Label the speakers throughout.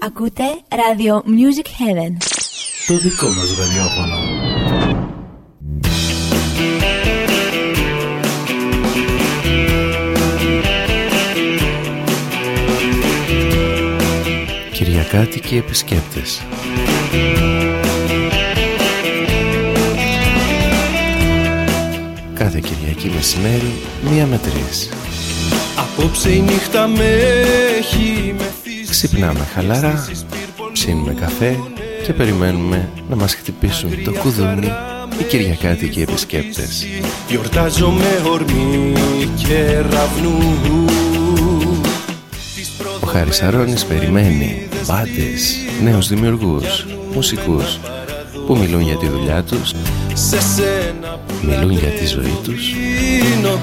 Speaker 1: Ακούτε Radio Music Heaven.
Speaker 2: Το δικό μας ραδιόφωνο. Κυριακάτικοι επισκέπτες. Κάθε Κυριακή μεσημέρι, μία με τρεις.
Speaker 3: Απόψε η νύχτα με έχει μεθύσει
Speaker 2: Ξυπνάμε χαλαρά, ψήνουμε καφέ και περιμένουμε να μας χτυπήσουν το κουδούνι οι Κυριακάτικοι επισκέπτες.
Speaker 3: Γιορτάζω με ορμή κεραυνού
Speaker 2: Ο Χάρης Αρώνης περιμένει μπάντες, νέους δημιουργούς, μουσικούς που μιλούν για τη δουλειά τους,
Speaker 3: Σε σένα που
Speaker 2: μιλούν για τη ζωή τους,
Speaker 3: λύνω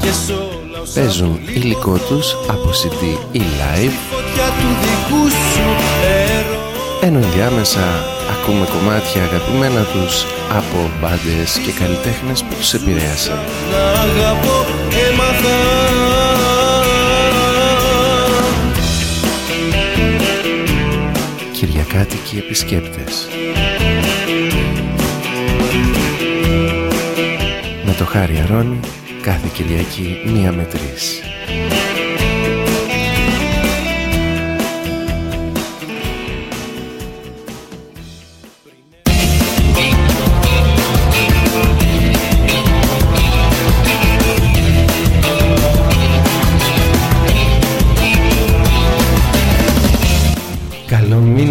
Speaker 3: Και σ' όλα όσα
Speaker 2: παίζουν υλικό τους από CD ή live,
Speaker 3: φωτιά του δικού σου έρωτα
Speaker 2: ενώ ενδιάμεσα ακούμε κομμάτια αγαπημένα τους από μπάντες και καλλιτέχνες που τους επηρέασαν.
Speaker 3: Να αγαπώ έμαθα
Speaker 2: Κυριακάτικοι επισκέπτες. Με το Χάρη Αρώνη κάθε Κυριακή μία με τρεις.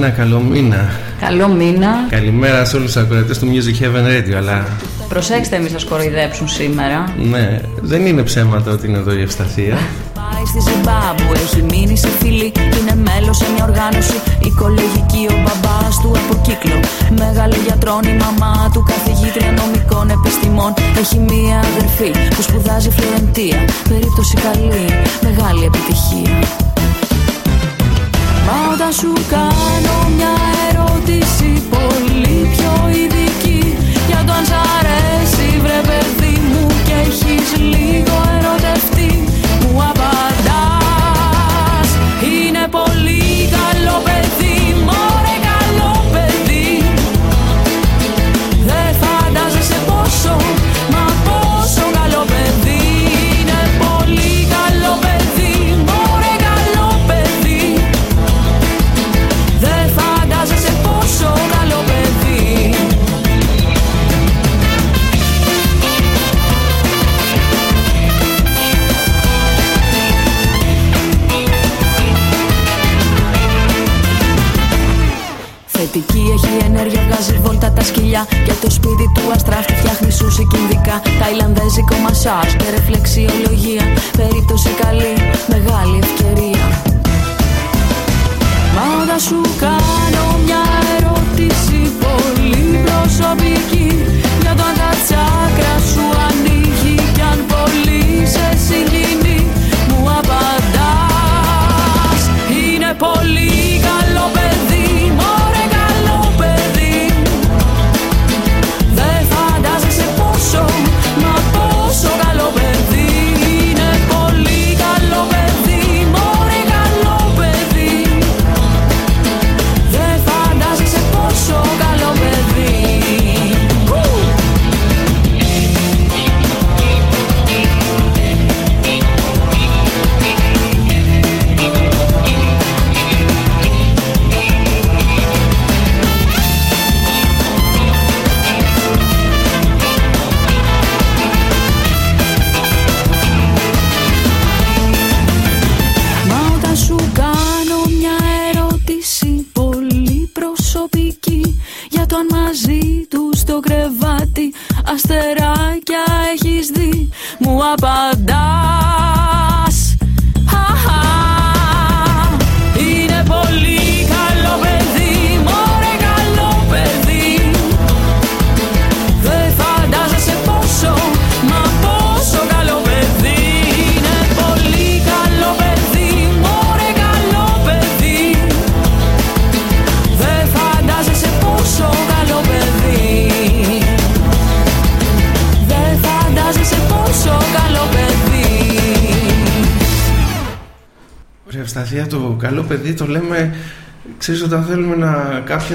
Speaker 2: Μήνα, καλό μήνα.
Speaker 4: Καλό μήνα.
Speaker 2: Καλημέρα σε όλους τους ακροατές του Music Heaven Radio, αλλά
Speaker 4: Προσέξτε, μη σα κοροϊδέψουν σήμερα.
Speaker 2: ναι, δεν είναι ψέματα ότι είναι εδώ η Ευσταθία.
Speaker 5: Πάει στη Ζιμπάμπου, έχει μείνει σε φίλη. Είναι μέλος σε μια οργάνωση οικολογική. Ο μπαμπάς του από κύκλο. Μεγάλη γιατρών, η μαμά του καθηγήτρια νομικών επιστημών. Έχει μία αδερφή που σπουδάζει Φλωρεντία. Περίπτωση καλή, μεγάλη επιτυχία. Μα όταν σου κάνω μια ερώτηση πολύ πιο ειδική Για το αν σ' αρέσει βρε παιδί μου και έχεις λίγο ερωτευτεί. Μου απαντάς Είναι πολύ καλό παιδί, κινδικά. Ταϊλανδέζικο μασάζ και ρεφλεξιολογία. Περίπτωση καλή, μεγάλη ευκαιρία. Μα όταν σου κάνω μια ερώτηση πολύ προσωπική Για το αν τα τσάκρα σου ανοίγει κι αν πολύ σε συγκινεί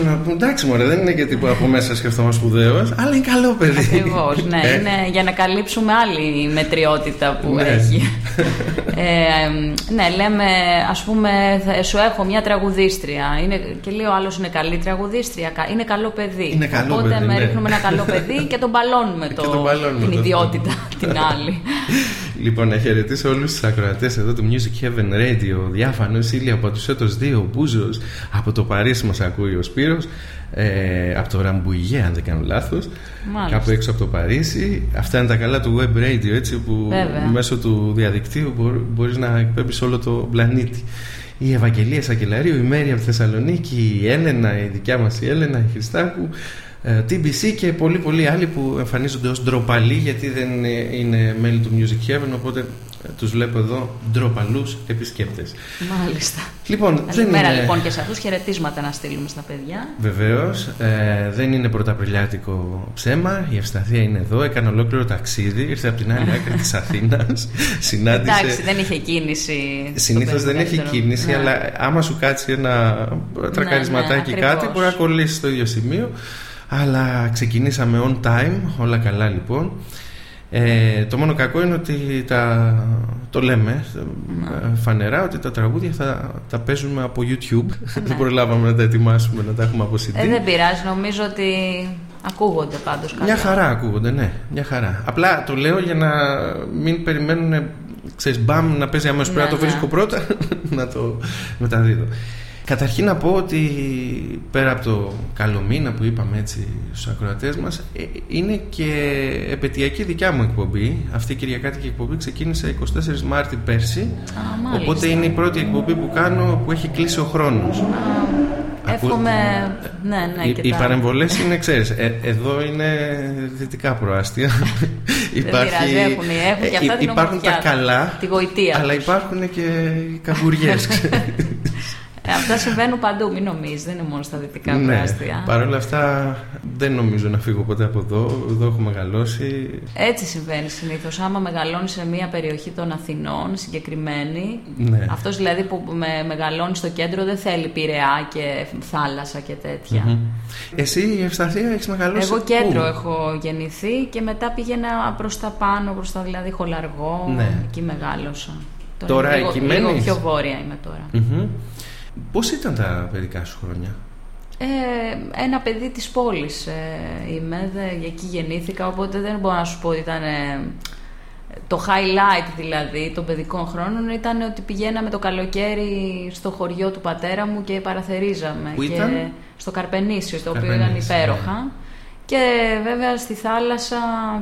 Speaker 4: να κάποιον να πούμε εντάξει μωρέ δεν είναι και τύπου από μέσα σκεφτόμαστε σπουδαίος αλλά είναι καλό παιδί
Speaker 5: Ακριβώς, ναι,
Speaker 4: Ε,
Speaker 5: είναι για να καλύψουμε άλλη μετριότητα που
Speaker 4: Ναι.
Speaker 5: έχει. ε, ναι, λέμε, ας πούμε, θα- σου έχω μια τραγουδίστρια είναι, και λέει ο άλλος είναι καλή τραγουδίστρια, κα- είναι καλό παιδί.
Speaker 4: Είναι καλό
Speaker 5: Οπότε
Speaker 4: παιδί,
Speaker 5: με
Speaker 4: ναι.
Speaker 5: ρίχνουμε ένα καλό παιδί και τον μπαλώνουμε,
Speaker 4: Και
Speaker 5: το,
Speaker 4: τον μπαλώνουμε
Speaker 5: την
Speaker 4: το
Speaker 5: ιδιότητα την άλλη.
Speaker 4: Λοιπόν, να χαιρετήσω όλους τους ακροατές εδώ του Music Heaven Radio, διάφανος, Ήλια από τους έτος 2, ο Μπούζος, από το Παρίσι μας ακούει ο Σπύρος, ε, από το Ραμπουιγέ αν δεν κάνω λάθος,
Speaker 5: Μάλιστα.
Speaker 4: κάπου έξω από το Παρίσι. Αυτά είναι τα καλά του web radio, έτσι, που
Speaker 5: Βέβαια.
Speaker 4: μέσω του διαδικτύου μπορεί, μπορείς να εκπέμπεις όλο το πλανήτη. Η Ευαγγελία Σακελαρίου, η Μέρη από τη Θεσσαλονίκη, η Έλενα, η δικιά μας η Έλενα, η Χριστάκου, ε, TBC και πολλοί πολλοί άλλοι που εμφανίζονται ως ντροπαλοί γιατί δεν είναι, είναι μέλη του Music Heaven οπότε ε, τους βλέπω εδώ ντροπαλούς επισκέπτες.
Speaker 5: Μάλιστα.
Speaker 4: Λοιπόν, δεν
Speaker 5: Καλημέρα
Speaker 4: είναι...
Speaker 5: λοιπόν και σε αυτούς, χαιρετίσματα να στείλουμε στα παιδιά.
Speaker 4: Βεβαίως, ε, δεν είναι πρωταπριλιάτικο ψέμα. Η Ευσταθία είναι εδώ. Έκανε ολόκληρο ταξίδι. Ήρθε από την άλλη άκρη της Αθήνας. Συνάντησε.
Speaker 5: Εντάξει, δεν είχε κίνηση. στο
Speaker 4: Συνήθως δεν έχει
Speaker 5: περίπτερο.
Speaker 4: κίνηση,
Speaker 5: Ναι.
Speaker 4: αλλά άμα σου κάτσει ένα τρακαρισματάκι
Speaker 5: ναι,
Speaker 4: κάτι,
Speaker 5: ακριβώς.
Speaker 4: μπορεί να κολλήσει στο ίδιο σημείο. Αλλά ξεκινήσαμε on time, όλα καλά λοιπόν. Ε, το μόνο κακό είναι ότι τα, το λέμε ε, φανερά ότι τα τραγούδια θα τα παίζουμε από YouTube. δεν προλάβαμε να τα ετοιμάσουμε, να τα έχουμε από CD.
Speaker 5: Ε, δεν πειράζει, νομίζω ότι ακούγονται πάντως καλά.
Speaker 4: Μια χαρά ακούγονται, ναι, μια χαρά. Απλά το λέω για να μην περιμένουν, ξέρεις, μπαμ να παίζει αμέσως
Speaker 5: Ναι,
Speaker 4: πρέπει να το
Speaker 5: ναι.
Speaker 4: βρίσκω πρώτα, να το μεταδίδω. Καταρχήν να πω ότι πέρα από το καλό μήνα που είπαμε έτσι στους ακροατές μας ε, είναι και επαιτειακή δικιά μου εκπομπή. Αυτή η Κυριακάτικη εκπομπή ξεκίνησε 24 Μάρτη πέρσι.
Speaker 5: Α, μάλιστα.
Speaker 4: Οπότε είναι η πρώτη εκπομπή που κάνω που έχει κλείσει ο χρόνος.
Speaker 5: Εύχομαι. Ναι, ναι,
Speaker 4: οι,
Speaker 5: και
Speaker 4: οι
Speaker 5: τα-
Speaker 4: παρεμβολές είναι, ξέρεις, ε, εδώ είναι δυτικά προάστια.
Speaker 5: Δεν πειράζει, έχουν, έχουν και αυτά
Speaker 4: ε,
Speaker 5: την
Speaker 4: υπάρχουν τα
Speaker 5: ομορφιά,
Speaker 4: καλά,
Speaker 5: τη γοητεία
Speaker 4: αλλά
Speaker 5: τους.
Speaker 4: υπάρχουν και οι καγκουριές. ξέρεις.
Speaker 5: Ε, αυτά συμβαίνουν παντού, μην νομίζεις, δεν είναι μόνο στα δυτικά
Speaker 4: ναι,
Speaker 5: προάστια.
Speaker 4: Παρ' όλα αυτά δεν νομίζω να φύγω ποτέ από εδώ. Εδώ έχω μεγαλώσει.
Speaker 5: Έτσι συμβαίνει συνήθως. Άμα μεγαλώνεις σε μια περιοχή των Αθηνών συγκεκριμένη,
Speaker 4: Ναι.
Speaker 5: αυτός δηλαδή που με, μεγαλώνει στο κέντρο δεν θέλει πειραιά και θάλασσα και τέτοια.
Speaker 4: Μμμ. Εσύ η Ευσταθία έχεις μεγαλώσει
Speaker 5: Εγώ κέντρο
Speaker 4: πού;
Speaker 5: έχω γεννηθεί και μετά πήγαινα προς τα πάνω, προς τα δηλαδή χολαργό.
Speaker 4: Ναι.
Speaker 5: Εκεί μεγάλωσα.
Speaker 4: Τώρα
Speaker 5: λίγο,
Speaker 4: εκεί
Speaker 5: λίγο
Speaker 4: μένεις;
Speaker 5: πιο βόρεια είμαι τώρα.
Speaker 4: Μμμ. Πώς ήταν τα παιδικά σου χρόνια;
Speaker 5: Ε, ένα παιδί της πόλης ε, είμαι, δε, εκεί γεννήθηκα, οπότε δεν μπορώ να σου πω ότι ήταν... ε, το highlight δηλαδή των παιδικών χρόνων ήταν ότι πηγαίναμε το καλοκαίρι στο χωριό του πατέρα μου και παραθερίζαμε.
Speaker 4: Πού
Speaker 5: και
Speaker 4: ήταν;
Speaker 5: Στο Καρπενήσιο, το οποίο ήταν
Speaker 4: Καρπενήσιο,
Speaker 5: υπέροχα. Και βέβαια στη θάλασσα,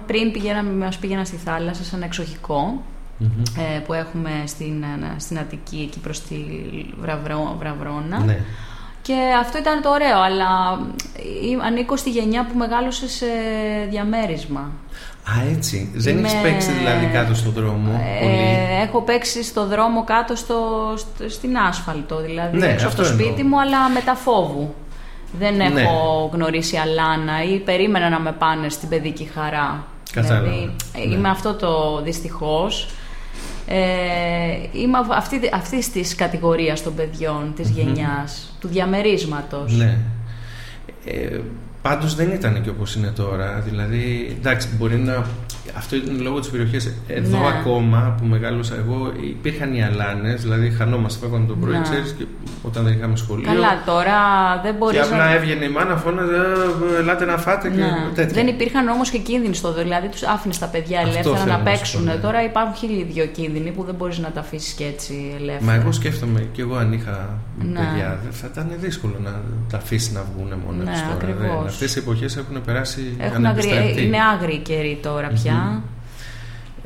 Speaker 5: πριν πηγαίναμε, μας πήγαινα στη θάλασσα σαν εξοχικό ε, που έχουμε στην, ε, στην Αττική εκεί προς τη Βραβρό, Βραβρώνα.
Speaker 4: Ναι.
Speaker 5: Και αυτό ήταν το ωραίο, αλλά ε, ανήκω στη γενιά που μεγάλωσε σε διαμέρισμα.
Speaker 4: Α, έτσι. Δεν
Speaker 5: Είμαι-
Speaker 4: έχεις παίξει δηλαδή κάτω στον δρόμο πολύ;
Speaker 5: Ε, έχω παίξει στο δρόμο κάτω στο, στο- στην άσφαλτο, δηλαδή
Speaker 4: Ναι,
Speaker 5: έξω από το
Speaker 4: αυτό
Speaker 5: σπίτι
Speaker 4: εννοώ.
Speaker 5: μου, αλλά με τα φόβου. Δεν
Speaker 4: Ναι.
Speaker 5: έχω γνωρίσει αλάνα ή περίμενα να με πάνε στην παιδική χαρά.
Speaker 4: Κατάλαβα.
Speaker 5: Δηλαδή, ε,
Speaker 4: Ναι.
Speaker 5: είμαι αυτό το δυστυχώς. Ε, είμαι αυ- αυτή, αυτής της κατηγορίας των παιδιών, της γενιάς, του διαμερίσματος.
Speaker 4: Ναι. Ε, πάντως δεν ήταν και όπως είναι τώρα. Δηλαδή, εντάξει, μπορεί να... Αυτό ήταν λόγω της περιοχής. Εδώ
Speaker 5: Ναι.
Speaker 4: ακόμα που μεγάλωσα εγώ υπήρχαν οι αλάνες, δηλαδή χανόμαστε, φεύγαμε το πρωί,
Speaker 5: Ναι.
Speaker 4: ξέρεις, και όταν δεν είχαμε σχολείο.
Speaker 5: Καλά, τώρα δεν
Speaker 4: και
Speaker 5: μπορείς
Speaker 4: απλά
Speaker 5: να...
Speaker 4: έβγαινε η μάνα, φώναζε, «Ε, ελάτε να φάτε και
Speaker 5: Ναι.
Speaker 4: τέτοια.
Speaker 5: Δεν υπήρχαν όμως και κίνδυνοι στο δηλαδή τους άφηνες τα παιδιά
Speaker 4: Αυτό
Speaker 5: ελεύθερα
Speaker 4: θέλω
Speaker 5: να
Speaker 4: να σου
Speaker 5: παίξουν.
Speaker 4: πω, ναι.
Speaker 5: Τώρα υπάρχουν χίλιοι δυο κίνδυνοι που δεν μπορείς να τα αφήσεις και έτσι ελεύθερα.
Speaker 4: Μα εγώ σκέφτομαι και εγώ αν είχα
Speaker 5: Ναι.
Speaker 4: παιδιά, δεν θα ήταν δύσκολο να τα αφήσεις να βγουν μόνο
Speaker 5: Ναι,
Speaker 4: τους τώρα.
Speaker 5: ακριβώς.
Speaker 4: Δεν. Αυτές οι εποχές έχουν περάσει
Speaker 5: Έχουν αγρι...
Speaker 4: ανεπιστρεπτή.
Speaker 5: Είναι άγριοι καιροί τώρα πια.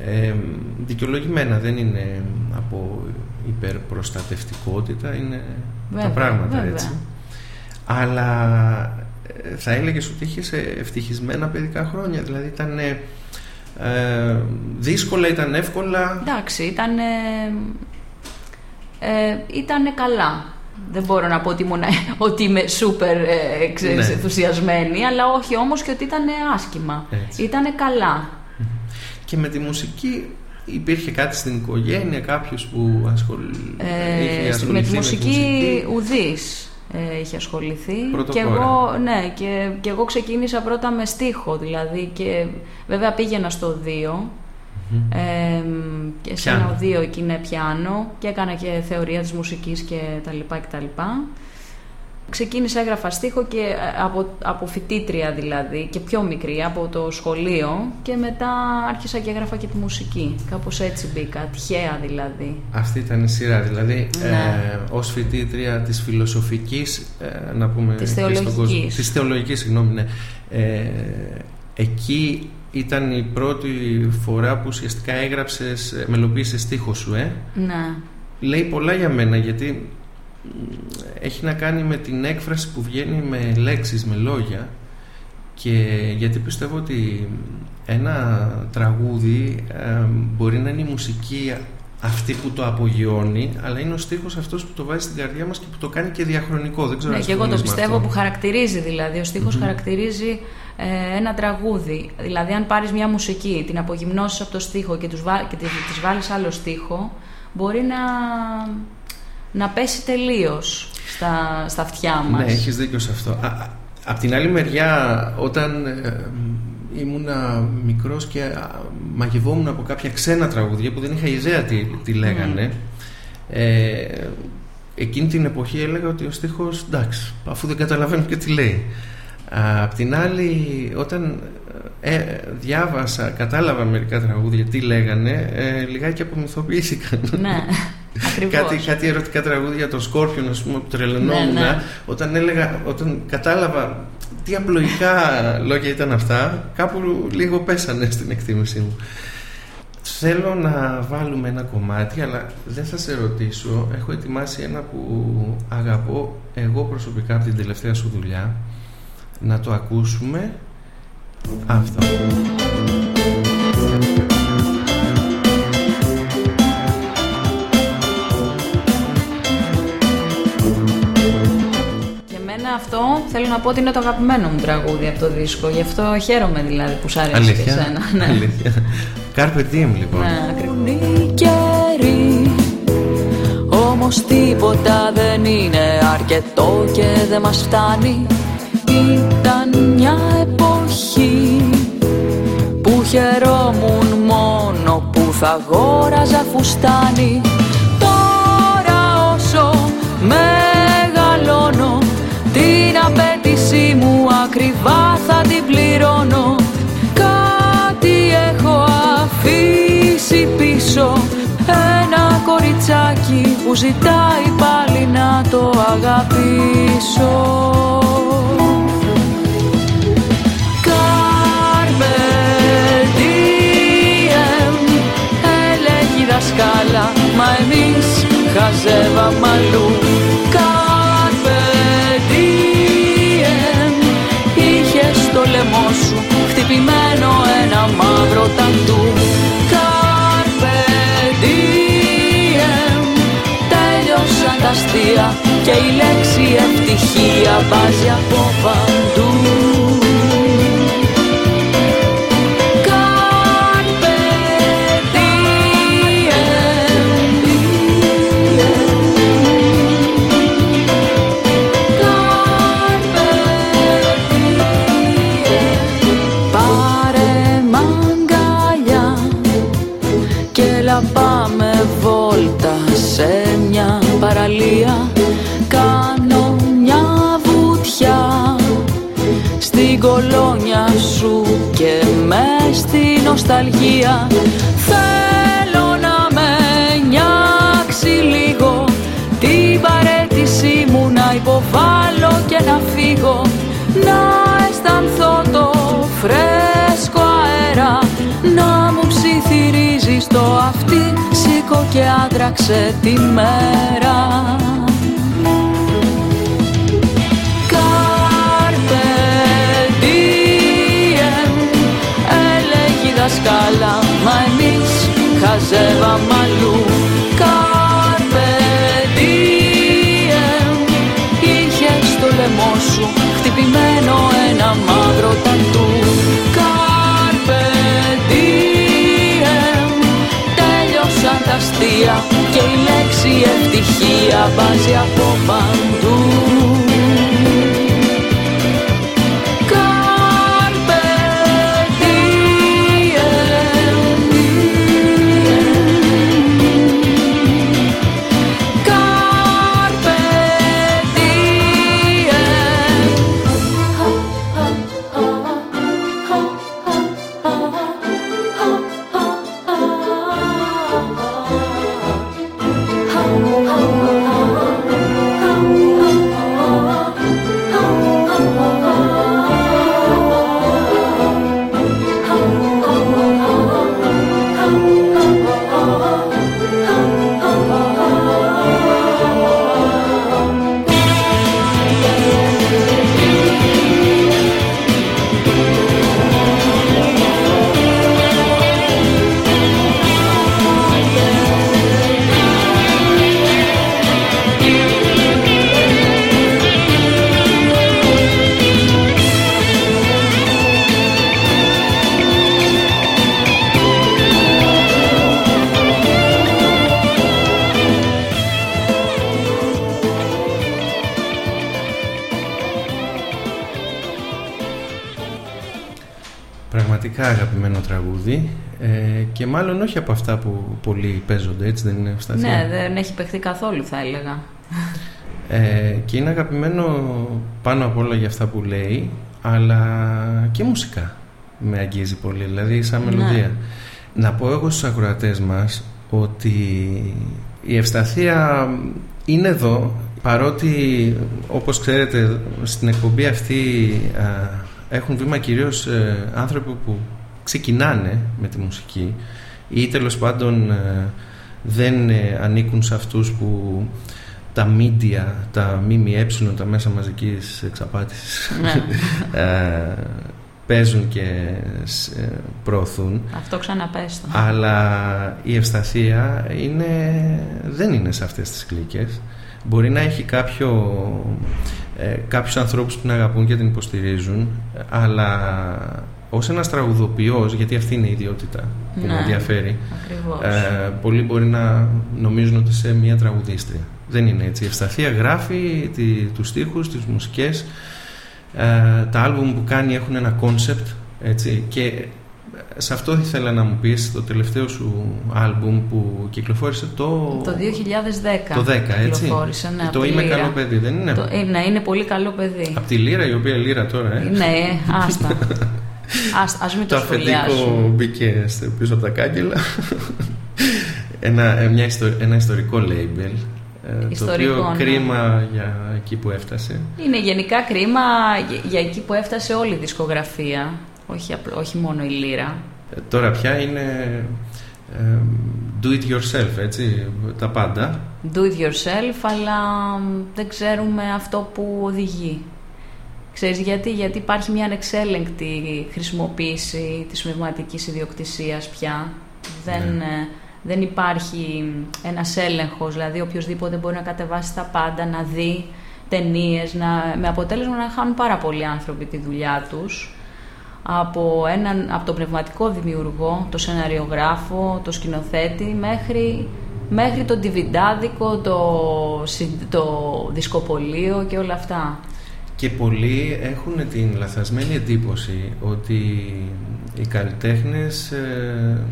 Speaker 4: Ε, δικαιολογημένα δεν είναι από υπερπροστατευτικότητα, είναι τα
Speaker 5: Βέβαια,
Speaker 4: πράγματα
Speaker 5: βέβαια.
Speaker 4: έτσι. Αλλά ε, θα έλεγες ότι είχε ευτυχισμένα παιδικά χρόνια. Δηλαδή ήταν ε, ε, δύσκολα, ήταν εύκολα.
Speaker 5: Εντάξει, ήταν. Ε, ήτανε καλά. Δεν μπορώ να πω ότι, ήμουν, ότι είμαι σούπερ ε, ξέρεις,
Speaker 4: Ναι.
Speaker 5: ενθουσιασμένη, αλλά όχι όμως και ότι ήταν άσχημα.
Speaker 4: Έτσι.
Speaker 5: Ήτανε καλά.
Speaker 4: Και με τη μουσική υπήρχε κάτι στην οικογένεια, κάποιος που ασχολ... είχε
Speaker 5: Ε, με
Speaker 4: ασχοληθεί
Speaker 5: τη μουσική ουδής.
Speaker 6: ε, είχε ασχοληθεί.
Speaker 4: Πρωτοπόρα.
Speaker 6: Και εγώ, ναι, και, και εγώ ξεκίνησα πρώτα με στίχο, δηλαδή, και βέβαια πήγαινα στο 2, ε, και σε
Speaker 4: Πιάνο.
Speaker 6: ένα οδείο εκεί είναι πιάνο και έκανα και θεωρία της μουσικής και τα λοιπά και τα λοιπά. Ξεκίνησα, έγραφα στίχο και ε, από, από φοιτήτρια δηλαδή και πιο μικρή από το σχολείο και μετά άρχισα και έγραφα και τη μουσική. Κάπως έτσι μπήκα, τυχαία δηλαδή.
Speaker 4: Αυτή ήταν η σειρά, δηλαδή
Speaker 6: Ναι.
Speaker 4: ε, ως φοιτήτρια της φιλοσοφικής, ε, να πούμε
Speaker 6: Της
Speaker 4: και στον κόσμο-
Speaker 6: θεολογικής.
Speaker 4: της θεολογικής, συγγνώμη, ναι. Ε, εκεί ήταν η πρώτη φορά που ουσιαστικά έγραψες, ε, μελοποίησες στίχος σου, ε;
Speaker 6: Ναι.
Speaker 4: Λέει πολλά για μένα γιατί μ, έχει να κάνει με την έκφραση που βγαίνει με λέξεις, με λόγια και γιατί πιστεύω ότι ένα τραγούδι ε, μπορεί να είναι η μουσική αυτή που το απογειώνει αλλά είναι ο στίχος αυτός που το βάζει στην καρδιά μας και που το κάνει και διαχρονικό δεν ξέρω
Speaker 6: Ναι,
Speaker 4: αν
Speaker 6: και εγώ το
Speaker 4: συμφωνείς με
Speaker 6: πιστεύω
Speaker 4: αυτό.
Speaker 6: που χαρακτηρίζει δηλαδή. Ο στιχος χαρακτηρίζει ε, ένα τραγούδι. Δηλαδή, αν πάρεις μια μουσική, την απογυμνώσεις από το στίχο και, τους βά- και τη- της βάλεις άλλο στίχο, μπορεί να, να πέσει τελείως στα, στα αυτιά μας.
Speaker 4: Ναι, έχεις δίκιο σε αυτό. Α, α, απ' την άλλη μεριά, όταν ε, ήμουνα μικρός και α, μαγευόμουν από κάποια ξένα τραγούδια που δεν είχα ιδέα τι, τι λέγανε, ε, εκείνη την εποχή έλεγα ότι ο στίχος, εντάξει, αφού δεν καταλαβαίνω και τι λέει. Α, απ' την άλλη, όταν ε, διάβασα, κατάλαβα μερικά τραγούδια τι λέγανε, ε, λιγάκι απομυθοποιήθηκαν.
Speaker 6: Ναι, ακριβώς.
Speaker 4: Κάτι, κάτι ερωτικά τραγούδια των Σκόρπιον, ας πούμε, που τρελαινόμουν.
Speaker 6: Ναι, ναι.
Speaker 4: Όταν, έλεγα, όταν κατάλαβα τι απλοϊκά λόγια ήταν αυτά, κάπου λίγο πέσανε στην εκτίμησή μου. Θέλω να βάλουμε ένα κομμάτι, αλλά δεν θα σε ρωτήσω. Έχω ετοιμάσει ένα που αγαπώ εγώ προσωπικά από την τελευταία σου δουλειά. Να το ακούσουμε. Αυτό.
Speaker 6: Και εμένα αυτό θέλω να πω ότι είναι το αγαπημένο μου τραγούδι από το δίσκο. Γι' αυτό χαίρομαι δηλαδή που σ' άρεσε και
Speaker 4: Αλήθεια.
Speaker 6: εσένα. Ναι.
Speaker 4: Αλήθεια. Carpe diem, λοιπόν.
Speaker 6: Ναι, ακριβώς.
Speaker 5: Φωνή καιρή Όμως τίποτα δεν είναι αρκετό και δεν μας φτάνει Ήταν μια εποχή που χαιρόμουν μόνο που θα αγόραζα φουστάνι. Τώρα όσο μεγαλώνω την απέτησή μου ακριβά θα την πληρώνω. Κάτι έχω αφήσει πίσω Ένα κοριτσάκι που ζητάει πάλι να το αγαπήσω Έλεγε η δασκάλα Μα εμείς χαζεύαμε αλλού. Carpe diem Είχε στο λαιμό σου χτυπημένο ένα μαύρο ταντού. Carpe diem Τέλειωσαν τα αστεία και η λέξη ευτυχία βάζει από παντού κολόνια σου και με στη νοσταλγία. Θέλω να με νιάξει λίγο την παρέτησή μου να υποβάλω και να φύγω. Να αισθανθώ το φρέσκο αέρα να μου ψιθυρίζει στο αυτί. Σήκω και άντραξε τη μέρα Έλεγε η δασκάλα Μα εμείς χαζεύαμε αλλού. Carpe diem Είχε στο λαιμό σου χτυπημένο ένα μαύρο τατού Carpe diem Τέλειωσαν τα αστεία και η λέξη ευτυχία βάζει από παντού
Speaker 4: μάλλον όχι από αυτά που πολλοί παίζονται, έτσι δεν είναι Ευσταθία;
Speaker 5: Ναι, δεν έχει παιχτεί καθόλου θα έλεγα.
Speaker 4: Ε, και είναι αγαπημένο πάνω απ' όλα για αυτά που λέει, αλλά και μουσικά με αγγίζει πολύ, δηλαδή σαν
Speaker 5: Ναι.
Speaker 4: μελωδία. Να πω εγώ στους ακροατές μας ότι η Ευσταθία είναι εδώ παρότι όπως ξέρετε στην εκπομπή αυτή α, έχουν βήμα κυρίως ε, άνθρωποι που ξεκινάνε με τη μουσική ή τέλος πάντων ε, δεν ε, ανήκουν σε αυτούς που τα media, τα ΜΜΕ, τα μέσα μαζικής εξαπάτησης
Speaker 5: Ναι.
Speaker 4: ε, παίζουν και ε, προωθούν
Speaker 5: Αυτό ξαναπες το.
Speaker 4: αλλά η ευσταθία είναι, δεν είναι σε αυτές τις κλίκες μπορεί να έχει κάποιο, ε, κάποιους ανθρώπους που την αγαπούν και την υποστηρίζουν αλλά ως ένας τραγουδοποιός γιατί αυτή είναι η ιδιότητα που
Speaker 5: Ναι.
Speaker 4: με ενδιαφέρει
Speaker 5: Ακριβώς.
Speaker 4: ε, πολλοί μπορεί να νομίζουν ότι είσαι μια τραγουδίστρια δεν είναι έτσι η Ευσταθία γράφει τη, τους στίχους, τις μουσικές ε, τα άλμπουμ που κάνει έχουν ένα concept έτσι και σε αυτό ήθελα να μου πεις το τελευταίο σου άλμπουμ που κυκλοφόρησε το,
Speaker 5: το 2010.
Speaker 4: το 10 έτσι
Speaker 5: κυκλοφόρησε, ναι,
Speaker 4: το
Speaker 5: από τη
Speaker 4: είμαι
Speaker 5: Λύρα.
Speaker 4: καλό παιδί δεν είναι;
Speaker 5: Το, ε, ναι, είναι πολύ καλό παιδί.
Speaker 4: από τη Λύρα η οποία Λύρα τώρα ε.
Speaker 5: Ναι, άστα. Άστα, ας μην το,
Speaker 4: το αφεντικό
Speaker 5: σχολιάσουμε.
Speaker 4: μπήκε στο- πίσω από τα κάγκελα ένα, ε, μια ιστο- ένα ιστορικό label ε, το
Speaker 5: Ιστορικό,
Speaker 4: οποίο
Speaker 5: ναι.
Speaker 4: κρίμα για εκεί που έφτασε
Speaker 5: Είναι γενικά κρίμα για- για εκεί που έφτασε όλη η δισκογραφία. Όχι, απλ- όχι μόνο η Λύρα.
Speaker 4: Ε, τώρα πια είναι ε, do it yourself έτσι τα πάντα
Speaker 5: Do it yourself, αλλά μ, δεν ξέρουμε αυτό που οδηγεί. Ξέρεις γιατί, γιατί υπάρχει μια ανεξέλεγκτη χρησιμοποίηση της πνευματικής ιδιοκτησίας πια. Δεν,
Speaker 4: Ναι.
Speaker 5: ε, δεν υπάρχει ένας έλεγχος, δηλαδή οποιοδήποτε μπορεί να κατεβάσει τα πάντα, να δει ταινίες, να, με αποτέλεσμα να χάνουν πάρα πολλοί άνθρωποι τη δουλειά τους από, έναν, από τον πνευματικό δημιουργό, το σεναριογράφο, το σκηνοθέτη μέχρι, μέχρι το διβιντάδικο, το, συ- το δισκοπολείο και όλα αυτά.
Speaker 4: Και πολλοί έχουν την λαθασμένη εντύπωση ότι οι καλλιτέχνες ε,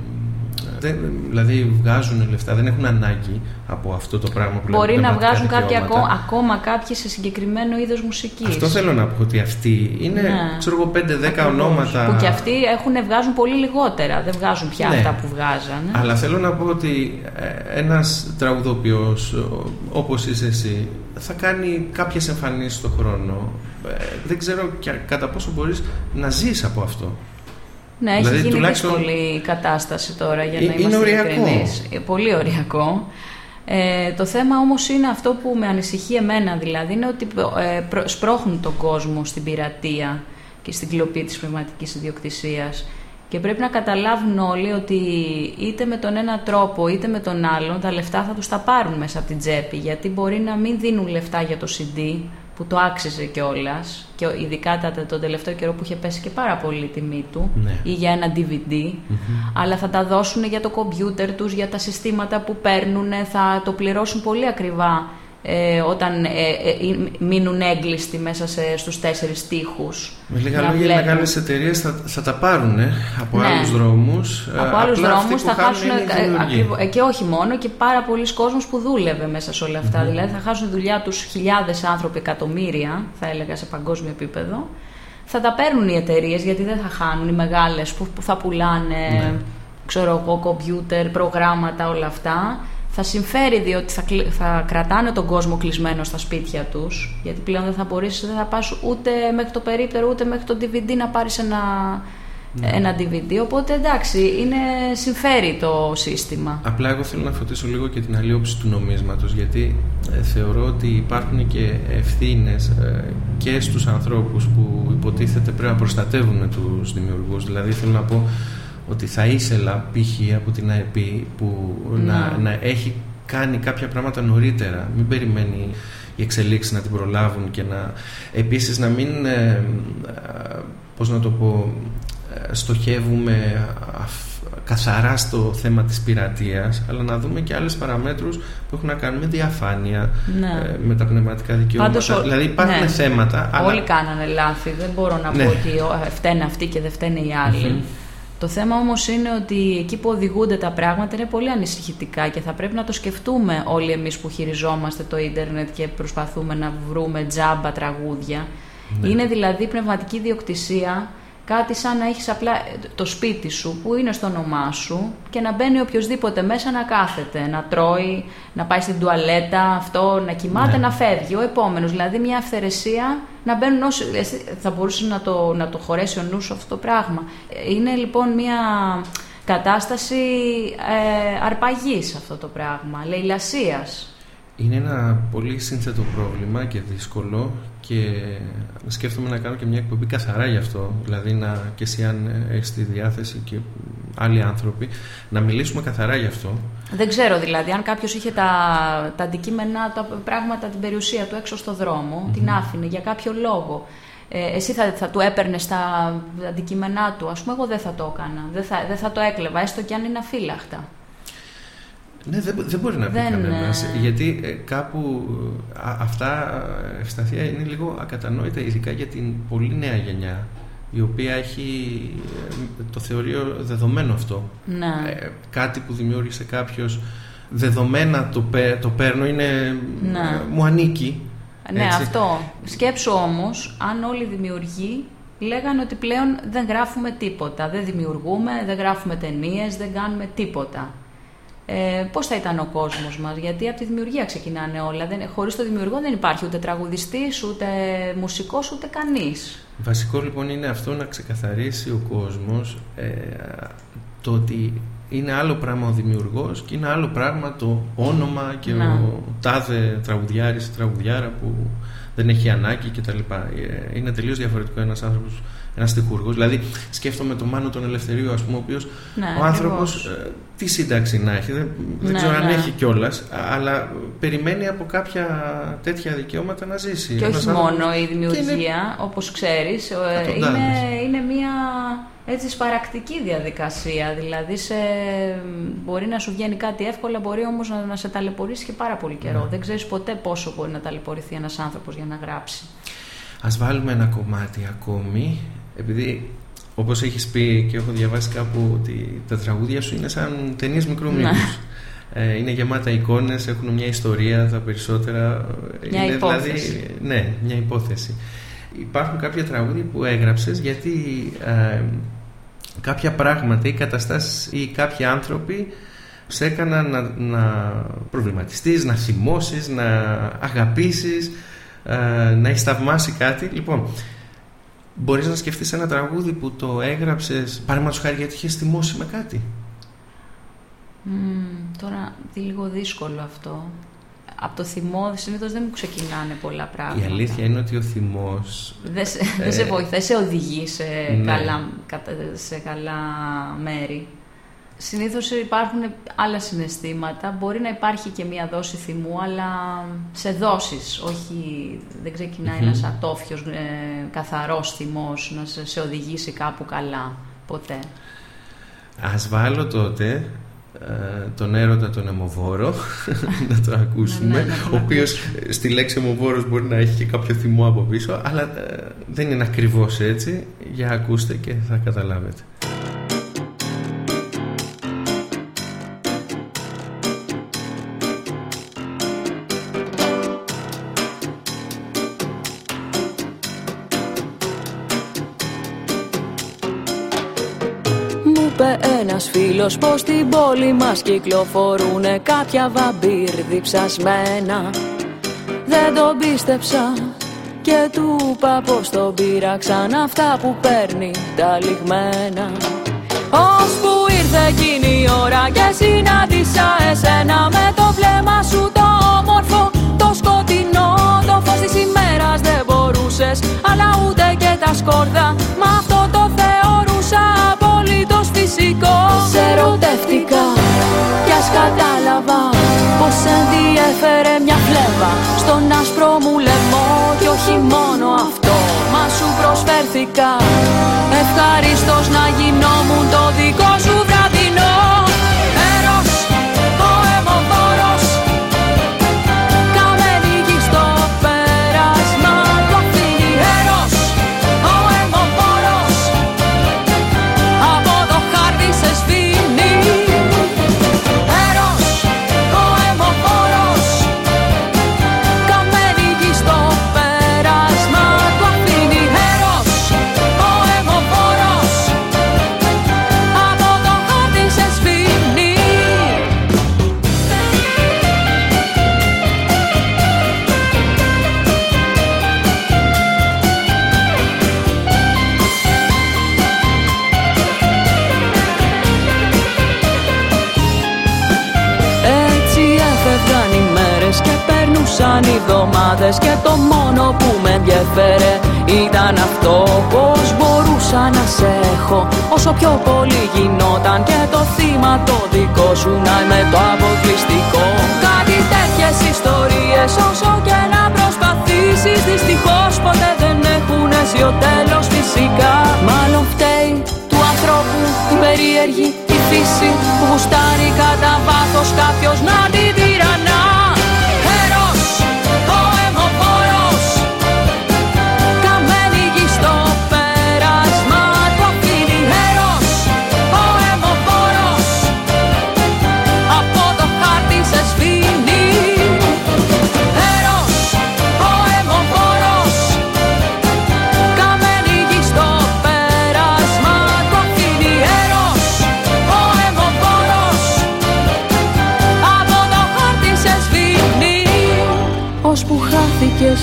Speaker 4: δεν, δηλαδή βγάζουν λεφτά, δεν έχουν ανάγκη από αυτό το πράγμα που
Speaker 5: Μπορεί
Speaker 4: λέμε
Speaker 5: να
Speaker 4: πνευματικά
Speaker 5: βγάζουν κάποια
Speaker 4: δικαιώματα.
Speaker 5: ακόμα, ακόμα κάποιοι σε συγκεκριμένο είδος μουσικής.
Speaker 4: Αυτό θέλω να πω ότι αυτοί είναι
Speaker 5: Ναι.
Speaker 4: ξέρω εγώ 5-10
Speaker 5: Ακριβώς.
Speaker 4: ονόματα
Speaker 5: Που και αυτοί έχουν, βγάζουν πολύ λιγότερα. Δεν βγάζουν πια
Speaker 4: Ναι.
Speaker 5: αυτά που βγάζανε.
Speaker 4: Αλλά θέλω να πω ότι ε, ένας τραγουδοποιός ο- όπως είσαι εσύ θα κάνει κάποιες εμφανίσεις το χρόνο. Ε, δεν ξέρω και κατά πόσο μπορείς να ζεις από αυτό.
Speaker 5: Ναι, έχει
Speaker 4: Δηλαδή,
Speaker 5: γίνει
Speaker 4: τουλάχιστον-
Speaker 5: δύσκολη η κατάσταση τώρα για
Speaker 4: Ε,
Speaker 5: να
Speaker 4: είναι
Speaker 5: είμαστε
Speaker 4: οριακό.
Speaker 5: ειλικρινείς. Ε, Πολύ οριακό. Ε, το θέμα όμως είναι αυτό που με ανησυχεί εμένα δηλαδή, είναι ότι ε, προ- σπρώχνουν τον κόσμο στην πειρατεία και στην κλοπή της πνευματικής ιδιοκτησίας. Και πρέπει να καταλάβουν όλοι ότι είτε με τον ένα τρόπο είτε με τον άλλον τα λεφτά θα τους τα πάρουν μέσα από την τσέπη γιατί μπορεί να μην δίνουν λεφτά για το CD που το άξιζε κιόλας και ειδικά τα- τον τελευταίο καιρό που είχε πέσει και πάρα πολύ η τιμή του
Speaker 4: Ναι.
Speaker 5: ή για ένα DVD αλλά θα τα δώσουν για το κομπιούτερ τους, για τα συστήματα που παίρνουν, θα το πληρώσουν πολύ ακριβά ε, όταν ε, ε, ε, μείνουν έγκλειστοι μέσα σε, στους τέσσερις τείχους.
Speaker 4: Με λίγα
Speaker 5: να
Speaker 4: λόγια, οι
Speaker 5: βλέπουν.
Speaker 4: μεγάλες εταιρείες θα, θα τα πάρουν ε, από
Speaker 5: Ναι.
Speaker 4: άλλους δρόμους. Ε,
Speaker 5: Από άλλους
Speaker 4: απλά αυτοί
Speaker 5: δρόμους
Speaker 4: που
Speaker 5: θα
Speaker 4: χάνουν
Speaker 5: χάσουν
Speaker 4: είναι οι
Speaker 5: ε,
Speaker 4: δημιουργοί.
Speaker 5: ακριβώς- ε, και όχι μόνο και πάρα πολλοί κόσμος που δούλευε μέσα σε όλα αυτά. Δηλαδή θα χάσουν δουλειά τους χιλιάδες άνθρωποι, εκατομμύρια θα έλεγα σε παγκόσμιο επίπεδο. Θα τα παίρνουν οι εταιρείες γιατί δεν θα χάνουν οι μεγάλες που, που θα πουλάνε
Speaker 4: Ναι.
Speaker 5: ξέρω εγώ, κομπιούτερ, προγράμματα, όλα αυτά. Θα συμφέρει διότι θα, κλει- θα κρατάνε τον κόσμο κλεισμένο στα σπίτια τους γιατί πλέον δεν θα μπορείς, δεν θα πας ούτε μέχρι το περίπτερο ούτε μέχρι το DVD να πάρεις ένα,
Speaker 4: Ναι.
Speaker 5: ένα DVD. Οπότε εντάξει, είναι, συμφέρει το σύστημα.
Speaker 4: Απλά εγώ θέλω να φωτίσω λίγο και την αλλιώψη του νομίσματος γιατί ε, θεωρώ ότι υπάρχουν και ευθύνες ε, και στους ανθρώπους που υποτίθεται πρέπει να προστατεύουν τους δημιουργούς. Δηλαδή θέλω να πω ότι θα ήθελα π.χ. από την ΑΕΠ που να,
Speaker 5: Ναι.
Speaker 4: να έχει κάνει κάποια πράγματα νωρίτερα. Μην περιμένει οι εξελίξεις να την προλάβουν και να επίσης να μην ε, ε, πώς να το πω ε, στοχεύουμε αφ- καθαρά στο θέμα της πειρατείας αλλά να δούμε και άλλες παραμέτρους που έχουν να κάνουν με διαφάνεια
Speaker 5: Ναι.
Speaker 4: ε, με τα πνευματικά δικαιώματα
Speaker 5: Πάντως, ο-
Speaker 4: δηλαδή υπάρχουν
Speaker 5: ναι.
Speaker 4: θέματα αλλά
Speaker 5: Όλοι κάνανε λάθη. Δεν μπορώ να
Speaker 4: Ναι.
Speaker 5: πω ότι ο- ε, φταίνε αυτοί και δεν φταίνε οι άλλοι. Το θέμα όμως είναι ότι εκεί που οδηγούνται τα πράγματα είναι πολύ ανησυχητικά και θα πρέπει να το σκεφτούμε όλοι εμείς που χειριζόμαστε το ίντερνετ και προσπαθούμε να βρούμε τζάμπα τραγούδια.
Speaker 4: Ναι.
Speaker 5: Είναι δηλαδή πνευματική διοκτησία κάτι σαν να έχεις απλά το σπίτι σου που είναι στο όνομά σου και να μπαίνει οποιοδήποτε μέσα να κάθεται, να τρώει, να πάει στην τουαλέτα, αυτό, να κοιμάται,
Speaker 4: Ναι.
Speaker 5: να φεύγει. Ο επόμενος, δηλαδή μια αυθαιρεσία να μπαίνουν όσοι... εσύ Θα μπορούσε να το, να το χωρέσει ο νους σου αυτό το πράγμα. Ε, Είναι λοιπόν μια κατάσταση ε, αρπαγής αυτό το πράγμα, λαιλασίας.
Speaker 4: Είναι ένα πολύ σύνθετο πρόβλημα και δύσκολο και σκέφτομαι να κάνω και μια εκπομπή καθαρά γι' αυτό. Δηλαδή να, και εσύ αν έχεις τη διάθεση και άλλοι άνθρωποι να μιλήσουμε καθαρά γι' αυτό.
Speaker 5: Δεν ξέρω δηλαδή αν κάποιος είχε τα, τα αντικείμενα, τα πράγματα, την περιουσία του έξω στο δρομο την άφηνε για κάποιο λόγο. Ε, εσύ θα, θα του έπαιρνες τα αντικείμενά του. Ας πούμε εγώ δεν θα το έκανα. Δεν θα, δεν θα το έκλεβα έστω και αν είναι αφύλαχτα.
Speaker 4: Ναι, δεν, δεν μπορεί να πει
Speaker 5: Δεν,
Speaker 4: κανένας,
Speaker 5: ε,
Speaker 4: Γιατί ε, κάπου ε, α- αυτά ε, ευσταθία είναι λίγο ακατανόητα, ειδικά για την πολύ νέα γενιά, η οποία έχει ε, το θεωρεί δεδομένο αυτό.
Speaker 5: Ναι.
Speaker 4: Ε, κάτι που δημιούργησε κάποιος δεδομένα το, παι- το παίρνω είναι
Speaker 5: Ναι.
Speaker 4: ε, μου ανήκει
Speaker 5: Ναι,
Speaker 4: έτσι.
Speaker 5: αυτό. Σκέψου όμως, αν όλοι οι δημιουργοί λέγανε ότι πλέον δεν γράφουμε τίποτα. Δεν δημιουργούμε, δεν γράφουμε ταινίες, δεν κάνουμε τίποτα. Ε, Πώς θα ήταν ο κόσμος μας, Γιατί από τη δημιουργία ξεκινάνε όλα. Δεν, χωρίς το δημιουργό δεν υπάρχει ούτε τραγουδιστής, ούτε μουσικός, ούτε κανείς.
Speaker 4: Βασικό λοιπόν είναι αυτό να ξεκαθαρίσει ο κόσμος ε, το ότι είναι άλλο πράγμα ο δημιουργός και είναι άλλο πράγμα το όνομα και
Speaker 5: Να.
Speaker 4: ο τάδε τραγουδιάρης ή τραγουδιάρα που δεν έχει ανάγκη κτλ. Ε, Είναι τελείως διαφορετικό ένας άνθρωπος, ένας τυχούργος. Δηλαδή σκέφτομαι τον Μάνο τον Ελευθερίου ας πούμε, ο οποίος
Speaker 5: Ναι,
Speaker 4: ο άνθρωπος
Speaker 5: ακριβώς.
Speaker 4: ε, τι σύνταξη να έχει, δεν, δεν
Speaker 5: Ναι,
Speaker 4: ξέρω αν
Speaker 5: ναι.
Speaker 4: έχει κιόλας, αλλά περιμένει από κάποια τέτοια δικαιώματα να ζήσει.
Speaker 5: Και
Speaker 4: Ένας
Speaker 5: όχι
Speaker 4: άνθρωπος-
Speaker 5: μόνο η
Speaker 4: και είναι-
Speaker 5: δημιουργία, όπως ξέρεις, ε,
Speaker 4: Εκατοντάδες.
Speaker 5: είναι, είναι μια έτσι σπαρακτική διαδικασία. Δηλαδή σε, μπορεί να σου βγαίνει κάτι εύκολα, μπορεί όμως να, να σε ταλαιπωρήσει και πάρα πολύ καιρό.
Speaker 4: Ναι.
Speaker 5: Δεν ξέρεις ποτέ πόσο μπορεί να ταλαιπωρηθεί ένας άνθρωπος για να γράψει.
Speaker 4: Ας βάλουμε ένα κομμάτι ακόμη, επειδή όπως έχεις πει και έχω διαβάσει κάπου ότι τα τραγούδια σου είναι σαν ταινίες μικρού
Speaker 5: Ναι.
Speaker 4: μήκους. Ε, είναι γεμάτα εικόνες, έχουν μια ιστορία τα περισσότερα.
Speaker 5: Μια
Speaker 4: είναι
Speaker 5: υπόθεση.
Speaker 4: Δηλαδή, ναι, μια υπόθεση. Υπάρχουν κάποια τραγούδια που έγραψες γιατί ε, κάποια πράγματα ή καταστάσεις ή κάποιοι άνθρωποι σε έκαναν να, να προβληματιστείς, να θυμώσεις, να αγαπήσεις, ε, να έχεις θαυμάσει κάτι. Λοιπόν, μπορείς να σκεφτείς ένα τραγούδι που το έγραψες, παραδείγματος χάρη γιατί είχες θυμώσει με κάτι;
Speaker 5: Μμμ, τώρα είναι λίγο δύσκολο αυτό. Από το θυμό συνήθως δεν μου ξεκινάνε πολλά πράγματα.
Speaker 4: Η αλήθεια είναι ότι ο θυμός
Speaker 5: Δεν σε, δεν σε
Speaker 4: Ε,
Speaker 5: βοηθάει, σε οδηγεί σε,
Speaker 4: ναι.
Speaker 5: καλά, κατα- σε καλά μέρη. Συνήθως υπάρχουν άλλα συναισθήματα. Μπορεί να υπάρχει και μία δόση θυμού, αλλά σε δόσεις. Όχι, δεν ξεκινάει
Speaker 4: Μμμ.
Speaker 5: ένας ατόφιος, ε, καθαρός θυμός να σε, σε οδηγήσει κάπου καλά. Ποτέ.
Speaker 4: Ας βάλω τότε ε, τον έρωτα τον αιμοβόρο να το ακούσουμε
Speaker 5: Ναι, ναι, να τον
Speaker 4: ο οποίος ε, στη λέξη αιμοβόρος μπορεί να έχει και κάποιο θυμό από πίσω αλλά ε, δεν είναι ακριβώς έτσι για ακούστε και θα καταλάβετε
Speaker 7: ένας φίλος πως στην πόλη μας κυκλοφορούνε κάποια βαμπύρ διψασμένα. Δεν τον πίστεψα και του είπα πως τον πήραξαν αυτά που παίρνει τα λιγμένα. Ως που ήρθε εκείνη η ώρα και συνάντησα εσένα με το βλέμμα σου το όμορφο το σκοτεινό το φως της ημέρας δεν μπορούσες αλλά ούτε και τα σκόρδα Μα αυτό το θεωρούσα απολύτως φυσικό. Σε ερωτεύτηκα κι ας κατάλαβα πως σε ενδιέφερε μια φλέβα Στον άσπρο μου λαιμό κι όχι μόνο αυτό. Μα σου προσφέρθηκα. Ευχαρίστως να γινόμουν το δικό σου
Speaker 5: εβδομάδες και το μόνο που με ενδιαφέρε ήταν αυτό. Πως μπορούσα να σε έχω όσο πιο πολύ γινόταν και το θύμα το δικό σου να είμαι το αποκλειστικό. Κάτι τέτοιες ιστορίες όσο και να προσπαθήσεις δυστυχώς ποτέ δεν έχουν αίσιο ο τέλος φυσικά. Μάλλον φταίει του ανθρώπου η περίεργη η φύση που γουστάρει κατά βάθος κάποιος να την τυραννά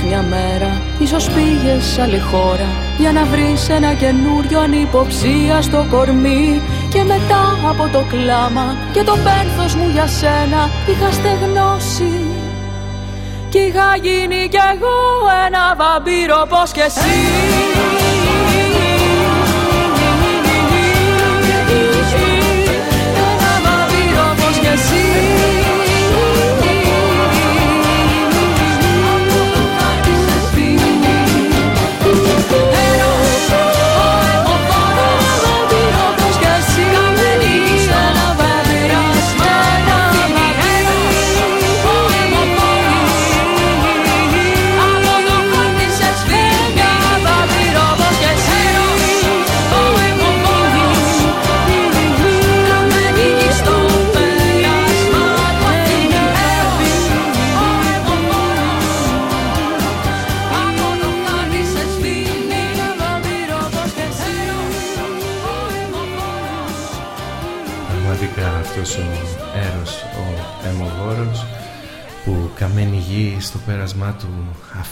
Speaker 5: μια μέρα Ίσως πήγες άλλη χώρα Για να βρεις ένα καινούριο ανυποψία στο κορμί. Και μετά από το κλάμα Και το πένθος μου για σένα Είχα στεγνώσει. Κι είχα γίνει κι εγώ ένα βαμπύρο πως κι εσύ. Ένα βαμπύρο πως κι εσύ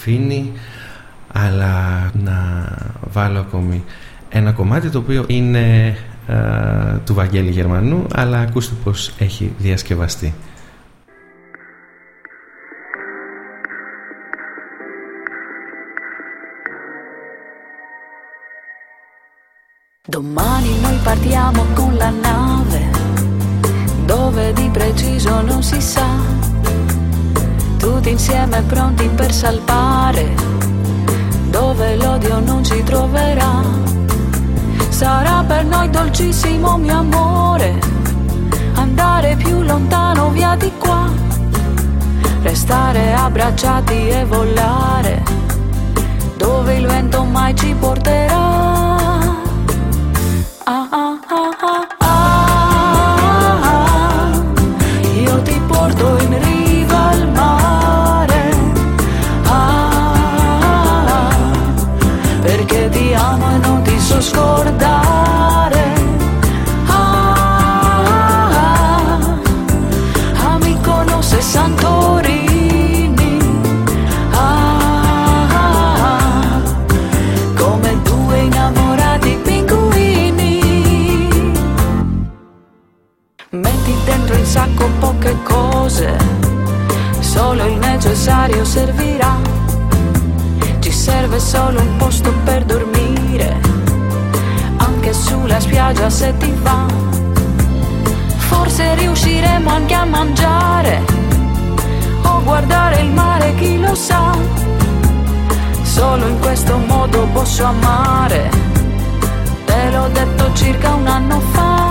Speaker 4: αφήνει αλλά να βάλω ακόμη ένα κομμάτι το οποίο είναι του Βαγγέλη Γερμανού αλλά ακούστε πως έχει διασκευαστεί.
Speaker 5: Domani noi partiamo con la nave dove di preciso non si sa tutti insieme pronti per salvare, dove l'odio non ci troverà. Sarà per noi dolcissimo mio amore, andare più lontano via di qua, restare abbracciati e volare, dove il vento mai ci porterà. Ah, ah, ah, ah. Solo un posto per dormire, anche sulla spiaggia se ti va. Forse riusciremo anche a mangiare o guardare il mare, chi lo sa. Solo in questo modo posso amare, te l'ho detto circa un anno fa.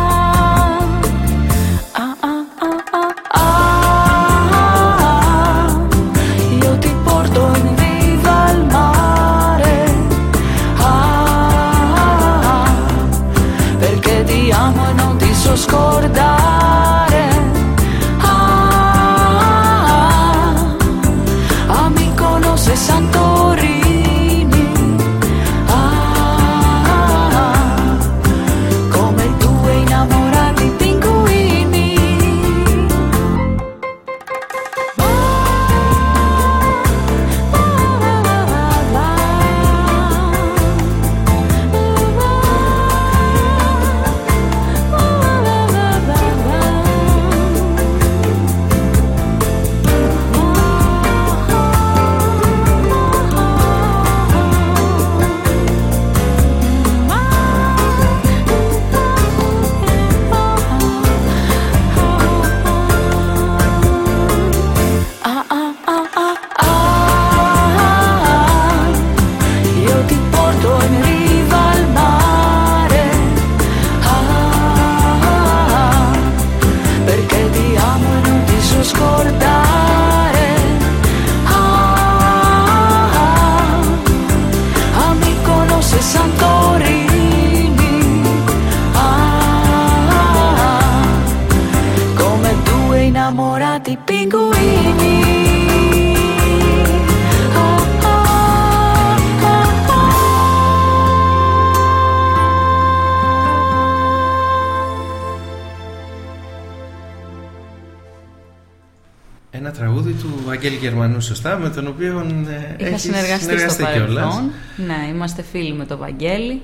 Speaker 4: Γερμανούς, σωστά, με τον οποίο ε,
Speaker 5: Είχα
Speaker 4: έχεις
Speaker 5: συνεργαστεί στο
Speaker 4: κιόλας.
Speaker 5: παρελθόν. Ναι, είμαστε φίλοι με τον Βαγγέλη.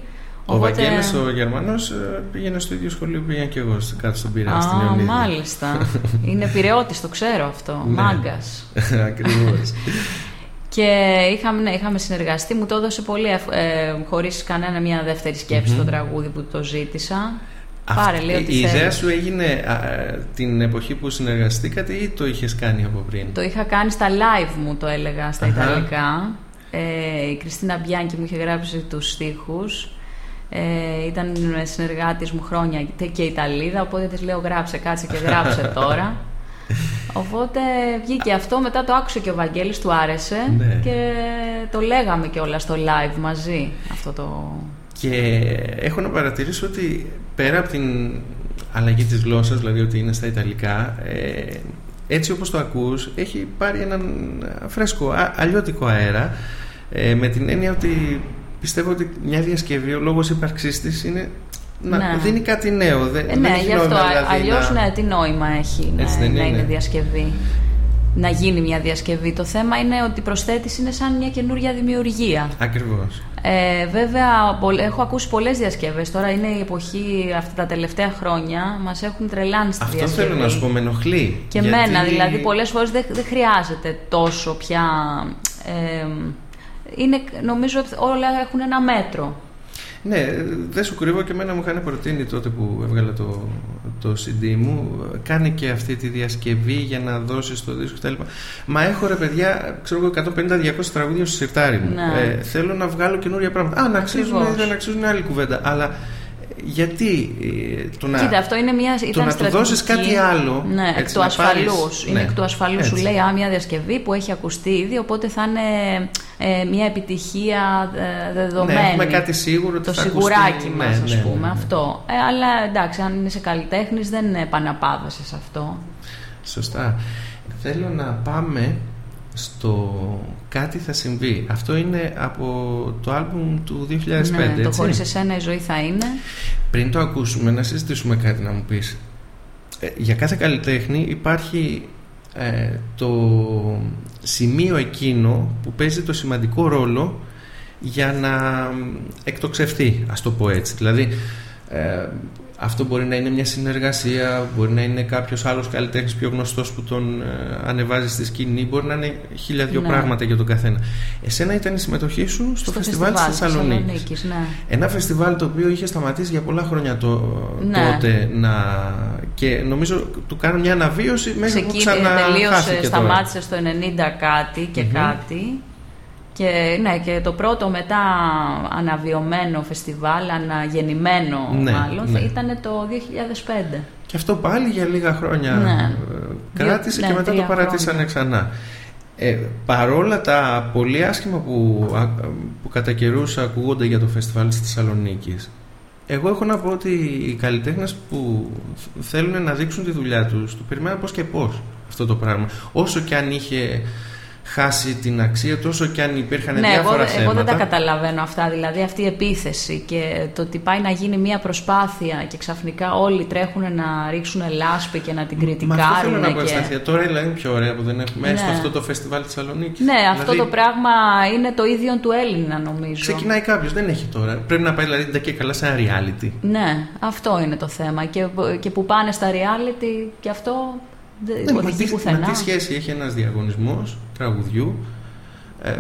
Speaker 4: Ο Βαγγέλης ο Γερμανός ε, πήγαινε στο ίδιο σχολείο που πήγαινα και εγώ στο- κάτω στον Πειραιά, στην
Speaker 5: Α,
Speaker 4: Ιωνίδη.
Speaker 5: μάλιστα. Είναι πυρεώτης, το ξέρω αυτό.
Speaker 4: Ναι.
Speaker 5: Μάγκας.
Speaker 4: Ακριβώς.
Speaker 5: Και είχαμε, ναι, είχαμε συνεργαστεί, μου το έδωσε πολύ ευ- ε, χωρίς κανένα μια δεύτερη σκέψη το τραγούδι που το ζήτησα. Πάρε, λέει
Speaker 4: Αυτή-
Speaker 5: ό,τι
Speaker 4: η ιδέα
Speaker 5: θέλεις.
Speaker 4: σου έγινε α, την εποχή που συνεργαστήκατε ή το είχες κάνει από πριν;
Speaker 5: Το είχα κάνει στα live μου, το έλεγα στα
Speaker 4: Αχα.
Speaker 5: Ιταλικά. Ε, η Κριστίνα Μπιάνκι μου είχε γράψει τους στίχους. Ε, ήταν συνεργάτης μου χρόνια και Ιταλίδα, οπότε της λέω γράψε, κάτσε και γράψε τώρα. Οπότε βγήκε αυτό, μετά το άκουσε και ο Βαγγέλης, του άρεσε
Speaker 4: Ναι.
Speaker 5: και το λέγαμε και όλα στο live μαζί. Αυτό το...
Speaker 4: Και έχω να παρατηρήσω ότι πέρα από την αλλαγή της γλώσσας, δηλαδή ότι είναι στα Ιταλικά, ε, έτσι όπως το ακούς, έχει πάρει έναν φρέσκο, α- αλλιώτικο αέρα, ε, με την έννοια ότι πιστεύω ότι μια διασκευή, ο λόγος ύπαρξής της είναι να
Speaker 5: Ναι.
Speaker 4: δίνει κάτι νέο. Δεν,
Speaker 5: Ε,
Speaker 4: δεν
Speaker 5: ναι,
Speaker 4: έχει
Speaker 5: γι' αυτό.
Speaker 4: νόημα, δηλαδή,
Speaker 5: Αλλιώς,
Speaker 4: να-
Speaker 5: ναι, τι νόημα έχει να,
Speaker 4: Έτσι δεν
Speaker 5: να
Speaker 4: είναι.
Speaker 5: είναι διασκευή. Να γίνει μια διασκευή. Το θέμα είναι ότι η προσθέτηση είναι σαν μια καινούρια δημιουργία.
Speaker 4: Ακριβώς.
Speaker 5: Ε, βέβαια, πολλ- έχω ακούσει πολλές διασκευές. Τώρα είναι η εποχή αυτά τα τελευταία χρόνια. Μας έχουν τρελάνει στη
Speaker 4: Αυτό
Speaker 5: διασκευή.
Speaker 4: θέλω να σου πω, με ενοχλεί.
Speaker 5: Και
Speaker 4: γιατί-
Speaker 5: εμένα, δηλαδή, πολλές φορές δεν, δεν χρειάζεται τόσο πια. Ε, είναι, νομίζω ότι όλα έχουν ένα μέτρο.
Speaker 4: Ναι, δεν σου κρύβω και εμένα μου είχαν προτείνει τότε που έβγαλα το, το CD μου κάνει και αυτή τη διασκευή για να δώσεις το δίσκο κτλ. Μα έχω ρε παιδιά, ξέρω εγώ 150-200 τραγούδια στο σιρτάρι μου.
Speaker 5: Ναι.
Speaker 4: Ε, θέλω να βγάλω καινούρια πράγματα. Α, να αξίζουν,
Speaker 5: Ακριβώς.
Speaker 4: δεν αξίζουν άλλη κουβέντα. Αλλά ε, γιατί ε, το να,
Speaker 5: Κοίτα, αυτό είναι μια. Ήταν
Speaker 4: το να του
Speaker 5: στρατηγική.
Speaker 4: δώσεις κάτι άλλο,
Speaker 5: Ναι,
Speaker 4: έτσι,
Speaker 5: εκ του
Speaker 4: να
Speaker 5: ασφαλούς.
Speaker 4: πάρεις-
Speaker 5: Είναι
Speaker 4: ναι,
Speaker 5: εκ του ασφαλούς. Σου
Speaker 4: έτσι.
Speaker 5: λέει α, μια διασκευή που έχει ακουστεί ήδη, οπότε θα είναι ε, μια επιτυχία ε, δεδομένη.
Speaker 4: Ναι, έχουμε κάτι σίγουρο ότι
Speaker 5: Το
Speaker 4: θα
Speaker 5: σιγουράκι
Speaker 4: ακουστεί.
Speaker 5: μας,
Speaker 4: Ναι,
Speaker 5: ας
Speaker 4: ναι, ναι,
Speaker 5: πούμε.
Speaker 4: ναι.
Speaker 5: Αυτό. Ε, αλλά εντάξει, αν είσαι καλλιτέχνης, δεν επαναπάβεσαι σε αυτό.
Speaker 4: Σωστά. Θέλω να πάμε στο κάτι θα συμβεί. Αυτό είναι από το άλμπουμ του 2005,
Speaker 5: ναι, το
Speaker 4: έτσι.
Speaker 5: χωρίς εσένα η ζωή θα είναι.
Speaker 4: Πριν το ακούσουμε, να συζητήσουμε κάτι να μου πεις. Ε, για κάθε καλλιτέχνη υπάρχει ε, το σημείο εκείνο που παίζει το σημαντικό ρόλο για να εκτοξευτεί, ας το πω έτσι. Δηλαδή, ε, αυτό μπορεί να είναι μια συνεργασία, μπορεί να είναι κάποιος άλλος καλλιτέχνης πιο γνωστός που τον ε, ανεβάζει στη σκηνή, μπορεί να είναι χίλια δυο
Speaker 5: Ναι.
Speaker 4: πράγματα για τον καθένα. Εσένα ήταν η συμμετοχή σου στο, φεστιβάλ της Θεσσαλονίκης.
Speaker 5: Θεσσαλονίκης, ναι.
Speaker 4: Ένα φεστιβάλ το οποίο είχε σταματήσει για πολλά χρόνια το,
Speaker 5: Ναι.
Speaker 4: τότε να... και νομίζω του κάνουν μια αναβίωση μέχρι που
Speaker 5: Ξεκίνησε,
Speaker 4: ξαναχάθηκε
Speaker 5: τελείωσε,
Speaker 4: τώρα.
Speaker 5: σταμάτησε στο 90 κάτι και κάτι. Και, ναι, και το πρώτο μετά αναβιωμένο φεστιβάλ, αναγεννημένο
Speaker 4: Ναι,
Speaker 5: μάλλον,
Speaker 4: ναι.
Speaker 5: ήταν το 2005.
Speaker 4: Και αυτό πάλι για λίγα χρόνια
Speaker 5: Ναι.
Speaker 4: ε, κράτησε
Speaker 5: Δύο-
Speaker 4: και
Speaker 5: ναι,
Speaker 4: μετά το
Speaker 5: τρία
Speaker 4: παρατήσανε
Speaker 5: χρόνια.
Speaker 4: ξανά. Ε, παρόλα τα πολύ άσχημα που, α- που κατά καιρούς ακούγονται για το φεστιβάλ της Θεσσαλονίκης εγώ έχω να πω ότι οι καλλιτέχνες που θέλουν να δείξουν τη δουλειά τους του περιμένουν πώς και πώς αυτό το πράγμα όσο και αν είχε χάσει την αξία του όσο και αν υπήρχαν
Speaker 5: Ναι, εγώ,
Speaker 4: διάφορα
Speaker 5: εγώ
Speaker 4: θέματα
Speaker 5: δεν τα καταλαβαίνω αυτά. Δηλαδή αυτή η επίθεση και το ότι πάει να γίνει μια προσπάθεια και ξαφνικά όλοι τρέχουν να ρίξουν λάσπη και να την
Speaker 4: Μα αυτό θέλω
Speaker 5: κριτικάρουν.
Speaker 4: να πω
Speaker 5: και...
Speaker 4: αισθανθία. Τώρα δηλαδή είναι πιο ωραία που δεν έχουμε
Speaker 5: Ναι.
Speaker 4: έστω αυτό το φεστιβάλ της Θεσσαλονίκης
Speaker 5: Ναι, αυτό
Speaker 4: Δηλαδή,
Speaker 5: το πράγμα είναι το ίδιο του Έλληνα νομίζω.
Speaker 4: Ξεκινάει κάποιος, δεν έχει τώρα. Πρέπει να πάει δηλαδή τα και καλά σε ένα reality.
Speaker 5: Ναι, αυτό είναι το θέμα. Και, και που πάνε στα reality και αυτό δεν
Speaker 4: Ναι, μα
Speaker 5: οδηγεί
Speaker 4: τι,
Speaker 5: πουθενά.
Speaker 4: μα τι σχέση έχει ένας διαγωνισμός τραγουδιού ε,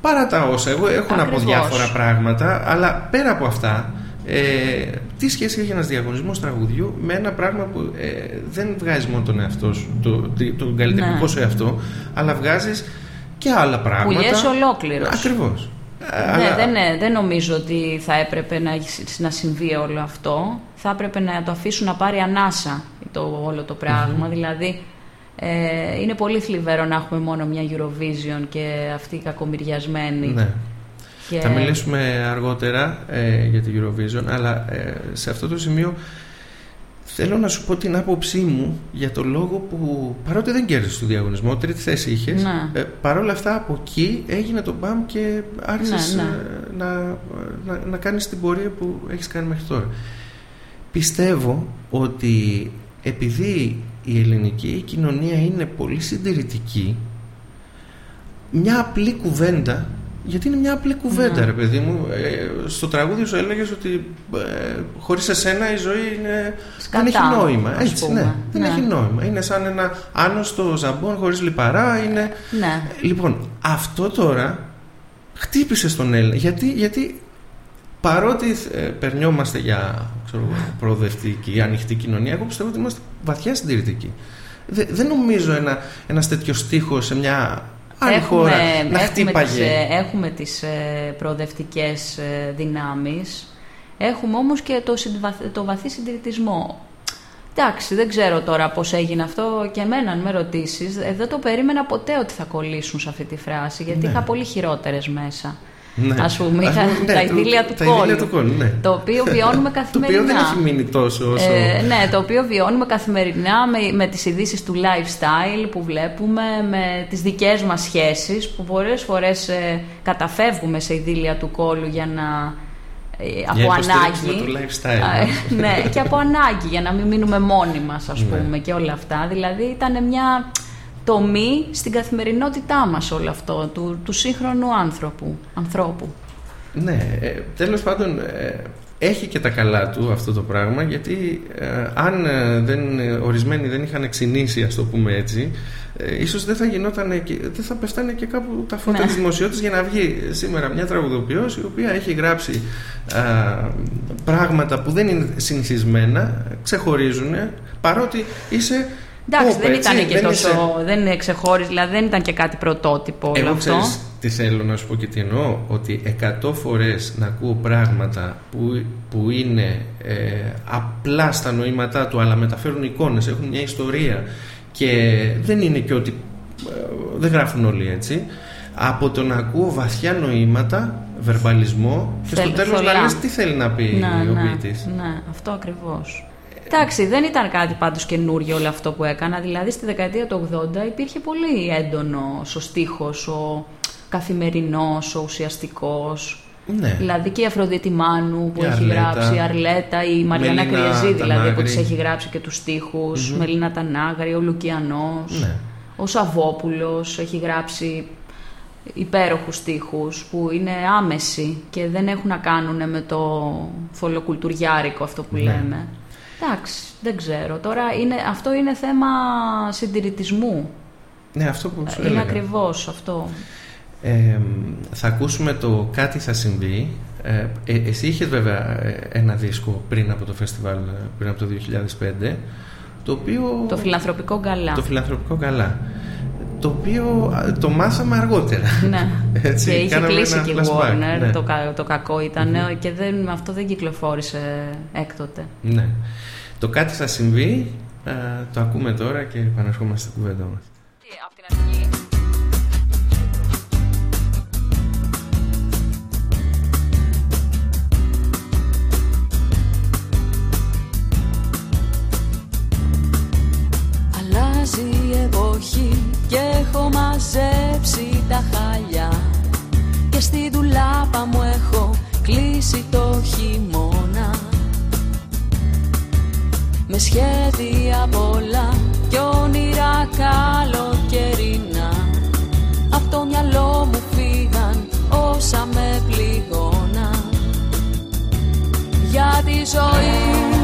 Speaker 4: παρά τα όσα. Εγώ έχω να πω
Speaker 5: Ακριβώς.
Speaker 4: διάφορα πράγματα, αλλά πέρα από αυτά, ε, τι σχέση έχει ένας διαγωνισμός τραγουδιού με ένα πράγμα που ε, δεν βγάζεις μόνο τον εαυτό σου, το, το, τον καλλιτεχνικό
Speaker 5: Ναι.
Speaker 4: σου εαυτό, αλλά βγάζεις και άλλα πράγματα.
Speaker 5: Πουλιέσαι ολόκληρος.
Speaker 4: Ακριβώς.
Speaker 5: Ναι, δεν, ναι, δεν νομίζω ότι θα έπρεπε να, να συμβεί όλο αυτό. Θα έπρεπε να το αφήσουν να πάρει ανάσα το, όλο το πραγμα Δηλαδή, ε, είναι πολύ θλιβερό να έχουμε μόνο μια Eurovision και αυτή η κακομοιριασμένη.
Speaker 4: Ναι.
Speaker 5: Και...
Speaker 4: Θα μιλήσουμε αργότερα ε, για την Eurovision, αλλά ε, σε αυτό το σημείο θέλω να σου πω την άποψή μου για το λόγο που παρότι δεν κέρδισε το διαγωνισμό, τρίτη θέση είχες,
Speaker 5: Ναι.
Speaker 4: ε, παρόλα αυτά από εκεί έγινε το μπαμ και άρχισες
Speaker 5: Ναι, ναι.
Speaker 4: ε, να, να, να κάνεις την πορεία που έχεις κάνει μέχρι τώρα. Πιστεύω ότι επειδή η ελληνική κοινωνία είναι πολύ συντηρητική μια απλή κουβέντα γιατί είναι μια απλή κουβέντα,
Speaker 5: Ναι.
Speaker 4: ρε παιδί μου. Ε, στο τραγούδι σου έλεγες ότι ε, χωρίς εσένα η ζωή είναι,
Speaker 5: Σκατά,
Speaker 4: δεν έχει νόημα.
Speaker 5: ας
Speaker 4: Έτσι,
Speaker 5: πούμε.
Speaker 4: ναι, δεν
Speaker 5: Ναι.
Speaker 4: έχει νόημα. Είναι σαν ένα άνοστο ζαμπόν χωρίς λιπαρά. Είναι...
Speaker 5: Ναι.
Speaker 4: Λοιπόν, αυτό τώρα χτύπησε στον Έλληνα. Γιατί, γιατί παρότι ε, περνιόμαστε για ξέρω, εγώ, προοδευτική, ανοιχτή κοινωνία, εγώ πιστεύω ότι είμαστε βαθιά συντηρητικοί. Δε- δεν νομίζω ένα, ένας τέτοιος στίχος σε μια άλλη χώρα να
Speaker 5: έχουμε,
Speaker 4: χτύπαγε.
Speaker 5: τις, ε, έχουμε τις ε, προοδευτικές ε, δυνάμεις, έχουμε όμως και το, συντβαθ- το βαθύ συντηρητισμό. Εντάξει, δεν ξέρω τώρα πώς έγινε αυτό και εμένα αν με ρωτήσεις, ε, δεν το περίμενα ποτέ ότι θα κολλήσουν σε αυτή τη φράση, γιατί
Speaker 4: Ναι.
Speaker 5: είχα πολύ χειρότερες μέσα.
Speaker 4: Ναι.
Speaker 5: Ας πούμε,
Speaker 4: Ας
Speaker 5: είχα
Speaker 4: πούμε, ναι,
Speaker 5: τα
Speaker 4: το-
Speaker 5: ειδήλια του
Speaker 4: τα ειδήλια
Speaker 5: κόλλου.
Speaker 4: του κόλλου, ναι.
Speaker 5: Το οποίο βιώνουμε
Speaker 4: Το
Speaker 5: καθημερινά.
Speaker 4: οποίο δεν έχει μείνει τόσο όσο.
Speaker 5: Ε, ναι, το οποίο βιώνουμε καθημερινά με, με τις ειδήσεις του lifestyle που βλέπουμε, με τις δικές μας σχέσεις που πολλές φορές ε, καταφεύγουμε σε ειδήλια του κόλου για να... ε, από
Speaker 4: Για να υποστηρίξουμε
Speaker 5: ανάγκη.
Speaker 4: το lifestyle.
Speaker 5: Α, ε, ναι, και από ανάγκη για να μην μείνουμε μόνοι μας ας
Speaker 4: Ναι.
Speaker 5: πούμε και όλα αυτά. Δηλαδή ήταν μια τομή στην καθημερινότητά μας όλο αυτό του, του σύγχρονου άνθρωπου. ανθρώπου.
Speaker 4: Ναι, ε, τέλος πάντων ε, έχει και τα καλά του αυτό το πράγμα γιατί ε, αν ε, δεν, ε, ορισμένοι δεν είχαν εξυνήσει ας το πούμε έτσι ε, ίσως δεν θα γινόταν και, δεν θα πεφτάνε και κάπου τα φώτα
Speaker 5: Ναι.
Speaker 4: της δημοσιότητας για να βγει σήμερα μια τραγουδοποιός η οποία έχει γράψει α, πράγματα που δεν είναι συνηθισμένα ξεχωρίζουν παρότι είσαι
Speaker 5: Εντάξει,
Speaker 4: pop,
Speaker 5: δεν
Speaker 4: έτσι,
Speaker 5: ήταν και
Speaker 4: δεν
Speaker 5: τόσο.
Speaker 4: είσαι-
Speaker 5: Δεν είναι ξεχώριστη, δηλαδή δεν ήταν και κάτι πρωτότυπο όλο
Speaker 4: Εγώ
Speaker 5: αυτό.
Speaker 4: ξέρεις τι θέλω να σου πω και τι εννοώ Ότι εκατό φορές να ακούω πράγματα που, που είναι ε, απλά στα νοήματά του Αλλά μεταφέρουν εικόνες, έχουν μια ιστορία Και δεν είναι και ότι ε, δεν γράφουν όλοι έτσι Από το να ακούω βαθιά νοήματα, βερμπαλισμό Και στο
Speaker 5: Θέλ-
Speaker 4: τέλος να
Speaker 5: θολά.
Speaker 4: λες τι θέλει να πει
Speaker 5: ναι,
Speaker 4: ο
Speaker 5: ναι,
Speaker 4: ποιητής
Speaker 5: ναι, αυτό ακριβώς. Εντάξει, δεν ήταν κάτι πάντως καινούριο όλο αυτό που έκανα. Δηλαδή στη δεκαετία του 80 υπήρχε πολύ έντονο ο στίχος, ο καθημερινός, ο ουσιαστικός.
Speaker 4: Ναι,
Speaker 5: Δηλαδή και η Αφροδίτη Μάνου που
Speaker 4: Η
Speaker 5: έχει
Speaker 4: Αρλέτα.
Speaker 5: γράψει, η Αρλέτα, η Μαριανά
Speaker 4: Μελίνα
Speaker 5: Κρυεζή δηλαδή που
Speaker 4: Τανάγρη.
Speaker 5: της έχει γράψει και τους στιχους Μελίνα Τανάγρη, ο Λουκιανός,
Speaker 4: Ναι.
Speaker 5: ο Σαββόπουλος έχει γράψει υπέροχους στίχους που είναι άμεση και δεν έχουν να κάνουν με το θολοκουλτουριάρικο αυτό που
Speaker 4: Ναι.
Speaker 5: λέμε. Εντάξει, δεν ξέρω. Τώρα είναι, αυτό είναι θέμα συντηρητισμού.
Speaker 4: ναι αυτό που σου
Speaker 5: είναι
Speaker 4: έλεγα.
Speaker 5: ακριβώς αυτό.
Speaker 4: Ε, θα ακούσουμε το «Κάτι θα συμβεί». Ε, ε, εσύ είχες βέβαια ε, ένα δίσκο πριν από το φεστιβάλ, ε, πριν από το 2005, το οποίο...
Speaker 5: Το φιλανθρωπικό γκαλά.
Speaker 4: Το φιλανθρωπικό καλά. Το οποίο α, το μάθαμε αργότερα.
Speaker 5: Ναι.
Speaker 4: Έτσι,
Speaker 5: και είχε
Speaker 4: κάναμε
Speaker 5: κλείσει
Speaker 4: ένα
Speaker 5: και η
Speaker 4: flashback,
Speaker 5: Warner,
Speaker 4: ναι.
Speaker 5: το, κα- το κακό ήταν και δεν, αυτό δεν κυκλοφόρησε έκτοτε.
Speaker 4: Ναι. Το «Κάτι θα συμβεί» ε, το ακούμε τώρα και επαναρχόμαστε στην κουβέντα μας.
Speaker 7: Αλλάζει η εποχή και έχω μαζέψει τα χαλιά Και στη δουλάπα μου έχω κλείσει το χειμώνα. Με σχέδια πολλά και όνειρα καλοκαιρινά. Απ' το μυαλό μου φύγαν όσα με πληγώνα για τη ζωή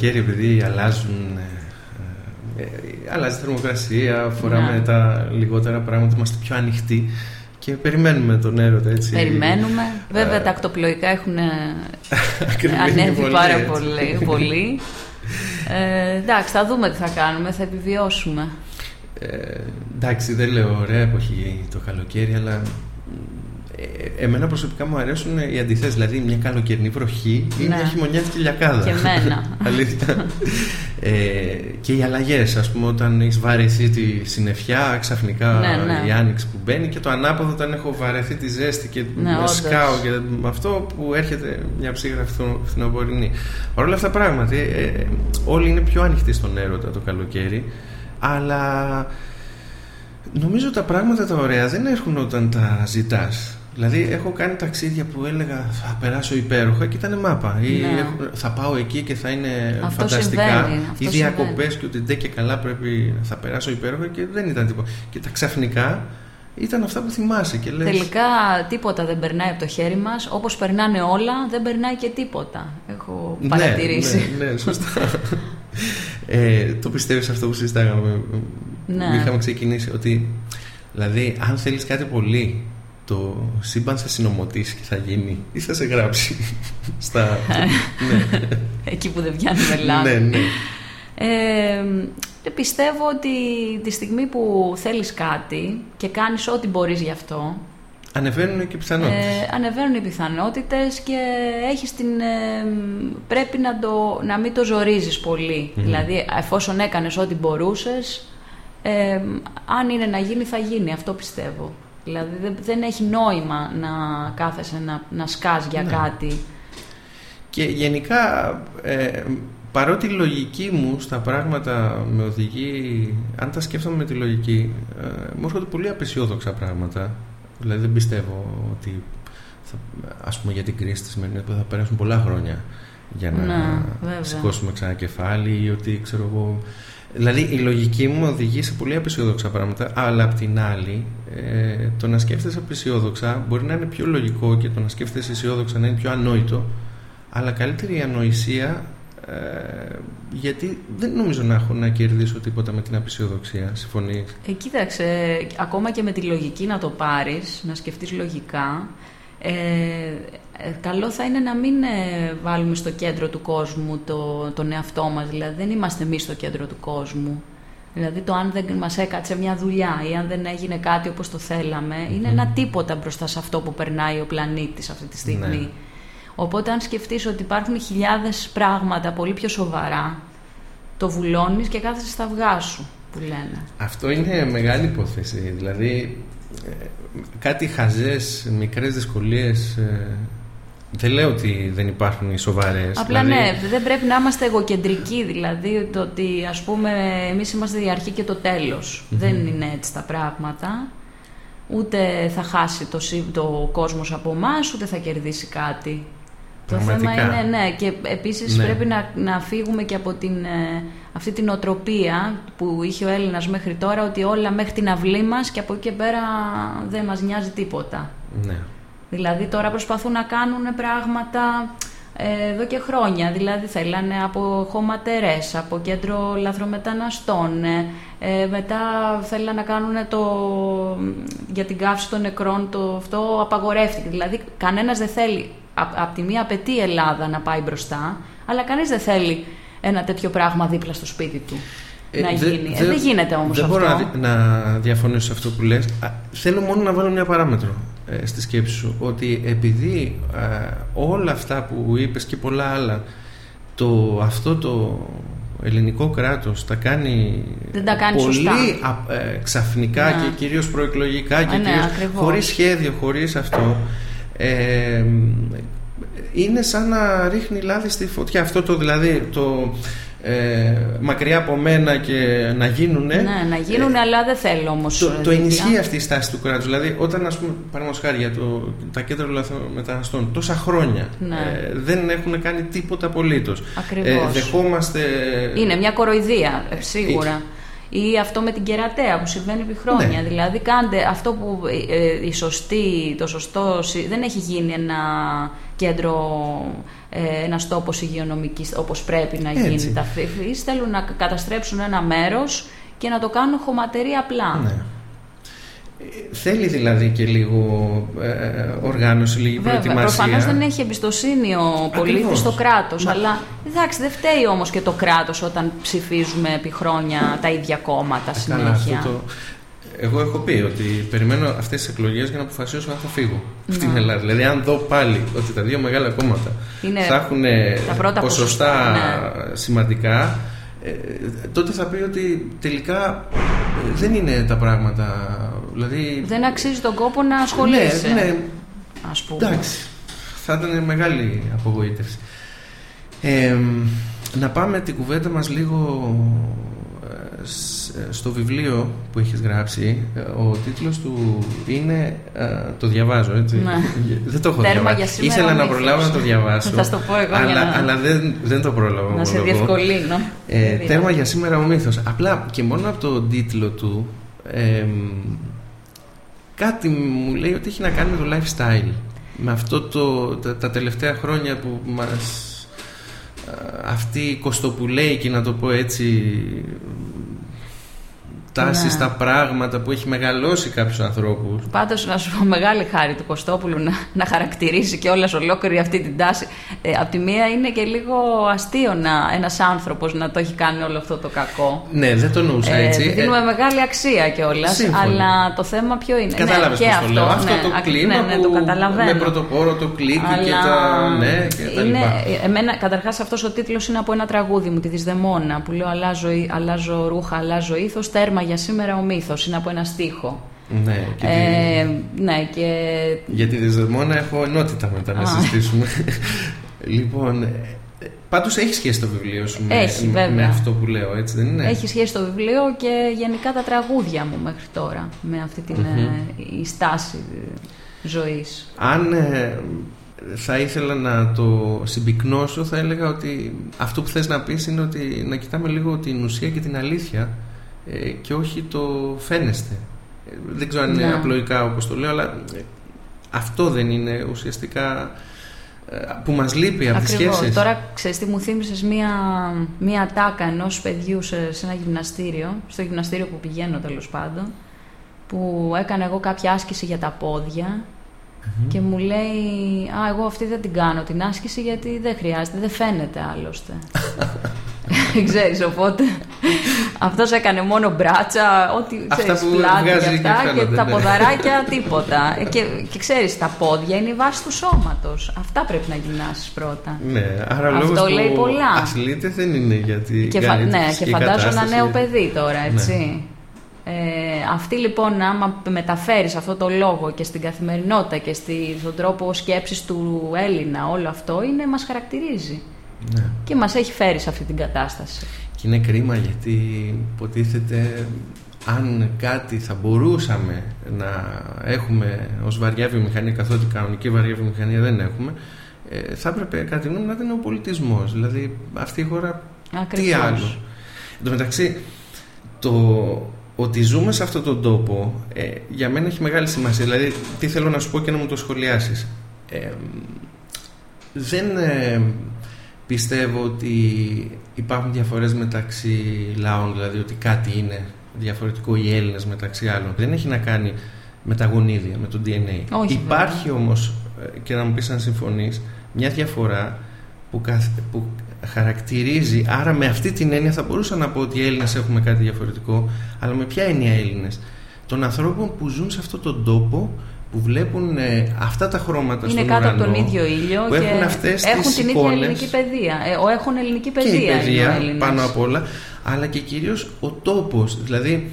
Speaker 7: καλοκαίρι
Speaker 4: επειδή αλλάζουν... ε, ε, ε, αλλάζει η θερμοκρασία, φοράμε
Speaker 5: Ναι.
Speaker 4: τα λιγότερα πράγματα, είμαστε πιο ανοιχτοί και περιμένουμε τον έρωτα έτσι.
Speaker 5: Περιμένουμε. Βέβαια τα ακτοπλοϊκά έχουν ε,
Speaker 4: Ακριβώς,
Speaker 5: ανέβει
Speaker 4: είναι πολύ
Speaker 5: πάρα
Speaker 4: έτσι.
Speaker 5: πολύ. πολύ. Ε, εντάξει, θα δούμε τι θα κάνουμε, θα επιβιώσουμε.
Speaker 4: Ε, εντάξει, δεν λέω ωραία εποχή το καλοκαίρι, αλλά ε, εμένα προσωπικά μου αρέσουν οι αντιθέσεις, δηλαδή μια καλοκαιρινή βροχή ή
Speaker 5: Ναι.
Speaker 4: μια χειμωνιάτικη λιακάδα.
Speaker 5: Και εμένα.
Speaker 4: Αλήθεια. ε, και οι αλλαγές, ας πούμε, όταν έχεις βαρεθεί τη συννεφιά, ξαφνικά
Speaker 5: Ναι, ναι.
Speaker 4: η άνοιξη που μπαίνει και το ανάποδο όταν έχω βαρεθεί τη ζέστη και
Speaker 5: Ναι,
Speaker 4: με
Speaker 5: όντως.
Speaker 4: σκάω και με αυτό που έρχεται μια ψύχρα φθινο- φθινοπορεινή. Παρ' όλα αυτά πράγματι, ε, ε, όλοι είναι πιο ανοιχτοί στον έρωτα το καλοκαίρι, αλλά νομίζω τα πράγματα τα ωραία δεν έρχονται όταν τα ζητάς. Δηλαδή έχω κάνει ταξίδια που έλεγα θα περάσω υπέροχα και ήταν μάπα ή
Speaker 5: Ναι.
Speaker 4: έχω- θα πάω εκεί και θα είναι
Speaker 5: Αυτό
Speaker 4: φανταστικά
Speaker 5: συμβαίνει, αυτό
Speaker 4: ή διακοπές
Speaker 5: συμβαίνει.
Speaker 4: και ότι ντε και καλά πρέπει θα περάσω υπέροχα και δεν ήταν τίποτα. Και τα ξαφνικά ήταν αυτά που θυμάσαι και λες
Speaker 5: Τελικά τίποτα δεν περνάει από το χέρι μας. Όπως περνάνε όλα, δεν περνάει και τίποτα. Έχω
Speaker 4: Ναι,
Speaker 5: παρατηρήσει.
Speaker 4: Ναι, ναι, σωστά. ε, το πιστεύεις αυτό που συζητάγαμε.
Speaker 5: Ναι.
Speaker 4: Είχαμε ξεκινήσει ότι δηλαδή αν θέλεις κάτι πολύ το σύμπαν θα συνομωτήσει και θα γίνει ή θα σε γράψει στα... ναι,
Speaker 5: Εκεί που δεν βγαίνουμε λάθος.
Speaker 4: ναι, ναι.
Speaker 5: Ε, πιστεύω ότι τη στιγμή που θέλεις κάτι και κάνεις ό,τι μπορείς γι' αυτό,
Speaker 4: Ανεβαίνουν και οι πιθανότητες.
Speaker 5: ε, ανεβαίνουν οι πιθανότητες και έχεις την, ε, πρέπει να, το, να μην το ζορίζεις πολύ. Δηλαδή, εφόσον έκανες ό,τι μπορούσες, ε, αν είναι να γίνει, θα γίνει. Αυτό πιστεύω. Δηλαδή, δεν, δεν έχει νόημα να κάθεσαι να, να σκάς για
Speaker 4: Ναι.
Speaker 5: κάτι.
Speaker 4: Και γενικά, ε, παρότι η λογική μου στα πράγματα με οδηγεί, αν τα σκέφτομαι με τη λογική, ε, μου έρχονται πολύ απεσιόδοξα πράγματα. Δηλαδή δεν πιστεύω ότι, θα, ας πούμε για την κρίση της σημερινής, που θα περάσουν πολλά χρόνια για να
Speaker 5: Ναι, βέβαια.
Speaker 4: σηκώσουμε ξανά κεφάλι ή ότι ξέρω εγώ... Δηλαδή η λογική μου με οδηγεί σε πολύ απεσιόδοξα πράγματα, αλλά απ' την άλλη ε, το να σκέφτεσαι απεσιόδοξα μπορεί να είναι πιο λογικό και το να σκέφτεσαι αισιόδοξα να είναι πιο ανόητο, αλλά καλύτερη η ανοησία ε, γιατί δεν νομίζω να έχω να κερδίσω τίποτα με την απεσιοδοξία. Συμφωνείς;
Speaker 5: Ε, κοίταξε, ακόμα και με τη λογική να το πάρεις, να σκεφτείς λογικά, ε, ε, καλό θα είναι να μην ε, βάλουμε στο κέντρο του κόσμου το, τον εαυτό μας. Δηλαδή δεν είμαστε εμείς στο κέντρο του κόσμου. Δηλαδή το αν δεν μας έκατσε μια δουλειά ή αν δεν έγινε κάτι όπως το θέλαμε, είναι ένα τίποτα μπροστά σε αυτό που περνάει ο πλανήτης αυτή τη στιγμή.
Speaker 4: Ναι.
Speaker 5: Οπότε αν σκεφτείς ότι υπάρχουν χιλιάδες πράγματα πολύ πιο σοβαρά, το βουλώνεις και κάθεσαι στα αυγά σου, που λένε.
Speaker 4: Αυτό είναι μεγάλη υπόθεση. Δηλαδή, ε, κάτι χαζές, μικρές δυσκολίες... ε, δεν λέω ότι δεν υπάρχουν οι σοβαρές.
Speaker 5: Απλά
Speaker 4: δηλαδή,
Speaker 5: ναι, δεν πρέπει να είμαστε εγωκεντρικοί, δηλαδή το ότι ας πούμε εμείς είμαστε η αρχή και το τελος Δεν είναι έτσι τα πράγματα. Ούτε θα χάσει το, συ- το κόσμος από εμάς, ούτε θα κερδίσει κάτι. Το θέμα
Speaker 4: Πραγματικά.
Speaker 5: είναι, ναι, και επίσης
Speaker 4: Ναι.
Speaker 5: πρέπει να, να φύγουμε και από την, ε, αυτή την οτροπία που είχε ο Έλληνας μέχρι τώρα, ότι όλα μέχρι την αυλή μας και από εκεί και πέρα δεν μας νοιάζει τίποτα.
Speaker 4: Ναι.
Speaker 5: Δηλαδή τώρα προσπαθούν να κάνουν πράγματα ε, εδώ και χρόνια. Δηλαδή θέλανε από χωματερές, από κέντρο λαθρομεταναστών. Ε, ε, μετά θέλανε να κάνουν το, για την καύση των νεκρών, το, αυτό απαγορεύτηκε. Δηλαδή κανένας δεν θέλει, από τη μία απαιτεί η Ελλάδα να πάει μπροστά, αλλά κανείς δεν θέλει ένα τέτοιο πράγμα δίπλα στο σπίτι του.
Speaker 4: Ε,
Speaker 5: να
Speaker 4: δε-
Speaker 5: γίνει.
Speaker 4: δε-
Speaker 5: ε, δεν γίνεται όμως
Speaker 4: Δεν
Speaker 5: αυτό.
Speaker 4: μπορώ να, δι- να διαφωνήσω σε αυτό που λες. Α, Θέλω μόνο να βάλω μια παράμετρο ε, στη σκέψη σου. Ότι επειδή ε, όλα αυτά που είπες και πολλά άλλα το, αυτό το ελληνικό κράτος τα κάνει,
Speaker 5: Δεν τα κάνει
Speaker 4: πολύ
Speaker 5: σωστά.
Speaker 4: α- ε, ξαφνικά
Speaker 5: Ναι.
Speaker 4: και κυρίως προεκλογικά και
Speaker 5: Α, ναι,
Speaker 4: κυρίως
Speaker 5: ακριβώς.
Speaker 4: χωρίς σχέδιο, χωρίς αυτό ε, είναι σαν να ρίχνει λάδι στη φωτιά αυτό το δηλαδή το ε, μακριά από μένα και να γίνουνε
Speaker 5: Ναι, να γίνουν, αλλά δεν θέλω όμως.
Speaker 4: το,
Speaker 5: ε,
Speaker 4: το
Speaker 5: δίπλα.
Speaker 4: ενισχύει αυτή η στάση του κράτους δηλαδή όταν ας πούμε παραδείγματος χάρη για το, τα κέντρα μεταναστών τόσα χρόνια
Speaker 5: Ναι.
Speaker 4: ε, δεν έχουν κάνει τίποτα απολύτως
Speaker 5: Ακριβώς.
Speaker 4: δεχόμαστε
Speaker 5: Είναι μια κοροϊδία, ε, σίγουρα. Ή αυτό με την κερατέα που συμβαίνει επί χρόνια.
Speaker 4: Ναι.
Speaker 5: Δηλαδή, κάντε αυτό που ε, ε, η σωστή, το σωστό. συ- Δεν έχει γίνει ένα κέντρο, ε, ένας τόπος υγειονομικής όπως πρέπει να
Speaker 4: Έτσι.
Speaker 5: γίνει. Τα φίφη θέλουν να καταστρέψουν ένα μέρος και να το κάνουν χωματερή απλά.
Speaker 4: Ναι. Ε, Θέλει δηλαδή και λίγο ε, οργάνωση, λίγη
Speaker 5: Βέβαια,
Speaker 4: προετοιμασία.
Speaker 5: προφανώς δεν έχει εμπιστοσύνη ο πολίτης
Speaker 4: Ακριβώς.
Speaker 5: στο κράτος.
Speaker 4: Μα-
Speaker 5: Αλλά εντάξει, δεν φταίει όμως και το κράτος όταν ψηφίζουμε επί χρόνια τα ίδια κόμματα
Speaker 4: Καλά,
Speaker 5: συνέχεια.
Speaker 4: αυτό το... Εγώ έχω πει ότι περιμένω αυτές τις εκλογές για να αποφασίσω αν θα φύγω
Speaker 5: Ναι.
Speaker 4: στην Ελλάδα. Δηλαδή, αν δω πάλι ότι τα δύο μεγάλα κόμματα
Speaker 5: Είναι
Speaker 4: θα έχουν
Speaker 5: τα πρώτα
Speaker 4: ποσοστά
Speaker 5: ποσοστά,
Speaker 4: σημαντικά, ε, τότε θα πει ότι τελικά ε, δεν είναι τα πράγματα. Δηλαδή,
Speaker 5: Δεν αξίζει τον κόπο να ασχολείσαι.
Speaker 4: Ναι, ναι,
Speaker 5: Ας πούμε.
Speaker 4: εντάξει. Θα ήταν μεγάλη απογοήτευση. Ε, να πάμε την κουβέντα μας λίγο ε, σ- ε, στο βιβλίο που έχεις γράψει. Ε, Ο τίτλος του είναι, ε, το διαβάζω έτσι,
Speaker 5: Ναι.
Speaker 4: δεν το έχω
Speaker 5: Τέρμα
Speaker 4: διαβάσει.
Speaker 5: για σήμερα
Speaker 4: Ήθελα
Speaker 5: ο
Speaker 4: να
Speaker 5: μύθος.
Speaker 4: προλάβω να το διαβάσω.
Speaker 5: Θα στο πω εγώ για
Speaker 4: αλλά,
Speaker 5: να-
Speaker 4: αλλά δεν, δεν το πρόλαβα.
Speaker 5: Να σε
Speaker 4: ομολογώ.
Speaker 5: διευκολύνω.
Speaker 4: Ε,
Speaker 5: Δεν
Speaker 4: τέρμα
Speaker 5: πειράζει.
Speaker 4: για σήμερα ο μύθος Απλά και μόνο από τον τίτλο του εμ, Κάτι μου λέει ότι έχει να κάνει με το lifestyle Με αυτό το, τα, τα τελευταία χρόνια που μας α, Αυτή η κοστοπουλέικη να το πω έτσι Τάση
Speaker 5: Ναι.
Speaker 4: στα πράγματα που έχει μεγαλώσει κάποιους ανθρώπους
Speaker 5: Πάντως, να σου πω μεγάλη χάρη του Κωστόπουλου να, να χαρακτηρίσει και όλα ολόκληρη αυτή την τάση. Ε, απ' τη μία είναι και λίγο αστείο να ένας άνθρωπος να το έχει κάνει όλο αυτό το κακό.
Speaker 4: Ναι δεν το νοούσα
Speaker 5: Ε,
Speaker 4: έτσι
Speaker 5: δίνουμε
Speaker 4: Ε,
Speaker 5: μεγάλη αξία κιόλας.
Speaker 4: σύμφωνοι.
Speaker 5: Αλλά το θέμα ποιο είναι.
Speaker 4: Κατάλαβες
Speaker 5: ναι,
Speaker 4: πώς
Speaker 5: και
Speaker 4: το
Speaker 5: αυτό,
Speaker 4: λέω Αυτό
Speaker 5: ναι,
Speaker 4: το
Speaker 5: ακ-
Speaker 4: κλίμα
Speaker 5: ναι, ναι,
Speaker 4: που
Speaker 5: το καταλαβαίνω.
Speaker 4: με πρωτοπόρο το κλικ και
Speaker 5: Αλλά
Speaker 4: τα ναι και τα
Speaker 5: είναι,
Speaker 4: λοιπά
Speaker 5: εμένα, καταρχάς αυτός ο τίτλος είναι από ένα τραγούδι μου, τη Δυσδεμόνα, που λέω αλλάζω, αλλάζω ρούχα, αλλάζω ήθος, τέρμα για σήμερα ο μύθος, είναι από ένα στίχο.
Speaker 4: Ναι, και τη-
Speaker 5: Ε, ναι, και
Speaker 4: Για τη Δεσδεμόνα έχω ενότητα μετά να
Speaker 5: Α.
Speaker 4: συζητήσουμε. λοιπόν, ε, πάντως έχει σχέση το βιβλίο σου με,
Speaker 5: Έχει,
Speaker 4: με-
Speaker 5: βέβαια.
Speaker 4: με αυτό που λέω, έτσι δεν είναι;
Speaker 5: έχει σχέση το βιβλίο και γενικά τα τραγούδια μου μέχρι τώρα, με αυτή την ε, η στάση ε, ζωής.
Speaker 4: Αν ε, θα ήθελα να το συμπυκνώσω, θα έλεγα ότι αυτό που θες να πεις είναι ότι να κοιτάμε λίγο την ουσία και την αλήθεια ε, και όχι το φαίνεστε. Ε, Δεν ξέρω αν είναι
Speaker 5: Ναι.
Speaker 4: απλοϊκά όπως το λέω, αλλά ε, αυτό δεν είναι ουσιαστικά ε, που μας λείπει από τις
Speaker 5: Ακριβώς.
Speaker 4: σχέσεις.
Speaker 5: Τώρα ξέρεις τι μου θύμισες μία, μία τάκα ενός παιδιού σε, σε ένα γυμναστήριο, στο γυμναστήριο που πηγαίνω τέλος πάντων, που έκανα εγώ κάποια άσκηση για τα πόδια και μου λέει «Α, εγώ αυτή δεν την κάνω την άσκηση γιατί δεν χρειάζεται, δεν φαίνεται άλλωστε». Ξέρεις, οπότε αυτός έκανε μόνο μπράτσα, ό,τι
Speaker 4: Αυτά
Speaker 5: ξέρεις,
Speaker 4: που
Speaker 5: πλάτη και
Speaker 4: βγάζει και
Speaker 5: αυτά και,
Speaker 4: φαίνονται,
Speaker 5: τα
Speaker 4: ναι.
Speaker 5: ποδαράκια τίποτα. Ε, Και, και ξέρεις, τα πόδια είναι η βάση του σώματος. Αυτά πρέπει να γυμνάσεις πρώτα.
Speaker 4: Ναι, άρα ο
Speaker 5: Αυτό
Speaker 4: λόγος
Speaker 5: λέει
Speaker 4: που
Speaker 5: πολλά.
Speaker 4: αθλείται δεν είναι γιατί
Speaker 5: Και, φα-
Speaker 4: κάνει τη
Speaker 5: ναι, και
Speaker 4: φυσική
Speaker 5: φαντάζω ένα
Speaker 4: κατάσταση.
Speaker 5: νέο παιδί τώρα, έτσι. Ε, αυτή λοιπόν, άμα μεταφέρεις αυτό το λόγο και στην καθημερινότητα και στη, στον τρόπο σκέψης του Έλληνα, όλο αυτό είναι, μας χαρακτηρίζει.
Speaker 4: Ναι.
Speaker 5: Και μας έχει φέρει σε αυτή την κατάσταση.
Speaker 4: Και είναι κρίμα γιατί υποτίθεται αν κάτι θα μπορούσαμε να έχουμε ως βαριά βιομηχανία καθότι κανονική βαριά βιομηχανία δεν έχουμε ε, θα έπρεπε κάτι γνώμη να ήταν ο πολιτισμός δηλαδή αυτή η χώρα τι
Speaker 5: Ακριβώς.
Speaker 4: άλλο Εν τω μεταξύ το ότι ζούμε σε αυτόν τον τόπο ε, για μένα έχει μεγάλη σημασία δηλαδή τι θέλω να σου πω και να μου το σχολιάσεις ε, δεν ε, πιστεύω ότι υπάρχουν διαφορές μεταξύ λαών, δηλαδή ότι κάτι είναι διαφορετικό οι Έλληνες μεταξύ άλλων. Δεν έχει να κάνει με τα γονίδια, με το DNA.
Speaker 5: Όχι,
Speaker 4: Υπάρχει
Speaker 5: βέβαια.
Speaker 4: όμως, ε, και να μου πεις αν συμφωνείς, μια διαφορά που, καθ- που χαρακτηρίζει, άρα με αυτή την έννοια θα μπορούσα να πω ότι οι Έλληνες έχουμε κάτι διαφορετικό, αλλά με ποια έννοια Έλληνες; Των ανθρώπων που ζουν σε αυτόν τον τόπο, που βλέπουν ε, αυτά τα χρώματα
Speaker 5: Είναι
Speaker 4: στον
Speaker 5: κάτω από
Speaker 4: ουρανό,
Speaker 5: τον ίδιο ήλιο
Speaker 4: που
Speaker 5: και
Speaker 4: έχουν αυτές
Speaker 5: έχουν
Speaker 4: τις
Speaker 5: την
Speaker 4: εικόνες,
Speaker 5: ίδια ελληνική παιδεία. Ε, ο, έχουν ελληνική
Speaker 4: και η
Speaker 5: παιδεία. είναι ο
Speaker 4: παιδεία
Speaker 5: Έλληνας.
Speaker 4: πάνω απ' όλα αλλά και κυρίως ο τόπος δηλαδή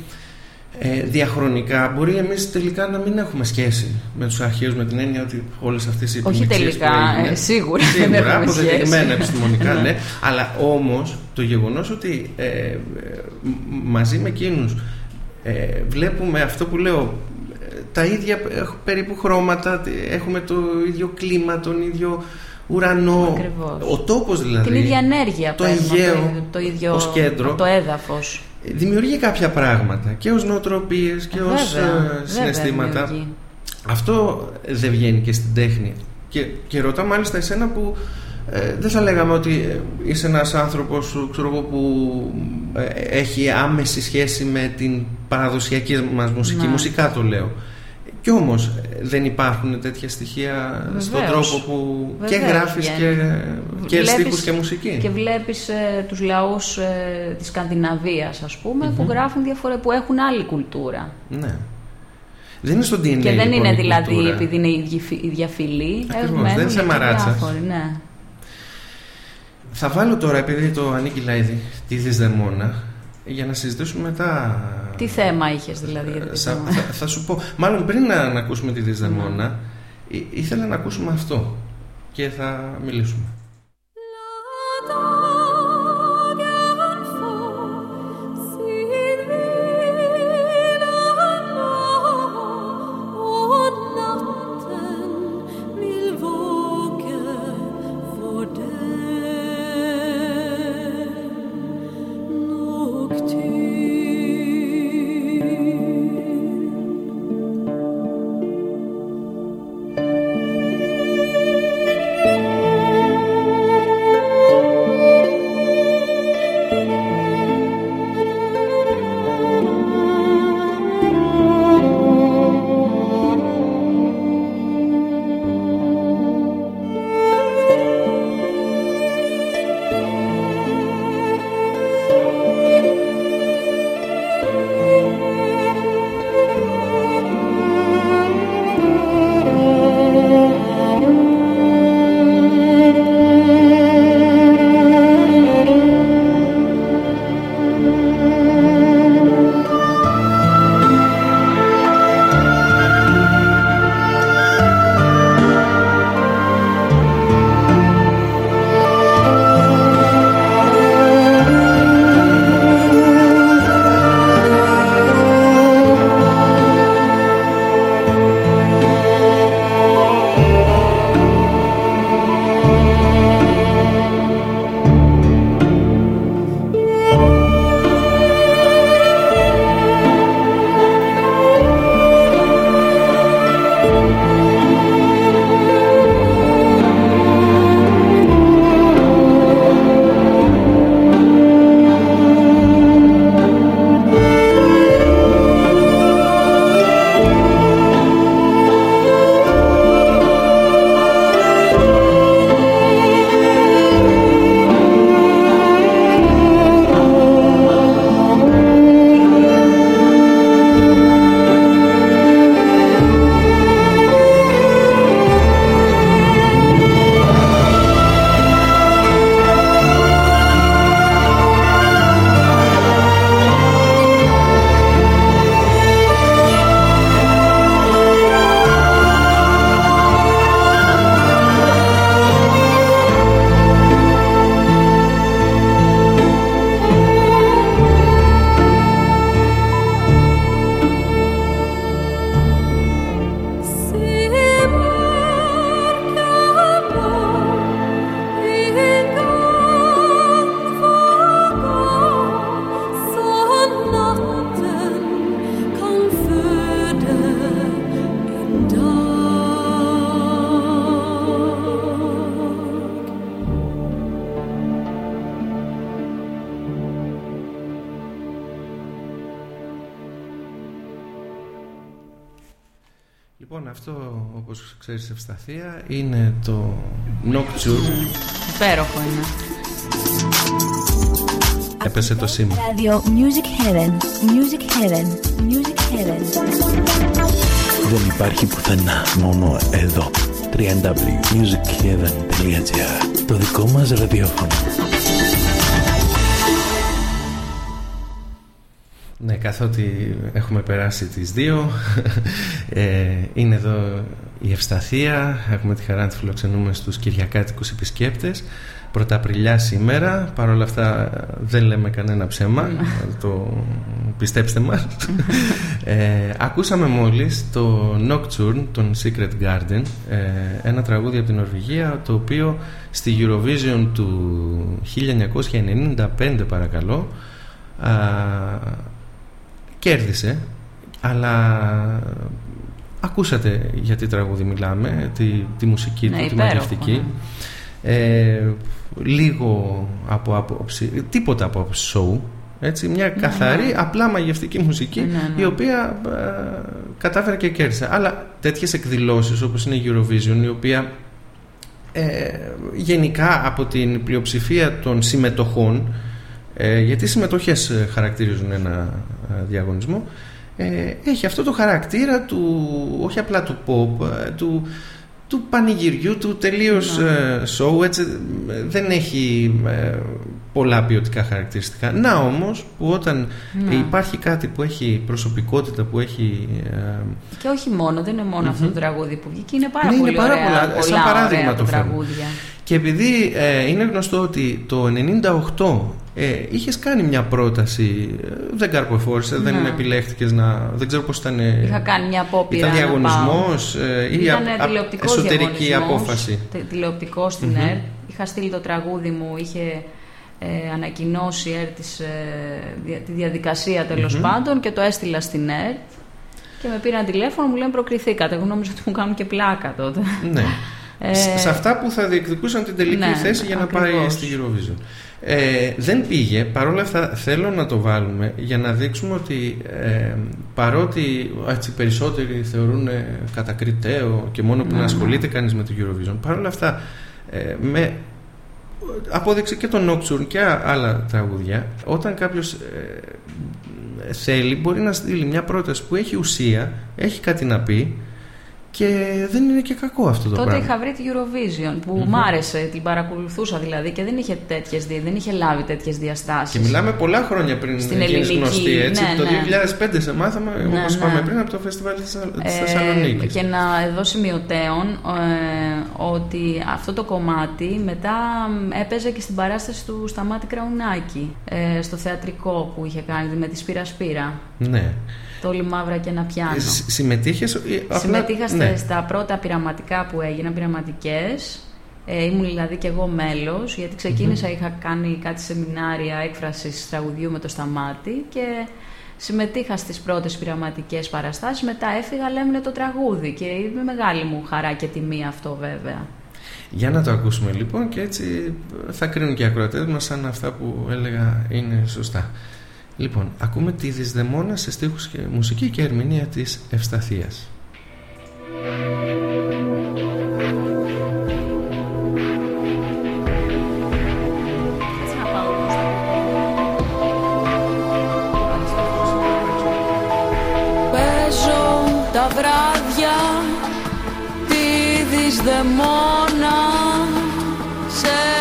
Speaker 4: ε, διαχρονικά μπορεί εμείς τελικά να μην έχουμε σχέση με τους αρχαίους με την έννοια ότι όλες αυτές οι
Speaker 5: Όχι
Speaker 4: επιμηξίες
Speaker 5: τελικά,
Speaker 4: που έγιναν,
Speaker 5: ε, σίγουρα δεν
Speaker 4: σίγουρα
Speaker 5: έχουμε
Speaker 4: αποδεδειγμένα
Speaker 5: σχέση.
Speaker 4: επιστημονικά
Speaker 5: Ναι.
Speaker 4: ναι αλλά όμως το γεγονός ότι ε, ε, μ- μαζί με εκείνους ε, βλέπουμε αυτό που λέω ε, τα ίδια ε, περίπου χρώματα τε- έχουμε το ίδιο κλίμα τον ίδιο ουρανό
Speaker 5: Ακριβώς.
Speaker 4: ο τόπος δηλαδή
Speaker 5: Την ίδια ενέργεια
Speaker 4: το
Speaker 5: παίρνουμε από
Speaker 4: Αιγαίο
Speaker 5: το, ίδιο,
Speaker 4: ως κέντρο.
Speaker 5: από το έδαφος.
Speaker 4: δημιουργεί κάποια πράγματα και ως νοοτροπίες και ως
Speaker 5: Βέβαια,
Speaker 4: ε,
Speaker 5: βέβαια
Speaker 4: συναισθήματα.
Speaker 5: δημιουργεί.
Speaker 4: Αυτό δεν βγαίνει και στην τέχνη. Και, και ρωτά μάλιστα εσένα που ε, δεν θα λέγαμε ότι ε, είσαι ένας άνθρωπος ξέρω εγώ, που ε, έχει άμεση σχέση με την παραδοσιακή μας μουσική.
Speaker 5: Ναι.
Speaker 4: Μουσικά το λέω. Κι όμως ε, δεν υπάρχουν τέτοια στοιχεία στον
Speaker 5: Βεβαίως.
Speaker 4: τρόπο που
Speaker 5: Βεβαίως
Speaker 4: και γράφεις και,
Speaker 5: βγαίνει.
Speaker 4: και
Speaker 5: Βλέπεις
Speaker 4: στίχους και μουσική.
Speaker 5: Και βλέπεις ε, τους λαούς ε, της Σκανδιναβίας, ας πούμε, που γράφουν διαφορε... που έχουν άλλη κουλτούρα.
Speaker 4: Ναι. Δεν είναι στο DNA
Speaker 5: και δεν
Speaker 4: λοιπόν,
Speaker 5: είναι
Speaker 4: η
Speaker 5: δηλαδή
Speaker 4: κουλτούρα.
Speaker 5: επειδή είναι ίδια φυ- ίδια φυλή.
Speaker 4: Ακριβώς,
Speaker 5: Έχουμε
Speaker 4: δεν είσαι μαράτσας.
Speaker 5: διάφοροι, ναι.
Speaker 4: Θα βάλω τώρα, επειδή το ανήκει Λάιδη, τη Δυσδεμόνα, για να συζητήσουμε μετά.
Speaker 5: Τι θέμα είχες δηλαδή για
Speaker 4: Ε,
Speaker 5: την
Speaker 4: σα-
Speaker 5: Δυσδεμόνα;
Speaker 4: θα, θα σου πω. Μάλλον πριν να, να ακούσουμε τη Δυσδεμόνα, ή- ήθελα να ακούσουμε αυτό και θα μιλήσουμε. Έπεσε το σήμα.
Speaker 1: Radio Music Heaven. Music Heaven. Music Heaven.
Speaker 8: Δεν υπάρχει πουθενά, μόνο εδώ. www.musicheaven.gr Το δικό μας ραδιόφωνο.
Speaker 4: Ναι, καθότι έχουμε περάσει τις δύο ε, Είναι εδώ η Ευσταθία Έχουμε τη χαρά να τη φιλοξενούμε στους Κυριακάτικους επισκέπτες Πρωταπριλιά σήμερα. Παρ' όλα αυτά δεν λέμε κανένα ψέμα. Το πιστέψτε μας. Ε, Ακούσαμε μόλις το Nocturne Τον Secret Garden ε, Ένα τραγούδι από την Νορβηγία Το οποίο στη Eurovision του 1995 παρακαλώ α, κέρδισε. Αλλά ακούσατε για τι τραγούδι μιλάμε τη, τη μουσική
Speaker 5: Ναι,
Speaker 4: του, τη
Speaker 5: υπέροχο,
Speaker 4: μαγευτική ε, λίγο από άποψη τίποτα από άποψη show έτσι, μια καθαρή απλά μαγευτική μουσική
Speaker 5: Ναι, ναι.
Speaker 4: η οποία ε, κατάφερε και κέρδισε αλλά τέτοιες εκδηλώσεις όπως είναι η Eurovision η οποία ε, γενικά από την πλειοψηφία των συμμετοχών ε, γιατί οι συμμετοχές ε, χαρακτηρίζουν ένα ε, διαγωνισμό ε, έχει αυτό το χαρακτήρα του όχι απλά του pop ε, του, του πανηγυριού του τελείως ε, show έτσι, ε, δεν έχει ε, πολλά ποιοτικά χαρακτηριστικά να όμως που όταν υπάρχει κάτι που έχει προσωπικότητα που έχει ε,
Speaker 5: Και όχι μόνο, δεν είναι μόνο αυτό το τραγούδι που βγήκε. Είναι πάρα
Speaker 4: Ναι, είναι
Speaker 5: πολύ
Speaker 4: πάρα
Speaker 5: ωραία,
Speaker 4: πολλά.
Speaker 5: πολλά
Speaker 4: Σαν παράδειγμα
Speaker 5: ωραία
Speaker 4: το φέρνω.
Speaker 5: τραγούδια.
Speaker 4: Και επειδή ε, είναι γνωστό ότι το 98 ε, είχες κάνει μια πρόταση, ε, δεν καρποφόρησες, δεν
Speaker 5: Ναι.
Speaker 4: επιλέχτηκες να... Δεν ξέρω πώς ήταν... ε,
Speaker 5: Είχα κάνει μια απόπειρα
Speaker 4: Ήταν
Speaker 5: να
Speaker 4: διαγωνισμός ε, ή
Speaker 5: Ήταν
Speaker 4: α- α-
Speaker 5: τηλεοπτικός
Speaker 4: εσωτερική
Speaker 5: διαγωνισμός,
Speaker 4: απόφαση.
Speaker 5: τε- τηλεοπτικός στην ΕΡΤ. Είχα στείλει το τραγούδι μου, είχε ε, ανακοινώσει η ΕΡΤ της, ε, δια- τη διαδικασία τέλος πάντων και το έστειλα στην ΕΡΤ. Και με πήραν τηλέφωνο, μου λένε προκριθήκατε. Εγώ νόμιζα ότι μου κάνουν και πλάκα τότε.
Speaker 4: Ναι.
Speaker 5: Ε,
Speaker 4: Σ- σε αυτά που θα διεκδικούσαν την τελική
Speaker 5: ναι,
Speaker 4: θέση για να πάει
Speaker 5: ακριβώς.
Speaker 4: στη Eurovision. Ε, δεν πήγε, παρόλα αυτά θέλω να το βάλουμε για να δείξουμε ότι ε, παρότι έτσι, περισσότεροι θεωρούν ε, κατακριτέο και μόνο που
Speaker 5: Ναι,
Speaker 4: να
Speaker 5: ναι.
Speaker 4: ασχολείται κανείς με το Eurovision, παρόλα αυτά ε, με απόδειξε και το Nocturne και α- άλλα τραγούδια όταν κάποιος ε, θέλει μπορεί να στείλει μια πρόταση που έχει ουσία έχει κάτι να πει και δεν είναι και κακό αυτό το
Speaker 5: Τότε
Speaker 4: πράγμα
Speaker 5: είχα βρει τη Eurovision που μ' άρεσε, την παρακολουθούσα δηλαδή και δεν είχε, τέτοιες, δι- δεν είχε λάβει τέτοιες διαστάσεις.
Speaker 4: Και μιλάμε πολλά χρόνια πριν
Speaker 5: Στην
Speaker 4: γίνεις
Speaker 5: ελληνική,
Speaker 4: γνωστή, έτσι.
Speaker 5: ναι,
Speaker 4: το
Speaker 5: ναι.
Speaker 4: 2005 σε μάθαμε,
Speaker 5: Ναι,
Speaker 4: όπως
Speaker 5: ναι.
Speaker 4: είπαμε πριν, από το φεστιβάλ της, Θεσσα- της
Speaker 5: Ε,
Speaker 4: Θεσσαλονίκης.
Speaker 5: και να εδώ σημειωτέων ε, ότι αυτό το κομμάτι μετά έπαιζε και στην παράσταση του Σταμάτη Κραουνάκη ε, στο θεατρικό που είχε κάνει με τη Σπύρα Σπύρα.
Speaker 4: Ναι.
Speaker 5: Το όλη μαύρα και ένα πιάνο.
Speaker 4: Ε, συ- Συμμετείχες... ε, απλά-
Speaker 5: Συμμετείχα στα-
Speaker 4: ναι.
Speaker 5: στα πρώτα πειραματικά που έγιναν, πειραματικές. Ε, ήμουν δηλαδή και εγώ μέλος, γιατί ξεκίνησα, είχα κάνει κάτι σεμινάρια έκφρασης τραγουδιού με το σταμάτη και συμμετείχα στις πρώτες πειραματικές παραστάσεις, μετά έφυγα, αλλά έμεινε το τραγούδι και είναι μεγάλη μου χαρά και τιμή αυτό βέβαια.
Speaker 4: Για να το ακούσουμε λοιπόν και έτσι θα κρίνουν και οι ακροατές μας αν αυτά που έλεγα είναι σωστά. Λοιπόν, ακούμε τη Δυσδεμόνα σε στίχους και μουσική και ερμηνεία της Ευσταθίας.
Speaker 7: Παίζω τα βράδια τη δυσδεμόνα σε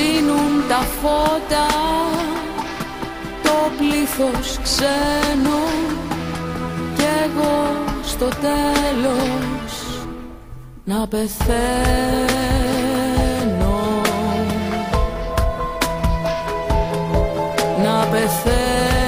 Speaker 5: σβήνουν τα φώτα το πλήθος ξένο κι εγώ στο τέλος να πεθαίνω. Να πεθαίνω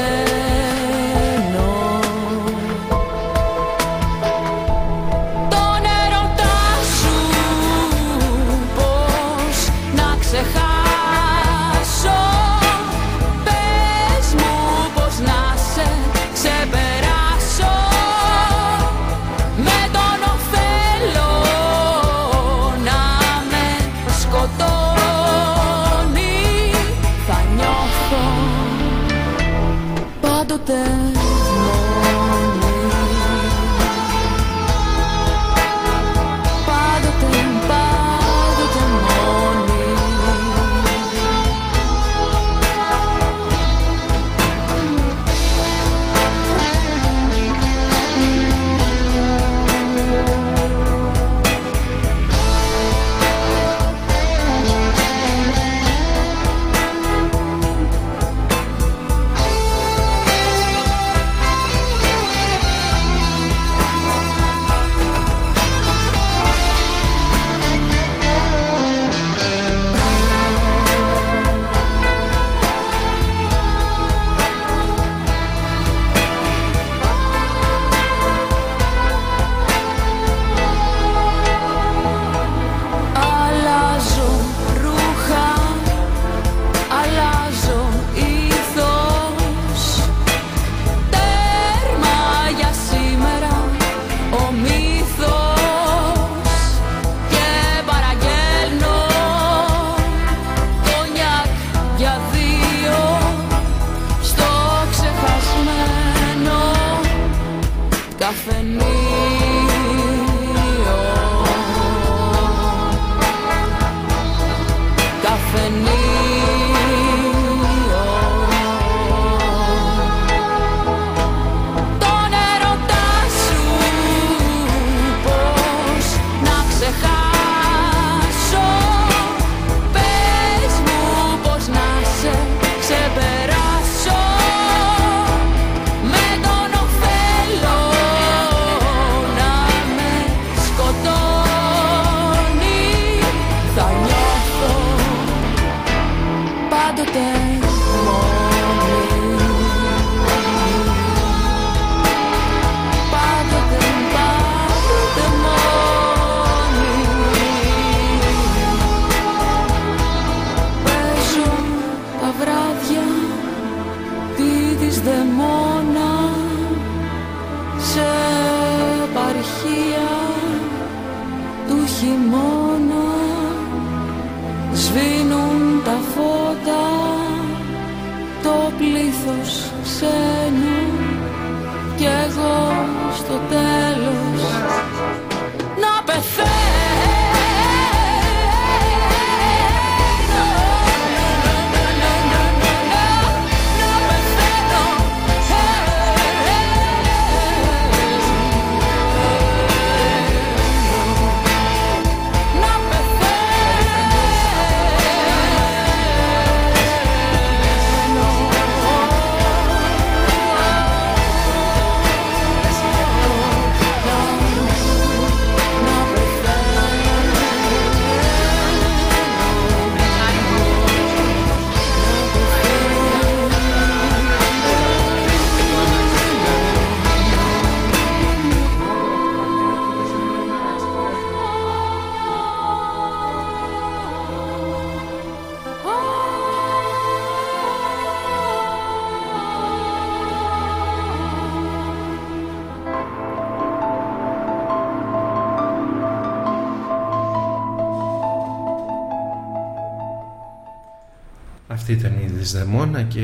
Speaker 4: Δεσδεμόνα και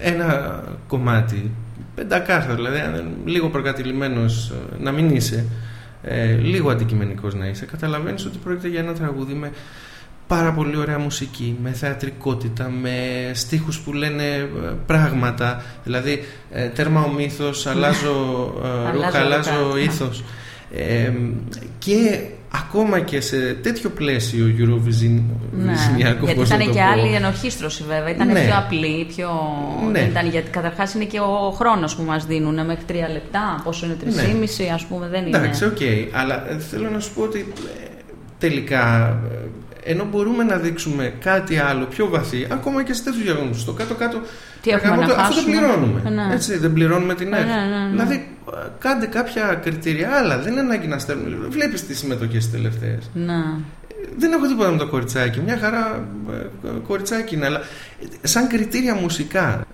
Speaker 4: ε, ένα κομμάτι. Πεντακάρθο δηλαδή αν- λίγο προκατηλημένος ε, να μην είσαι ε, λίγο αντικειμενικός να είσαι. Καταλαβαίνεις ότι πρόκειται για ένα τραγούδι με πάρα πολύ ωραία μουσική με θεατρικότητα, με στίχους που λένε ε, πράγματα. Δηλαδή ε, τέρμα ο μύθος αλλάζω ε, ρούχα,
Speaker 9: Αλλάζω
Speaker 4: αλλάζω
Speaker 9: ρούχα, ναι.
Speaker 4: ήθος. Ε, και ακόμα και σε τέτοιο πλαίσιο Eurovision
Speaker 9: Ναι,
Speaker 4: Βυζινιάκο,
Speaker 9: γιατί
Speaker 4: πώς να
Speaker 9: ήταν
Speaker 4: το
Speaker 9: και
Speaker 4: πω.
Speaker 9: άλλη ενορχίστρωση βέβαια. Ήταν
Speaker 4: Ναι.
Speaker 9: πιο απλή, πιο.
Speaker 4: Ναι.
Speaker 9: Δεν ήταν, γιατί καταρχάς είναι και ο χρόνος που μας δίνουν μέχρι τρία λεπτά. Πόσο είναι τρεις
Speaker 4: Ναι.
Speaker 9: ή μισή, ας πούμε, δεν είναι.
Speaker 4: Εντάξει, οκ. Αλλά ε, θέλω να σου πω ότι ε, τελικά ε, ενώ μπορούμε να δείξουμε κάτι άλλο πιο βαθύ, ακόμα και σε τέτοιους διαγωνισμούς, στο κάτω-κάτω.
Speaker 9: Τι έχουμε
Speaker 4: κάνουμε
Speaker 9: να
Speaker 4: το- Αυτό δεν
Speaker 9: χάσουμε;
Speaker 4: πληρώνουμε.
Speaker 9: Ναι.
Speaker 4: Έτσι, δεν πληρώνουμε την
Speaker 9: Ναι,
Speaker 4: ΕΡΤ.
Speaker 9: ναι, ναι, ναι.
Speaker 4: Δηλαδή, ε, κάντε κάποια κριτήρια άλλα. Δεν είναι ανάγκη να στέλνουμε. Βλέπεις τις συμμετοχές τελευταίες.
Speaker 9: Να.
Speaker 4: Δεν έχω τίποτα με το κοριτσάκι. Μια χαρά ε, κοριτσάκι είναι, αλλά ε, σαν κριτήρια μουσικά.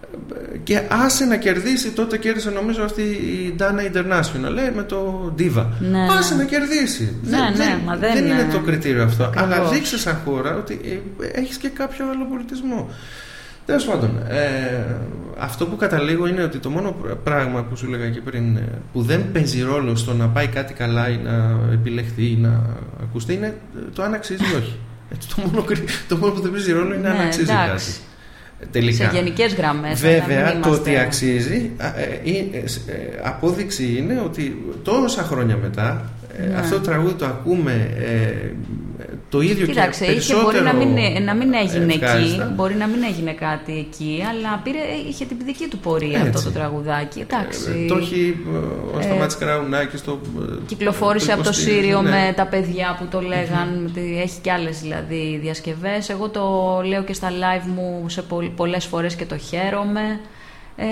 Speaker 4: ε, Και άσε να κερδίσει, τότε κέρδισε νομίζω αυτή η Dana International ε, με το Diva.
Speaker 9: Ναι.
Speaker 4: Άσε να κερδίσει.
Speaker 9: Ναι, ναι, μα δεν
Speaker 4: είναι
Speaker 9: είναι.
Speaker 4: το κριτήριο αυτό.
Speaker 9: Ακριβώς.
Speaker 4: Αλλά δείξε σαν χώρα ότι ε, έχεις και κάποιο άλλο πολιτισμό. Τέλος πάντων, ε, αυτό που καταλήγω είναι ότι το μόνο πράγμα που σου έλεγα και πριν ε, που δεν παίζει ρόλο στο να πάει κάτι καλά ή να επιλεχθεί ή να ακουστεί είναι το αν αξίζει ή όχι. Έτσι, το, μόνο, το μόνο που δεν παίζει ρόλο είναι αν
Speaker 5: Ναι,
Speaker 4: αξίζει
Speaker 5: εντάξει.
Speaker 4: κάτι. Τελικά.
Speaker 5: Σε γενικές γραμμές.
Speaker 4: Βέβαια, το ότι αξίζει, α, ε, ε, ε, απόδειξη είναι ότι τόσα χρόνια μετά ε,
Speaker 5: Ναι.
Speaker 4: αυτό το τραγούδι το ακούμε ε, το ίδιο
Speaker 5: Κοίταξε,
Speaker 4: και
Speaker 5: είχε,
Speaker 4: περισσότερο
Speaker 5: μπορεί να μην, να μην έγινε
Speaker 4: ευχάριστα.
Speaker 5: εκεί, μπορεί να μην έγινε κάτι εκεί, αλλά πήρε, είχε την δική του πορεία αυτό
Speaker 4: Έτσι.
Speaker 5: το τραγουδάκι. Εντάξει.
Speaker 4: Ε, Το έχει ε, ο Σταμάτης Καραουνάκης το, ε,
Speaker 5: Κυκλοφόρησε
Speaker 4: το
Speaker 5: από το
Speaker 4: υποστηρίζει,
Speaker 5: Σύριο
Speaker 4: ναι.
Speaker 5: με τα παιδιά που το λέγαν. ότι Έχει και άλλες δηλαδή διασκευές. Εγώ το λέω και στα live μου σε πο- πολλές φορές και το χαίρομαι. Ε,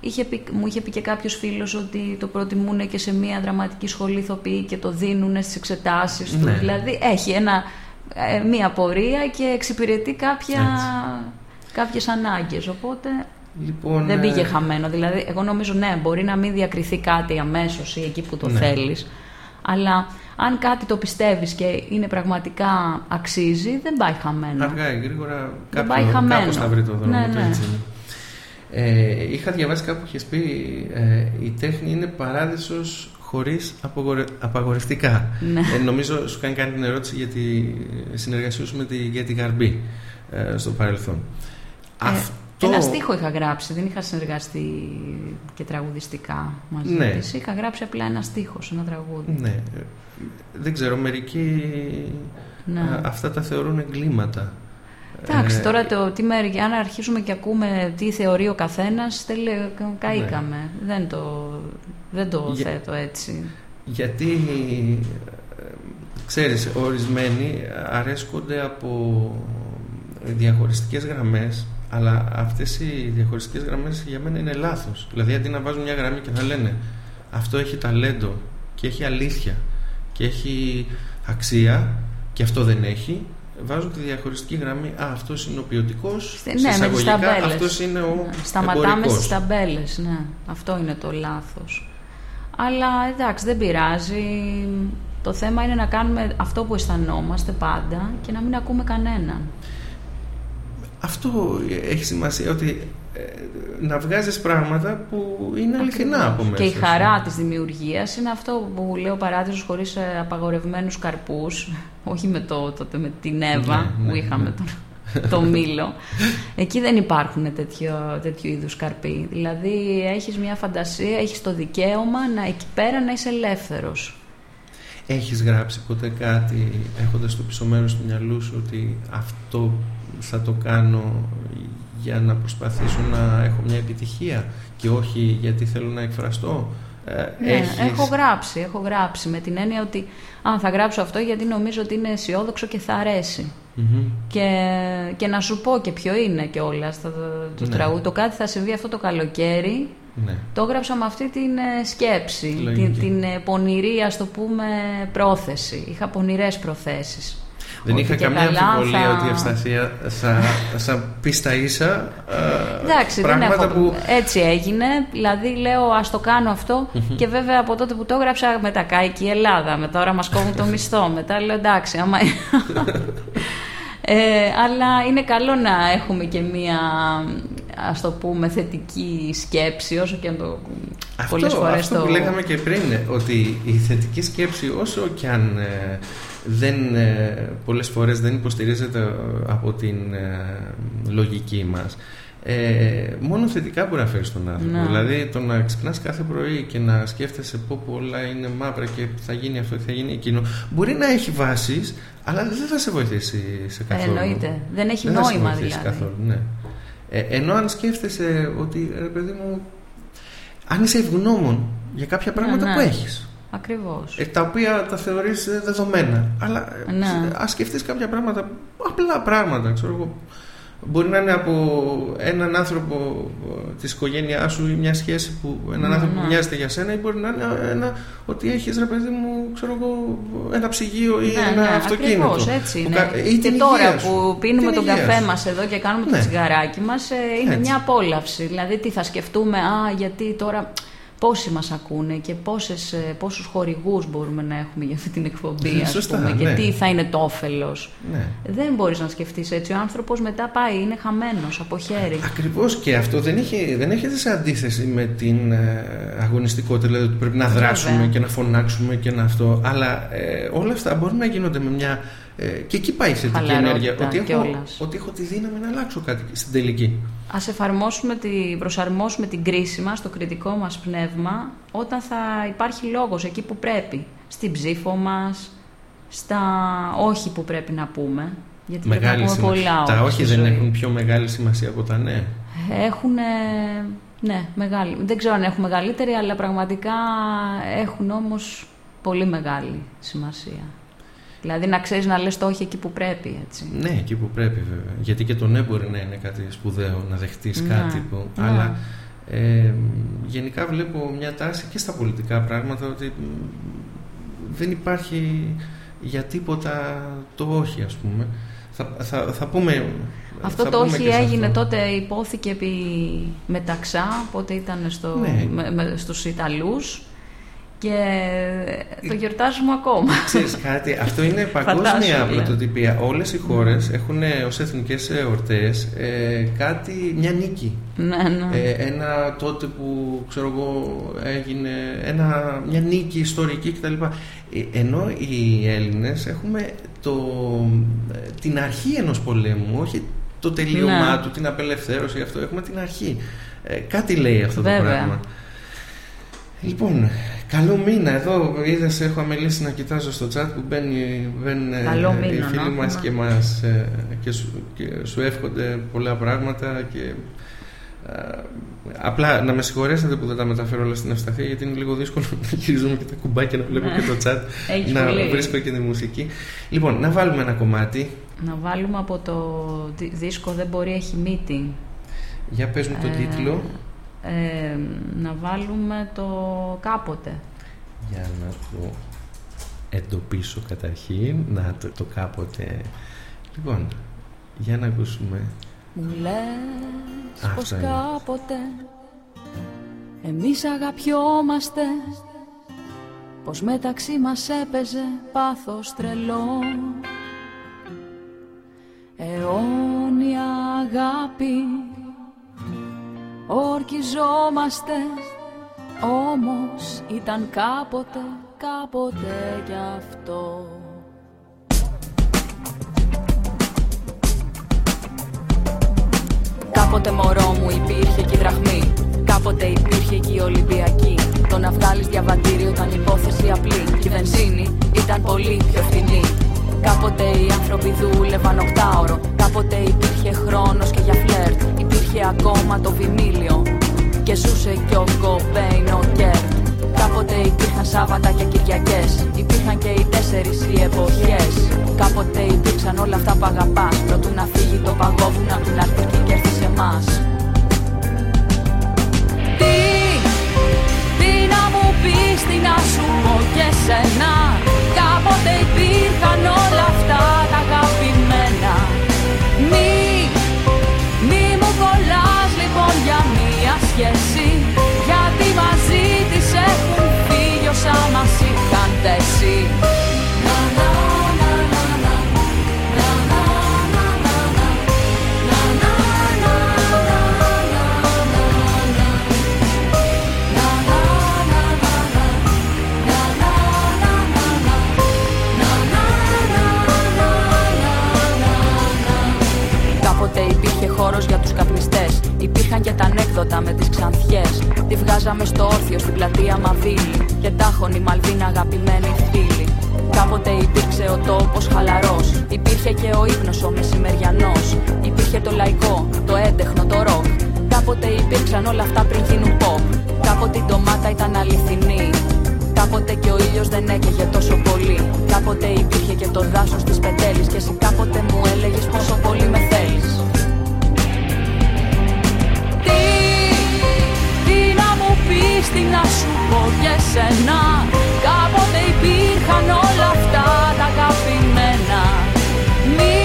Speaker 5: είχε πει, μου είχε πει και κάποιος φίλος ότι το προτιμούν και σε μια δραματική σχολή ηθοποιοί και το δίνουν στις εξετάσεις του.
Speaker 4: Ναι.
Speaker 5: Δηλαδή έχει ένα, ε, μια πορεία και εξυπηρετεί κάποια, κάποιες ανάγκες. Οπότε
Speaker 4: Λοιπόν,
Speaker 5: δεν
Speaker 4: ε,
Speaker 5: πήγε χαμένο. Δηλαδή, εγώ νομίζω ναι, μπορεί να μην διακριθεί κάτι αμέσως ή εκεί που το
Speaker 4: Ναι.
Speaker 5: θέλεις. Αλλά αν κάτι το πιστεύεις και είναι πραγματικά αξίζει, δεν πάει χαμένο.
Speaker 4: Αργά ή γρήγορα
Speaker 5: Δεν
Speaker 4: κάποιο,
Speaker 5: πάει χαμένο.
Speaker 4: κάπως θα βρει το δρόμο
Speaker 5: Ναι,
Speaker 4: του,
Speaker 5: ναι.
Speaker 4: Έτσι είναι. Ε, είχα διαβάσει κάπου και πει ε, η τέχνη είναι παράδεισος χωρίς απογορε- απαγορευτικά.
Speaker 5: Ναι.
Speaker 4: Ε, νομίζω σου κάνει κάνει την ερώτηση για τη συνεργασία σου με τη, για τη Γαρμπή ε, στο παρελθόν. Αυτό...
Speaker 5: Ε, Ένα στίχο είχα γράψει, δεν είχα συνεργαστεί και τραγουδιστικά μαζί
Speaker 4: Ναι.
Speaker 5: της. Είχα γράψει απλά ένα στίχο σε ένα τραγούδι.
Speaker 4: Ναι. Ε, Δεν ξέρω, μερικοί
Speaker 5: Ναι.
Speaker 4: α, αυτά τα θεωρούν εγκλήματα.
Speaker 5: Εντάξει,
Speaker 4: Ε,
Speaker 5: τώρα το τι μερικοί, αν αρχίσουμε και ακούμε τι θεωρεί ο καθένας, καήκαμε. Δεν το, δεν το
Speaker 4: Ναι. Για-
Speaker 5: θέτω έτσι.
Speaker 4: Γιατί ε, ξέρεις ορισμένοι αρέσκονται από διαχωριστικές γραμμές αλλά αυτές οι διαχωριστικές γραμμές για μένα είναι λάθος δηλαδή αντί να βάζουν μια γραμμή και να λένε αυτό έχει ταλέντο και έχει αλήθεια και έχει αξία και αυτό δεν έχει βάζουν τη διαχωριστική γραμμή α, αυτός είναι ο ποιοτικός
Speaker 5: Ναι, με τις ταμπέλες.
Speaker 4: αυτός είναι ο
Speaker 5: Ναι, Σταματάμε
Speaker 4: εμπορικός.
Speaker 5: στις ταμπέλες, ναι. Αυτό είναι το λάθος. Αλλά εντάξει, δεν πειράζει. Το θέμα είναι να κάνουμε αυτό που αισθανόμαστε πάντα και να μην ακούμε κανέναν.
Speaker 4: Αυτό έχει σημασία ότι ε, να βγάζεις πράγματα που είναι αληθινά από μέσα
Speaker 5: Και η
Speaker 4: σου.
Speaker 5: χαρά της δημιουργίας είναι αυτό που λέω παράδεισος χωρίς ε, απαγορευμένους καρπούς. Όχι με, το, τότε με την Εύα
Speaker 4: Ναι,
Speaker 5: που
Speaker 4: ναι,
Speaker 5: είχαμε
Speaker 4: ναι.
Speaker 5: τον, το μήλο. Εκεί δεν υπάρχουν τέτοιο, τέτοιου είδους καρποί. Δηλαδή έχεις μια φαντασία, έχεις το δικαίωμα να εκεί πέρα να είσαι ελεύθερος.
Speaker 4: Έχεις γράψει ποτέ κάτι έχοντας το πίσω μέρος του μυαλού σου ότι αυτό θα το κάνω για να προσπαθήσω να έχω μια επιτυχία και όχι γιατί θέλω να εκφραστώ. Ε,
Speaker 5: Ναι,
Speaker 4: έχεις-
Speaker 5: έχω γράψει, έχω γράψει με την έννοια ότι α, θα γράψω αυτό γιατί νομίζω ότι είναι αισιόδοξο και θα αρέσει.
Speaker 4: Μμμ.
Speaker 5: Και, και να σου πω και ποιο είναι και όλα το, το
Speaker 4: Ναι.
Speaker 5: τραγούδι. Το κάτι θα συμβεί αυτό το καλοκαίρι.
Speaker 4: Ναι.
Speaker 5: Το έγραψα με αυτή την ε, σκέψη,
Speaker 4: Λογική.
Speaker 5: την, την ε, πονηρή, ας το πούμε, πρόθεση. Είχα πονηρές προθέσεις.
Speaker 4: Δεν
Speaker 5: Ότι
Speaker 4: είχα
Speaker 5: και
Speaker 4: καμία
Speaker 5: καλά
Speaker 4: αμφιβολία
Speaker 5: θα-
Speaker 4: ότι η Ευστασία θα, θα πει στα ίσα ε,
Speaker 5: Εντάξει, δεν
Speaker 4: πράγματα
Speaker 5: έχω...
Speaker 4: που
Speaker 5: έτσι έγινε. Δηλαδή λέω ας το κάνω αυτό και βέβαια από τότε που το έγραψα μετά κάει και η Ελλάδα. Μετά τώρα μας κόβουν το μισθό. Μετά λέω εντάξει, άμα... ε, αλλά είναι καλό να έχουμε και μία ας το πούμε θετική σκέψη όσο και αν το
Speaker 4: Αυτό,
Speaker 5: πολλές φορές
Speaker 4: αυτό
Speaker 5: το...
Speaker 4: που λέγαμε και πριν, ότι η θετική σκέψη όσο και αν ε, δεν, ε, πολλές φορές δεν υποστηρίζεται ε, από την ε, λογική μας, ε, μόνο θετικά μπορεί να φέρεις στον άνθρωπο.
Speaker 5: Ναι.
Speaker 4: Δηλαδή το να ξυπνάς κάθε πρωί και να σκέφτεσαι πω πω όλα είναι μαύρα και θα γίνει αυτό και θα γίνει εκείνο, μπορεί να έχει βάσεις, αλλά δεν θα σε βοηθήσει σε καθόλου.
Speaker 5: εννοείται. Δεν έχει
Speaker 4: θα σε
Speaker 5: νόημα
Speaker 4: βοηθήσει
Speaker 5: δηλαδή.
Speaker 4: Καθόλου, ναι. Ε, ενώ αν σκέφτεσαι ότι, ρε παιδί μου, αν είσαι ευγνώμων για κάποια πράγματα
Speaker 5: ναι.
Speaker 4: που έχεις
Speaker 5: Ακριβώς.
Speaker 4: ε, τα οποία τα θεωρείς ε, δεδομένα αλλά ε,
Speaker 5: Ναι.
Speaker 4: ας σκεφτείς κάποια πράγματα απλά πράγματα ξέρω εγώ Μπορεί να είναι από έναν άνθρωπο ε, της οικογένειάς σου ή μια σχέση που έναν
Speaker 5: Ναι,
Speaker 4: άνθρωπο που
Speaker 5: ναι.
Speaker 4: μοιάζεται για σένα ή μπορεί να είναι ένα, ότι έχεις ρε παιδί μου ξέρω εγώ, ένα ψυγείο ή
Speaker 5: Ναι,
Speaker 4: ένα
Speaker 5: ναι,
Speaker 4: αυτοκίνητο
Speaker 5: ακριβώς, έτσι
Speaker 4: που
Speaker 5: είναι.
Speaker 4: κα- ή
Speaker 5: και
Speaker 4: την
Speaker 5: τώρα
Speaker 4: υγείας σου.
Speaker 5: που πίνουμε
Speaker 4: Την
Speaker 5: τον
Speaker 4: υγείας
Speaker 5: καφέ
Speaker 4: σου.
Speaker 5: μας εδώ και κάνουμε
Speaker 4: Ναι.
Speaker 5: το τσιγαράκι μας ε, είναι
Speaker 4: Έτσι.
Speaker 5: μια απόλαυση. Δηλαδή τι θα σκεφτούμε, α, γιατί τώρα
Speaker 10: πόσοι μας ακούνε και πόσες, ε, πόσους χορηγούς μπορούμε να έχουμε για αυτή την εκπομπή, ας
Speaker 4: Σωστά,
Speaker 10: πούμε,
Speaker 4: ναι.
Speaker 10: και τι θα είναι το όφελος.
Speaker 4: Ναι.
Speaker 10: Δεν μπορείς να σκεφτείς έτσι. Ο άνθρωπος μετά πάει, είναι χαμένος από χέρι.
Speaker 4: Ακριβώς και αυτό δεν, είχε, δεν έρχεται σε αντίθεση με την ε, αγωνιστικότητα, δηλαδή ότι πρέπει να δράσουμε
Speaker 10: Βέβαια.
Speaker 4: και να φωνάξουμε και να αυτό. Αλλά ε, όλα αυτά μπορούν να γίνονται με μια. Ε, και εκεί πάει η θετική
Speaker 10: Χαλαρότητα
Speaker 4: ενέργεια. Ότι έχω,
Speaker 10: κιόλας.
Speaker 4: ότι έχω τη δύναμη να αλλάξω κάτι στην τελική.
Speaker 10: Ας εφαρμόσουμε τη, προσαρμόσουμε την κρίση μας, το κριτικό μας πνεύμα, όταν θα υπάρχει λόγος εκεί που πρέπει. Στην ψήφο μας, στα όχι που πρέπει να πούμε. Γιατί πρέπει να πούμε
Speaker 4: σημασία.
Speaker 10: πολλά
Speaker 4: Τα όχι
Speaker 10: στη
Speaker 4: δεν
Speaker 10: ζωή.
Speaker 4: έχουν πιο μεγάλη σημασία από τα ναι.
Speaker 10: Έχουν, ναι, μεγάλη. Δεν ξέρω αν έχουν μεγαλύτερη, αλλά πραγματικά έχουν όμως πολύ μεγάλη σημασία. Δηλαδή να ξέρεις να λες το όχι εκεί που πρέπει, έτσι.
Speaker 4: Ναι, εκεί που πρέπει βέβαια. Γιατί και το ναι μπορεί να είναι κάτι σπουδαίο, να δεχτείς
Speaker 10: Ναι,
Speaker 4: κάτι που...
Speaker 10: ναι.
Speaker 4: Αλλά ε, γενικά βλέπω μια τάση και στα πολιτικά πράγματα ότι μ, δεν υπάρχει για τίποτα το όχι ας πούμε. Θα, θα, θα πούμε...
Speaker 10: Αυτό
Speaker 4: θα
Speaker 10: το
Speaker 4: πούμε
Speaker 10: όχι
Speaker 4: και σε
Speaker 10: έγινε
Speaker 4: αυτό.
Speaker 10: τότε, υπόθηκε επί μεταξά, πότε ήταν στο,
Speaker 4: Ναι.
Speaker 10: με, με- στους Ιταλούς και το γιορτάζουμε ακόμα.
Speaker 4: Ξέρεις κάτι, αυτό είναι παγκόσμια
Speaker 10: Φαντάσου, ναι.
Speaker 4: πρωτοτυπία. Όλες οι χώρες έχουν ε, ως εθνικές εορτές ε, κάτι, μια νίκη.
Speaker 10: ναι, ναι.
Speaker 4: Ε, ένα τότε που ξέρω εγώ έγινε ένα, μια νίκη ιστορική κτλ. Ε, ενώ οι Έλληνες έχουμε το, ε, την αρχή ενός πολέμου, όχι το τελείωμά
Speaker 10: Ναι.
Speaker 4: του, την απελευθέρωση, αυτό έχουμε την αρχή. Ε, κάτι λέει αυτό
Speaker 10: Βέβαια.
Speaker 4: το πράγμα. Λοιπόν, καλό μήνα. Εδώ είδες, έχω αμελήσει να κοιτάζω στο chat που μπαίνει, μπαίνουν ε,
Speaker 10: Καλό
Speaker 4: οι
Speaker 10: μήνα,
Speaker 4: φίλοι
Speaker 10: να
Speaker 4: μας
Speaker 10: έχουμε.
Speaker 4: και, μας, ε, και, σου, και σου εύχονται πολλά πράγματα και ε, απλά να με συγχωρέσετε που δεν τα μεταφέρω όλα στην ευσταθία γιατί είναι λίγο δύσκολο να γυρίζουμε και τα κουμπάκια να βλέπω και το chat
Speaker 10: Έχεις
Speaker 4: να
Speaker 10: πολύ.
Speaker 4: βρίσκω και τη μουσική λοιπόν να βάλουμε ένα κομμάτι
Speaker 10: Να βάλουμε από το δι- δίσκο «Δεν μπορεί, έχει meeting».
Speaker 4: για πες μου τον
Speaker 10: Ε,
Speaker 4: τίτλο
Speaker 10: Ε, να βάλουμε το «Κάποτε».
Speaker 4: για να το εντοπίσω καταρχήν να το, το κάποτε λοιπόν για να ακούσουμε
Speaker 5: Μου λες
Speaker 4: Αυτό
Speaker 5: πως
Speaker 4: είναι.
Speaker 5: κάποτε εμείς αγαπιόμαστε πως μεταξύ μας έπαιζε πάθος τρελό αιώνια αγάπη ορκιζόμαστε όμως ήταν κάποτε, κάποτε κι αυτό Κάποτε μωρό μου υπήρχε και η δραχμή. Κάποτε υπήρχε και η Ολυμπιακή. Το να βγάλεις διαβατήριο ήταν υπόθεση απλή. Και η βενζίνη ήταν πολύ πιο φθηνή. Κάποτε οι άνθρωποι δούλευαν οκτάωρο. Κάποτε υπήρχε χρόνος και για φλερτ. Υπήρχε ακόμα το βινίλιο. Και ζούσε κι ο Κομπέιν ο Κέρτ. Κάποτε υπήρχαν Σάββατα και Κυριακές. Υπήρχαν και οι τέσσερις οι εποχές. Κάποτε υπήρξαν όλα αυτά που αγαπάς. Προτού να φύγει το παγόβουνα από την Αρκτική και έρθει σε εμάς. Τι, τι να μου πεις, τι να σου πω και σένα Κάποτε υπήρχαν όλα αυτά μία σχέση Γιατί μαζί της έχουν φύγει όσα μας είχαν τέσει Να, να, να, να, να. Να, να, να, να, να. Να, να, να, να, να, να, να. Κάποτε υπήρχε χώρος για τους καπνιστές Υπήρχαν και τα ανέκδοτα με τις ξανθιές. Τη βγάζαμε στο όρθιο στην πλατεία Μαβίλη Και τάχον η Μαλβίνα αγαπημένη φίλη. Κάποτε υπήρξε ο τόπος χαλαρός. Υπήρχε και ο ύπνος ο μεσημεριανός. Υπήρχε το λαϊκό, το έντεχνο, το ροκ. Κάποτε υπήρξαν όλα αυτά πριν γίνουν pop. Κάποτε η ντομάτα ήταν αληθινή. Κάποτε και ο ήλιος δεν έκαιγε τόσο πολύ. Κάποτε υπήρχε και το δάσος της πετέλης. Και εσύ κάποτε μου έλεγες πόσο πολύ με πεις τι να σου πω και σένα. Κάποτε υπήρχαν όλα αυτά τα αγαπημένα. Μη,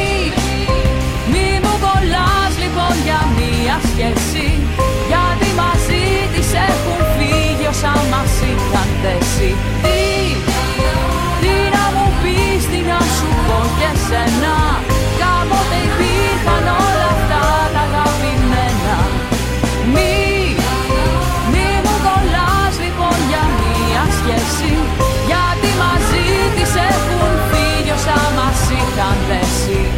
Speaker 5: μη μου κολλάς λοιπόν για μία σχέση Γιατί μαζί της έχουν φύγει όσα
Speaker 7: μας είχαν θέσει Τι, τι να μου πεις τι να σου πω και σένα. Κάποτε υπήρχαν όλα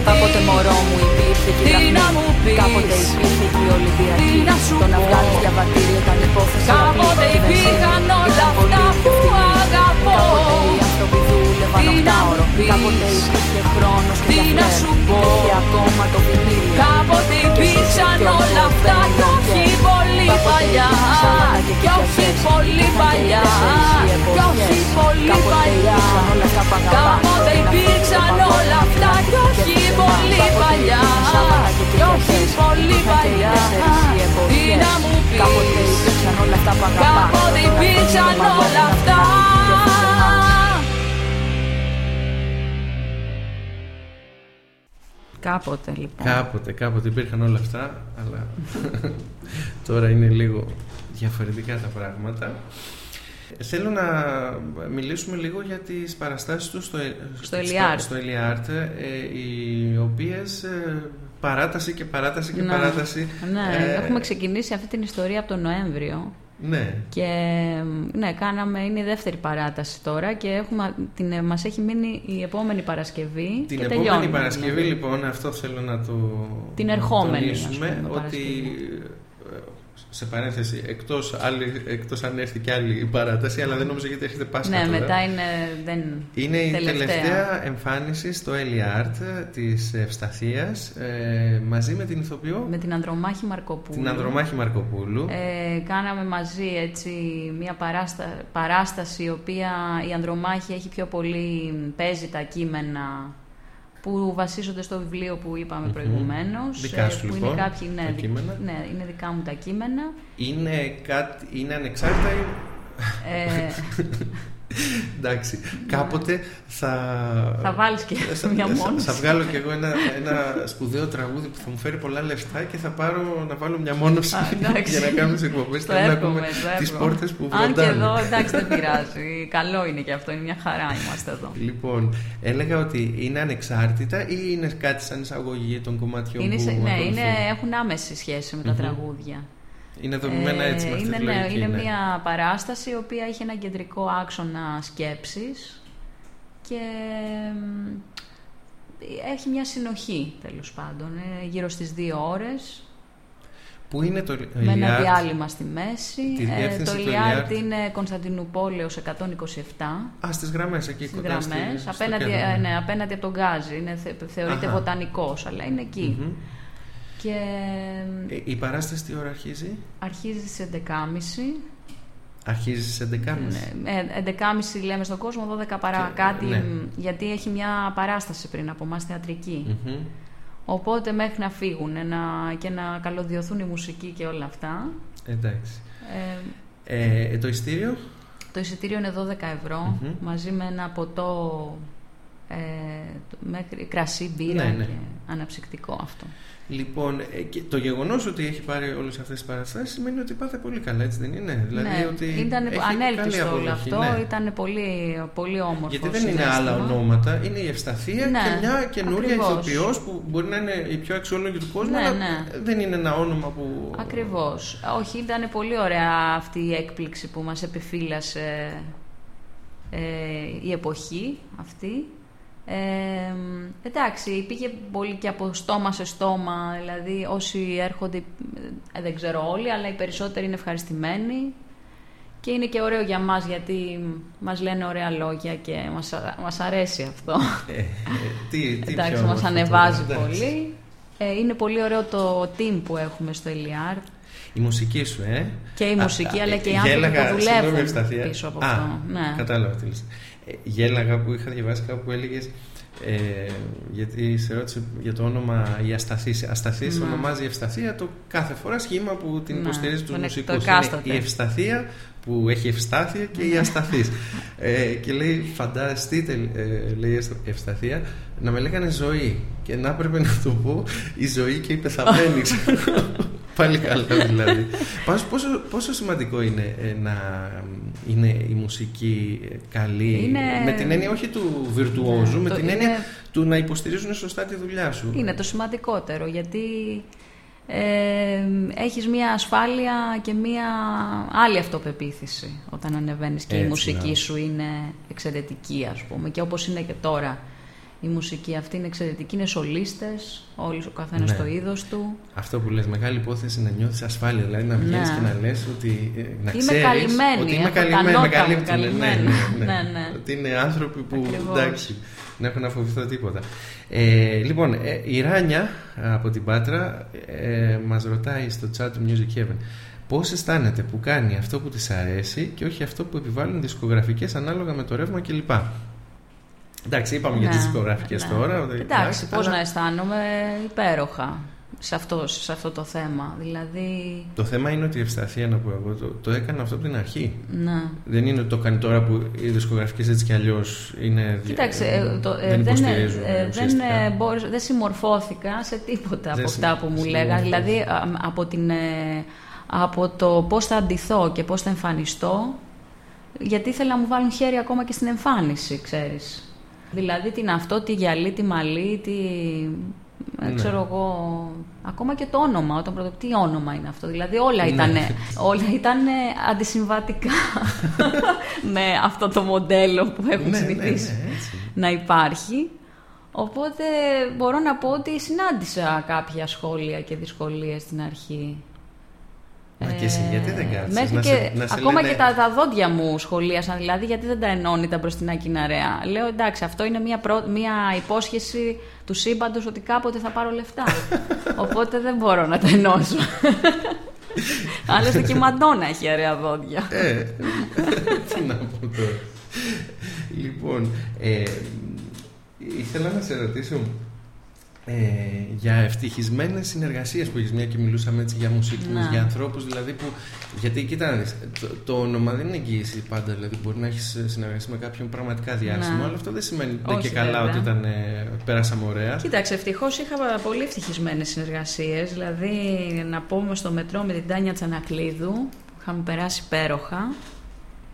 Speaker 7: Κάποτε μωρό μου υπήρχε και η
Speaker 5: Τι να
Speaker 7: Δαφνή.
Speaker 5: μου πεις.
Speaker 7: Κάποτε υπήρχε και η Ολυμπιακή
Speaker 5: Τι να σου
Speaker 7: Το να
Speaker 5: πω.
Speaker 7: βγάλεις διαβατήριο ήταν υπόθεση αλλά
Speaker 5: Κάποτε
Speaker 7: πλήρωνε τη βενζίνη.
Speaker 5: υπήρχαν όλα
Speaker 7: Ήταν πολύ
Speaker 5: αυτά
Speaker 7: πιο
Speaker 5: που
Speaker 7: φτηνή.
Speaker 5: αγαπώ.
Speaker 7: Κάποτε οι άνθρωποι δούλευαν
Speaker 5: Τι να
Speaker 7: οκτάωρο.
Speaker 5: μου πεις.
Speaker 7: Κάποτε υπήρχε χρόνος και
Speaker 5: Τι
Speaker 7: για
Speaker 5: να
Speaker 7: φλερ.
Speaker 5: σου πω.
Speaker 7: Υπήρχε ακόμα το βινίλιο.
Speaker 5: Κάποτε
Speaker 7: Και εσύ
Speaker 5: υπήρξαν
Speaker 7: και εγώ
Speaker 5: όλα αυτά
Speaker 7: δεν
Speaker 5: κι
Speaker 7: ήταν
Speaker 5: όχι
Speaker 7: και.
Speaker 5: πολύ
Speaker 7: Κάποτε
Speaker 5: παλιά
Speaker 7: υπήρχαν σάλατα και
Speaker 5: Κι όχι
Speaker 7: κυριακές.
Speaker 5: πολύ
Speaker 7: Ήταν και
Speaker 5: παλιά
Speaker 7: τέσσερις οι
Speaker 5: Κι όχι
Speaker 7: εποχές.
Speaker 5: πολύ
Speaker 7: Κάποτε
Speaker 5: παλιά
Speaker 7: υπήρξαν όλα αυτά που αγαπάς.
Speaker 5: Κάποτε
Speaker 7: Ένα
Speaker 5: υπήρξαν
Speaker 7: φίλο που
Speaker 5: όλα αυτά κι
Speaker 7: και
Speaker 5: όχι
Speaker 7: πουθενά.
Speaker 5: πολύ
Speaker 7: Κάποτε
Speaker 5: παλιά
Speaker 7: υπήρχαν σάλατα και
Speaker 5: Κι όχι
Speaker 7: κυριακές.
Speaker 5: πολύ
Speaker 7: Είχαν και οι
Speaker 5: παλιά
Speaker 7: τέσσερις οι
Speaker 5: Τι
Speaker 7: εποχές.
Speaker 5: να μου πεις
Speaker 7: Κάποτε υπήρξαν όλα αυτά που αγαπάς.
Speaker 5: Κάποτε
Speaker 7: Τώρα
Speaker 5: υπήρξαν
Speaker 7: δίνουμε
Speaker 5: όλα
Speaker 7: αγώνα
Speaker 5: αυτά Κάποτε λοιπόν
Speaker 4: Κάποτε, κάποτε υπήρχαν όλα αυτά, αλλά τώρα είναι λίγο διαφορετικά τα πράγματα. Θέλω να μιλήσουμε λίγο για τις παραστάσεις τους στο,
Speaker 5: Στο Ελιάρτ.
Speaker 4: στο Ελιάρτ, ε, οι οποίες ε, παράταση και παράταση και
Speaker 5: Ναι.
Speaker 4: παράταση.
Speaker 5: Ναι,
Speaker 4: ε,
Speaker 5: έχουμε ξεκινήσει αυτή την ιστορία από τον Νοέμβριο
Speaker 4: Ναι,
Speaker 5: και ναι, κάναμε, είναι η δεύτερη παράταση τώρα και έχουμε, την, μας έχει μείνει η επόμενη Παρασκευή
Speaker 4: την
Speaker 5: και
Speaker 4: επόμενη
Speaker 5: τελειώνουμε,
Speaker 4: Παρασκευή
Speaker 5: ναι.
Speaker 4: λοιπόν αυτό θέλω να το
Speaker 5: Την ερχόμενη, ας
Speaker 4: τονίσουμε,
Speaker 5: πούμε,
Speaker 4: ότι
Speaker 5: Παρασκευή.
Speaker 4: Ε, σε παρένθεση εκτός, άλλη, εκτός αν έρθει και άλλη παράταση αλλά δεν νομίζω γιατί έρχεται Πάσχα
Speaker 5: Ναι,
Speaker 4: τώρα.
Speaker 5: μετά είναι, δεν,
Speaker 4: Είναι η
Speaker 5: τελευταία.
Speaker 4: τελευταία εμφάνιση στο Ellie Art της Ευσταθίας ε, μαζί με την ηθοποιό
Speaker 5: με την Ανδρομάχη Μαρκοπούλου.
Speaker 4: την Ανδρομάχη Μαρκοπούλου.
Speaker 5: Ε, κάναμε μαζί έτσι μια παράστα, παράσταση η οποία η Ανδρομάχη έχει πιο πολύ παίζει τα κείμενα που βασίζονται στο βιβλίο που είπαμε
Speaker 4: Μμμ.
Speaker 5: προηγουμένως
Speaker 4: Δικά
Speaker 5: ε,
Speaker 4: σου,
Speaker 5: που
Speaker 4: λοιπόν,
Speaker 5: είναι κάποιοι, ναι,
Speaker 4: τα
Speaker 5: δι-
Speaker 4: κείμενα.
Speaker 5: ναι, είναι δικά μου τα κείμενα
Speaker 4: Είναι, κάτι, είναι ανεξάρτητα ή...
Speaker 5: ε,
Speaker 4: Εντάξει, κάποτε θα...
Speaker 5: θα βάλεις και
Speaker 4: θα,
Speaker 5: μια
Speaker 4: θα,
Speaker 5: μόνη
Speaker 4: θα
Speaker 5: σου.
Speaker 4: βγάλω κι εγώ ένα, ένα σπουδαίο τραγούδι που θα μου φέρει πολλά λεφτά και θα πάρω να βάλω μια μόνωση
Speaker 5: Α, εντάξει.
Speaker 4: για να κάνουμε τις εκπομπές και
Speaker 5: Το
Speaker 4: να
Speaker 5: εύχομαι,
Speaker 4: ακούμε
Speaker 5: το
Speaker 4: τις
Speaker 5: εύχομαι.
Speaker 4: πόρτες που
Speaker 5: Αν και
Speaker 4: βροντάνε.
Speaker 5: εδώ εντάξει δεν πειράζει καλό είναι και αυτό είναι μια χαρά είμαστε εδώ
Speaker 4: Λοιπόν, έλεγα ότι είναι ανεξάρτητα ή είναι κάτι σαν εισαγωγή των κομματιών
Speaker 5: είναι,
Speaker 4: που
Speaker 5: σε- ναι,
Speaker 4: ακολουθούν;
Speaker 5: είναι, έχουν άμεση σχέση με τα
Speaker 4: Μμμ.
Speaker 5: τραγούδια
Speaker 4: Είναι δομημένα
Speaker 5: Ε,
Speaker 4: έτσι με αυτή
Speaker 5: είναι,
Speaker 4: τη
Speaker 5: ναι,
Speaker 4: λογική,
Speaker 5: είναι
Speaker 4: ναι.
Speaker 5: μια παράσταση η οποία έχει ένα κεντρικό άξονα σκέψης και μ, έχει μια συνοχή τέλος πάντων. Είναι γύρω στις δύο ώρες
Speaker 4: Πού είναι το
Speaker 5: με ένα
Speaker 4: Ελιάρτ;
Speaker 5: διάλειμμα στη μέση.
Speaker 4: Τη
Speaker 5: Ε,
Speaker 4: διεύθυνση
Speaker 5: το
Speaker 4: του
Speaker 5: Ελιάρτ
Speaker 4: Ελιάρτ.
Speaker 5: είναι Κωνσταντινούπολεως 127
Speaker 4: Α, στις γραμμές εκεί
Speaker 5: στις
Speaker 4: κοντά στη-
Speaker 5: γραμμές,
Speaker 4: στο
Speaker 5: απέναντι,
Speaker 4: κέντρο,
Speaker 5: ε, ναι, απέναντι από τον Γκάζι. Είναι, θε- θεωρείται
Speaker 4: Αχα.
Speaker 5: βοτανικός, αλλά είναι εκεί.
Speaker 4: Μμμ.
Speaker 5: Και
Speaker 4: Ε, Η παράσταση τι ώρα αρχίζει;
Speaker 5: αρχίζει στις 11.30
Speaker 4: Αρχίζει στις 11.30.
Speaker 5: Ναι, ε, 11.30 λέμε στον κόσμο, 12 παρά
Speaker 4: Και-
Speaker 5: κάτι,
Speaker 4: ναι.
Speaker 5: μ, γιατί έχει μια παράσταση πριν από μας θεατρική.
Speaker 4: Μμμ.
Speaker 5: Οπότε μέχρι να φύγουν να, και να καλωδιωθούν η μουσική και όλα αυτά.
Speaker 4: Εντάξει.
Speaker 5: Ε,
Speaker 4: Ε, το ειστήριο;
Speaker 5: το εισιτήριο είναι 12 ευρώ,
Speaker 4: Μμμ.
Speaker 5: μαζί με ένα ποτό ε, μέχρι, κρασί, μπύρα
Speaker 4: Ναι, ναι.
Speaker 5: και αναψυκτικό αυτό.
Speaker 4: Λοιπόν, ε, και το γεγονός ότι έχει πάρει όλες αυτές τις παραστάσεις σημαίνει ότι πάθε πολύ καλά, έτσι δεν είναι; Δηλαδή
Speaker 5: ναι,
Speaker 4: ότι
Speaker 5: ήταν
Speaker 4: έχει
Speaker 5: ανέλπιστο
Speaker 4: καλή
Speaker 5: όλο
Speaker 4: αποδοχή,
Speaker 5: αυτό,
Speaker 4: ναι.
Speaker 5: ήταν πολύ, πολύ όμορφο
Speaker 4: Γιατί δεν είναι άλλα
Speaker 5: συναίσθημα.
Speaker 4: ονόματα, είναι η Ευσταθία
Speaker 5: Ναι,
Speaker 4: και μια καινούρια
Speaker 5: ακριβώς.
Speaker 4: ηθοποιός που μπορεί να είναι η πιο αξιόλογη του κόσμου,
Speaker 5: Ναι,
Speaker 4: αλλά
Speaker 5: ναι.
Speaker 4: δεν είναι ένα όνομα που.
Speaker 5: Ακριβώς. Όχι, ήταν πολύ ωραία αυτή η έκπληξη που μας επιφύλασε ε, η εποχή αυτή. Ε, εντάξει, πήγε πολύ και από στόμα σε στόμα, δηλαδή όσοι έρχονται, ε, δεν ξέρω όλοι, αλλά οι περισσότεροι είναι ευχαριστημένοι και είναι και ωραίο για μας γιατί μας λένε ωραία λόγια και μας, α- μας αρέσει αυτό.
Speaker 4: Ε, ε, τι, τι
Speaker 5: Εντάξει,
Speaker 4: πιο
Speaker 5: μας
Speaker 4: όμορφο
Speaker 5: ανεβάζει
Speaker 4: τώρα, εντάξει.
Speaker 5: πολύ. Ε, είναι πολύ ωραίο το team που έχουμε στο Ελιάρ.
Speaker 4: Η μουσική σου, ε.
Speaker 5: Και η μουσική,
Speaker 4: Α,
Speaker 5: αλλά
Speaker 4: ε,
Speaker 5: και οι άνθρωποι
Speaker 4: γέλαγα,
Speaker 5: που
Speaker 4: συγγνώμη,
Speaker 5: δουλεύουν
Speaker 4: Ευσταθία.
Speaker 5: πίσω από
Speaker 4: Α,
Speaker 5: αυτό. Ναι.
Speaker 4: Κατάλαβα τι λες. Ε, γέλαγα που είχα διαβάσει κάπου που έλεγες. Ε, γιατί σε ρώτησε για το όνομα η Ασταθής. Ασταθής
Speaker 5: Ναι.
Speaker 4: ονομάζει Ευσταθία το κάθε φορά σχήμα που την
Speaker 5: Ναι,
Speaker 4: υποστηρίζει τους
Speaker 5: τον εκ-
Speaker 4: μουσικούς.
Speaker 5: το εκάστοτε.
Speaker 4: η Ευσταθία που έχει ευστάθεια και η Ασταθής. ε, και λέει, φανταστείτε, ε, λέει η Ευσταθία, να με λέγανε ζωή. Και να έπρεπε να το πω η ζωή και η πεθαμένη. Πάλι καλά δηλαδή. Πάντως, πόσο, πόσο σημαντικό είναι ε, να είναι η μουσική ε, καλή;
Speaker 5: Είναι-
Speaker 4: με την έννοια όχι του βιρτουόζου, με
Speaker 5: Το-
Speaker 4: την
Speaker 5: είναι-
Speaker 4: έννοια του του να υποστηρίζουν σωστά τη δουλειά σου.
Speaker 5: Είναι το σημαντικότερο γιατί ε, έχεις μια ασφάλεια και μια άλλη αυτοπεποίθηση όταν ανεβαίνεις και η
Speaker 4: Έτσι,
Speaker 5: μουσική
Speaker 4: ναι.
Speaker 5: σου είναι εξαιρετική ας πούμε και όπως είναι και τώρα η μουσική αυτή είναι εξαιρετική, είναι σολίστες, όλοι ο καθένας
Speaker 4: Ναι.
Speaker 5: το είδος του.
Speaker 4: Αυτό που λες, μεγάλη υπόθεση να νιώθεις ασφάλεια, δηλαδή να βγαίνεις
Speaker 5: Ναι.
Speaker 4: και να λες ότι ε, να
Speaker 5: Είμαι
Speaker 4: ξέρεις
Speaker 5: καλυμμένη,
Speaker 4: ότι είμαι
Speaker 5: έχω τα
Speaker 4: καλυμμένη, με
Speaker 5: νότα μου
Speaker 4: καλύπτουν, ναι,
Speaker 5: καλυμμένα.
Speaker 4: ναι, ναι.
Speaker 5: Ναι, ναι.
Speaker 4: Ότι είναι άνθρωποι που
Speaker 5: Ακριβώς.
Speaker 4: εντάξει, δεν έχουν να φοβηθώ τίποτα. Ε, λοιπόν, ε, η Ράνια από την Πάτρα ε, μας ρωτάει στο chat του Music Heaven πώς αισθάνεται που κάνει αυτό που της αρέσει και όχι αυτό που επιβάλλουν δισκογραφικές ανάλογα με το ρεύμα κλπ. Εντάξει, είπαμε για τις
Speaker 5: Ναι,
Speaker 4: δισκογραφικές
Speaker 5: ναι.
Speaker 4: τώρα. ότι-
Speaker 5: Εντάξει, πώς
Speaker 4: αλλά
Speaker 5: να αισθάνομαι υπέροχα σε αυτό, σε αυτό το θέμα. Δηλαδή,
Speaker 4: Το θέμα είναι ότι η ευσταθία, να πω εγώ, το, το έκανα αυτό από την αρχή.
Speaker 5: ναι.
Speaker 4: Δεν είναι ότι το κάνει τώρα που οι δισκογραφικές έτσι κι αλλιώς είναι.
Speaker 5: Κοίταξε,
Speaker 4: ε,
Speaker 5: ε, το, ε,
Speaker 4: δεν
Speaker 5: δεν,
Speaker 4: υποστηρίζουν.
Speaker 5: ε, δεν,
Speaker 4: ουσιαστικά.
Speaker 5: ε, μπόρεσα- δεν συμμορφώθηκα σε τίποτα
Speaker 4: Δεν
Speaker 5: από
Speaker 4: συμ-
Speaker 5: αυτά που μου λέγανε.
Speaker 4: συμμορφώθηκες.
Speaker 5: Δηλαδή, α, από, την, ε, από το πώς θα αντιθώ και πώς θα εμφανιστώ, γιατί ήθελα να μου βάλουν χέρι ακόμα και στην εμφάνιση, ξέρεις. Δηλαδή, τι είναι αυτό, τι γυαλί, τι μαλλί, τι... ε,
Speaker 4: Ναι.
Speaker 5: Ξέρω εγώ, ακόμα και το όνομα, όταν πρώτο, τι όνομα είναι αυτό. Δηλαδή όλα
Speaker 4: Ναι.
Speaker 5: ήταν όλα ήτανε αντισυμβατικά με αυτό το μοντέλο που έχουν
Speaker 4: Ναι, ναι, ναι,
Speaker 5: συνηθίσει
Speaker 4: έτσι.
Speaker 5: να υπάρχει. Οπότε μπορώ να πω ότι συνάντησα κάποια σχόλια και δυσκολίες στην αρχή.
Speaker 4: Μα και εσύ, γιατί δεν κάτσεις,
Speaker 5: Μέχρι
Speaker 4: να
Speaker 5: και,
Speaker 4: σε- να σε
Speaker 5: ακόμα
Speaker 4: λένε-
Speaker 5: και τα, τα δόντια μου σχολίασαν, δηλαδή γιατί δεν τα ενώνει τα μπροστινά κοιναρέα. Λέω εντάξει, αυτό είναι μια, πρω- μια υπόσχεση του σύμπαντος ότι κάποτε θα πάρω λεφτά. Οπότε δεν μπορώ να τα ενώσω. Άλλωστε και η Μαντόνα έχει ωραία δόντια.
Speaker 4: Ε, τι να πω τώρα. Λοιπόν, ε, ήθελα να σε ρωτήσω ε, για ευτυχισμένες συνεργασίες που έχεις μια και μιλούσαμε έτσι για μουσικούς,
Speaker 5: Ναι.
Speaker 4: για ανθρώπους δηλαδή που. Γιατί κοίτα, να δεις, το, το όνομα δεν είναι εγγύηση πάντα. Δηλαδή, μπορεί να έχεις συνεργαστεί με κάποιον πραγματικά διάσημο,
Speaker 5: Ναι.
Speaker 4: αλλά αυτό δεν σημαίνει δεν
Speaker 5: Όχι,
Speaker 4: και καλά
Speaker 5: βέβαια.
Speaker 4: ότι ήταν, ε, πέρασαμε ωραία.
Speaker 5: Κοίταξε, ευτυχώς είχα πολύ ευτυχισμένες συνεργασίες. Δηλαδή, να πούμε στο μετρό με την Τάνια Τσανακλείδου, που είχαμε περάσει υπέροχα.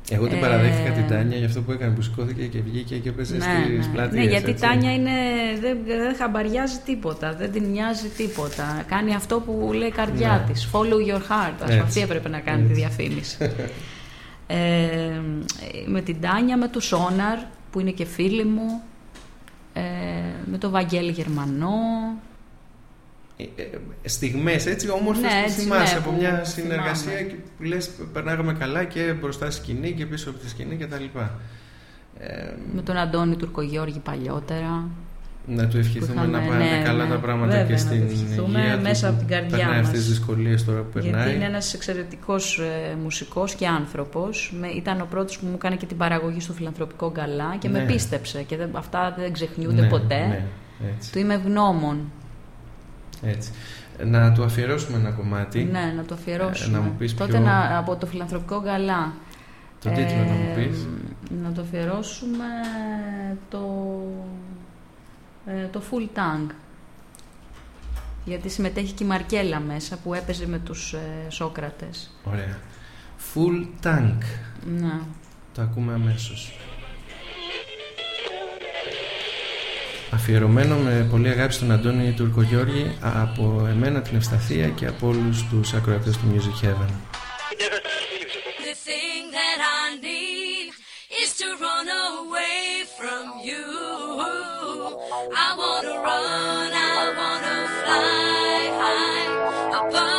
Speaker 4: Εγώ την
Speaker 5: Ε,
Speaker 4: παραδέχτηκα την Τάνια για αυτό που έκανε, που σηκώθηκε και βγήκε και έπαιζε
Speaker 5: ναι,
Speaker 4: στις
Speaker 5: ναι.
Speaker 4: πλατείες,
Speaker 5: ναι, γιατί η
Speaker 4: έτσι.
Speaker 5: Τάνια είναι, δεν, δεν χαμπαριάζει τίποτα, δεν την νοιάζει τίποτα. Κάνει αυτό που λέει η καρδιά
Speaker 4: Ναι.
Speaker 5: της. Follow your heart. Ας πούμε,
Speaker 4: Έτσι.
Speaker 5: αυτή έπρεπε να κάνει τη διαφήμιση. ε, με την Τάνια, με τους Σόναρ, που είναι και φίλοι μου. Ε, με τον Βαγγέλη Γερμανό.
Speaker 4: Ε, ε, στιγμές έτσι όμορφες
Speaker 5: Ναι,
Speaker 4: που
Speaker 5: έτσι,
Speaker 4: θυμάσαι
Speaker 5: ναι,
Speaker 4: από
Speaker 5: που
Speaker 4: μια συνεργασία
Speaker 5: θυμάμαι.
Speaker 4: και που λες περνάγαμε καλά και μπροστά στη σκηνή και πίσω από τη σκηνή και τα λοιπά. Ε,
Speaker 5: Με τον Αντώνη Τουρκογιώργη παλιότερα.
Speaker 4: να του ευχηθούμε
Speaker 5: είχαμε,
Speaker 4: να πάνε
Speaker 5: ναι,
Speaker 4: καλά
Speaker 5: ναι.
Speaker 4: τα πράγματα
Speaker 5: Βέβαια,
Speaker 4: και
Speaker 5: να
Speaker 4: στην
Speaker 5: του ευχηθούμε
Speaker 4: υγεία του
Speaker 5: μέσα
Speaker 4: που
Speaker 5: από την καρδιά
Speaker 4: περνάει
Speaker 5: μας.
Speaker 4: αυτές τις δυσκολίες τώρα που περνάει.
Speaker 5: Γιατί είναι ένας εξαιρετικός ε, μουσικός και άνθρωπος. Με, ήταν ο πρώτος που μου έκανε και την παραγωγή στο φιλανθρωπικό γκαλά και
Speaker 4: Ναι.
Speaker 5: με πίστεψε. Και δεν, αυτά δεν ξεχνιούνται
Speaker 4: Ναι,
Speaker 5: ποτέ.
Speaker 4: ναι, έτσι,
Speaker 5: Του είμαι ευγνώμων.
Speaker 4: Έτσι. Να του αφιερώσουμε ένα κομμάτι.
Speaker 5: Ναι, να το αφιερώσουμε.
Speaker 4: Ε, να μου πεις
Speaker 5: Τότε
Speaker 4: ποιο-
Speaker 5: να, από το φιλανθρωπικό γκαλά.
Speaker 4: Το τίτλο να μου
Speaker 5: Ε,
Speaker 4: πεις.
Speaker 5: Να το αφιερώσουμε το, ε, το Full Tank. Γιατί συμμετέχει και η Μαρκέλα μέσα που έπαιζε με τους ε, Σόκρατες.
Speaker 4: Ωραία. Full Tank.
Speaker 5: Ναι.
Speaker 4: Το ακούμε αμέσως. Αφιερωμένο με πολύ αγάπη στον Αντώνη Τουρκογιώργη από εμένα την Ευσταθία και από όλους τους ακροατές του Music Heaven.
Speaker 11: The thing that I need is to run away from you. I wanna run, I wanna fly high above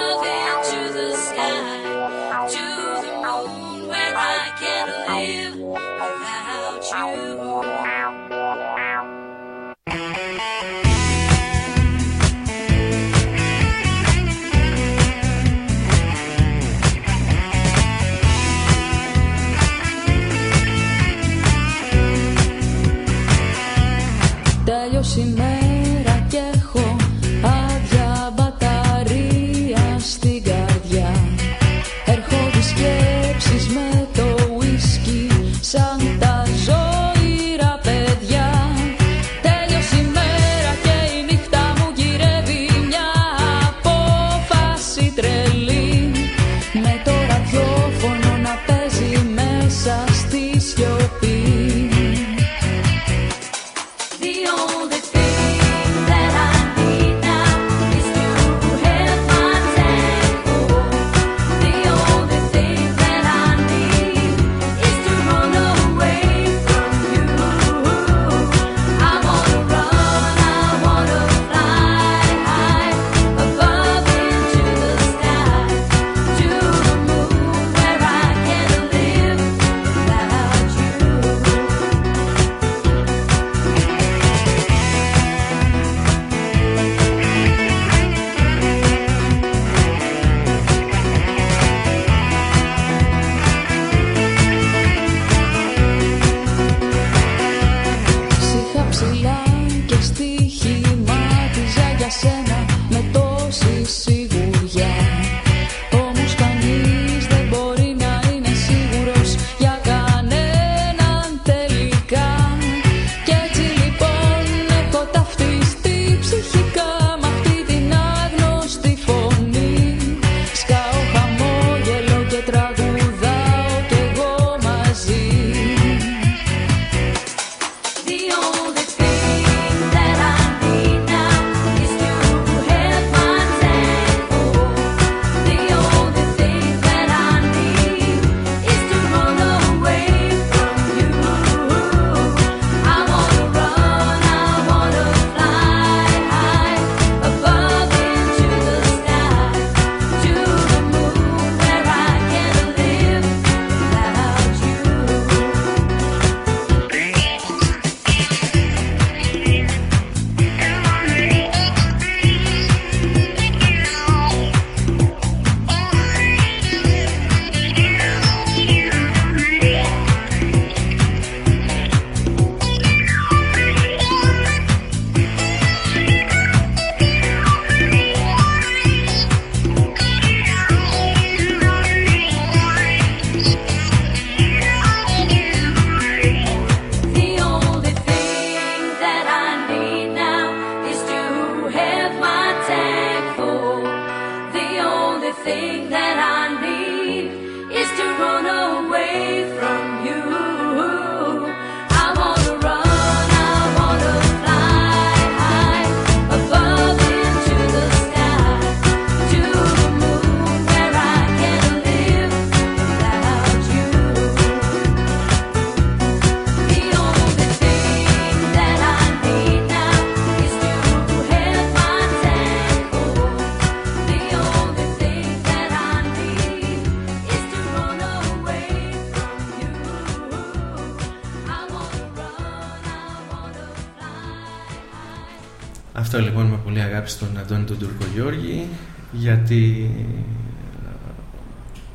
Speaker 11: fly.
Speaker 4: Αυτό λοιπόν με πολύ αγάπη στον Αντώνη τον Τουρκογιώργη γιατί ε,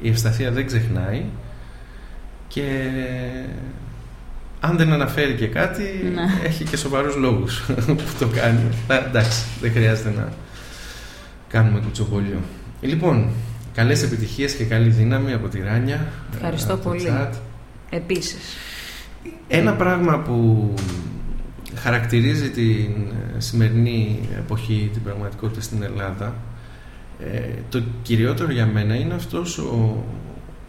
Speaker 4: η ευσταθία δεν ξεχνάει και αν δεν αναφέρει και κάτι
Speaker 5: Ναι.
Speaker 4: έχει και σοβαρούς λόγους που το κάνει. Ε, εντάξει, δεν χρειάζεται να κάνουμε κουτσομπολιό. Λοιπόν, καλές επιτυχίες και καλή δύναμη από τη Ράνια.
Speaker 5: Ευχαριστώ
Speaker 4: ε, από το
Speaker 5: πολύ.
Speaker 4: chat.
Speaker 5: Επίσης.
Speaker 4: Ένα πράγμα που χαρακτηρίζει την ε, σημερινή εποχή, την πραγματικότητα στην Ελλάδα, ε, το κυριότερο για μένα είναι αυτός ο,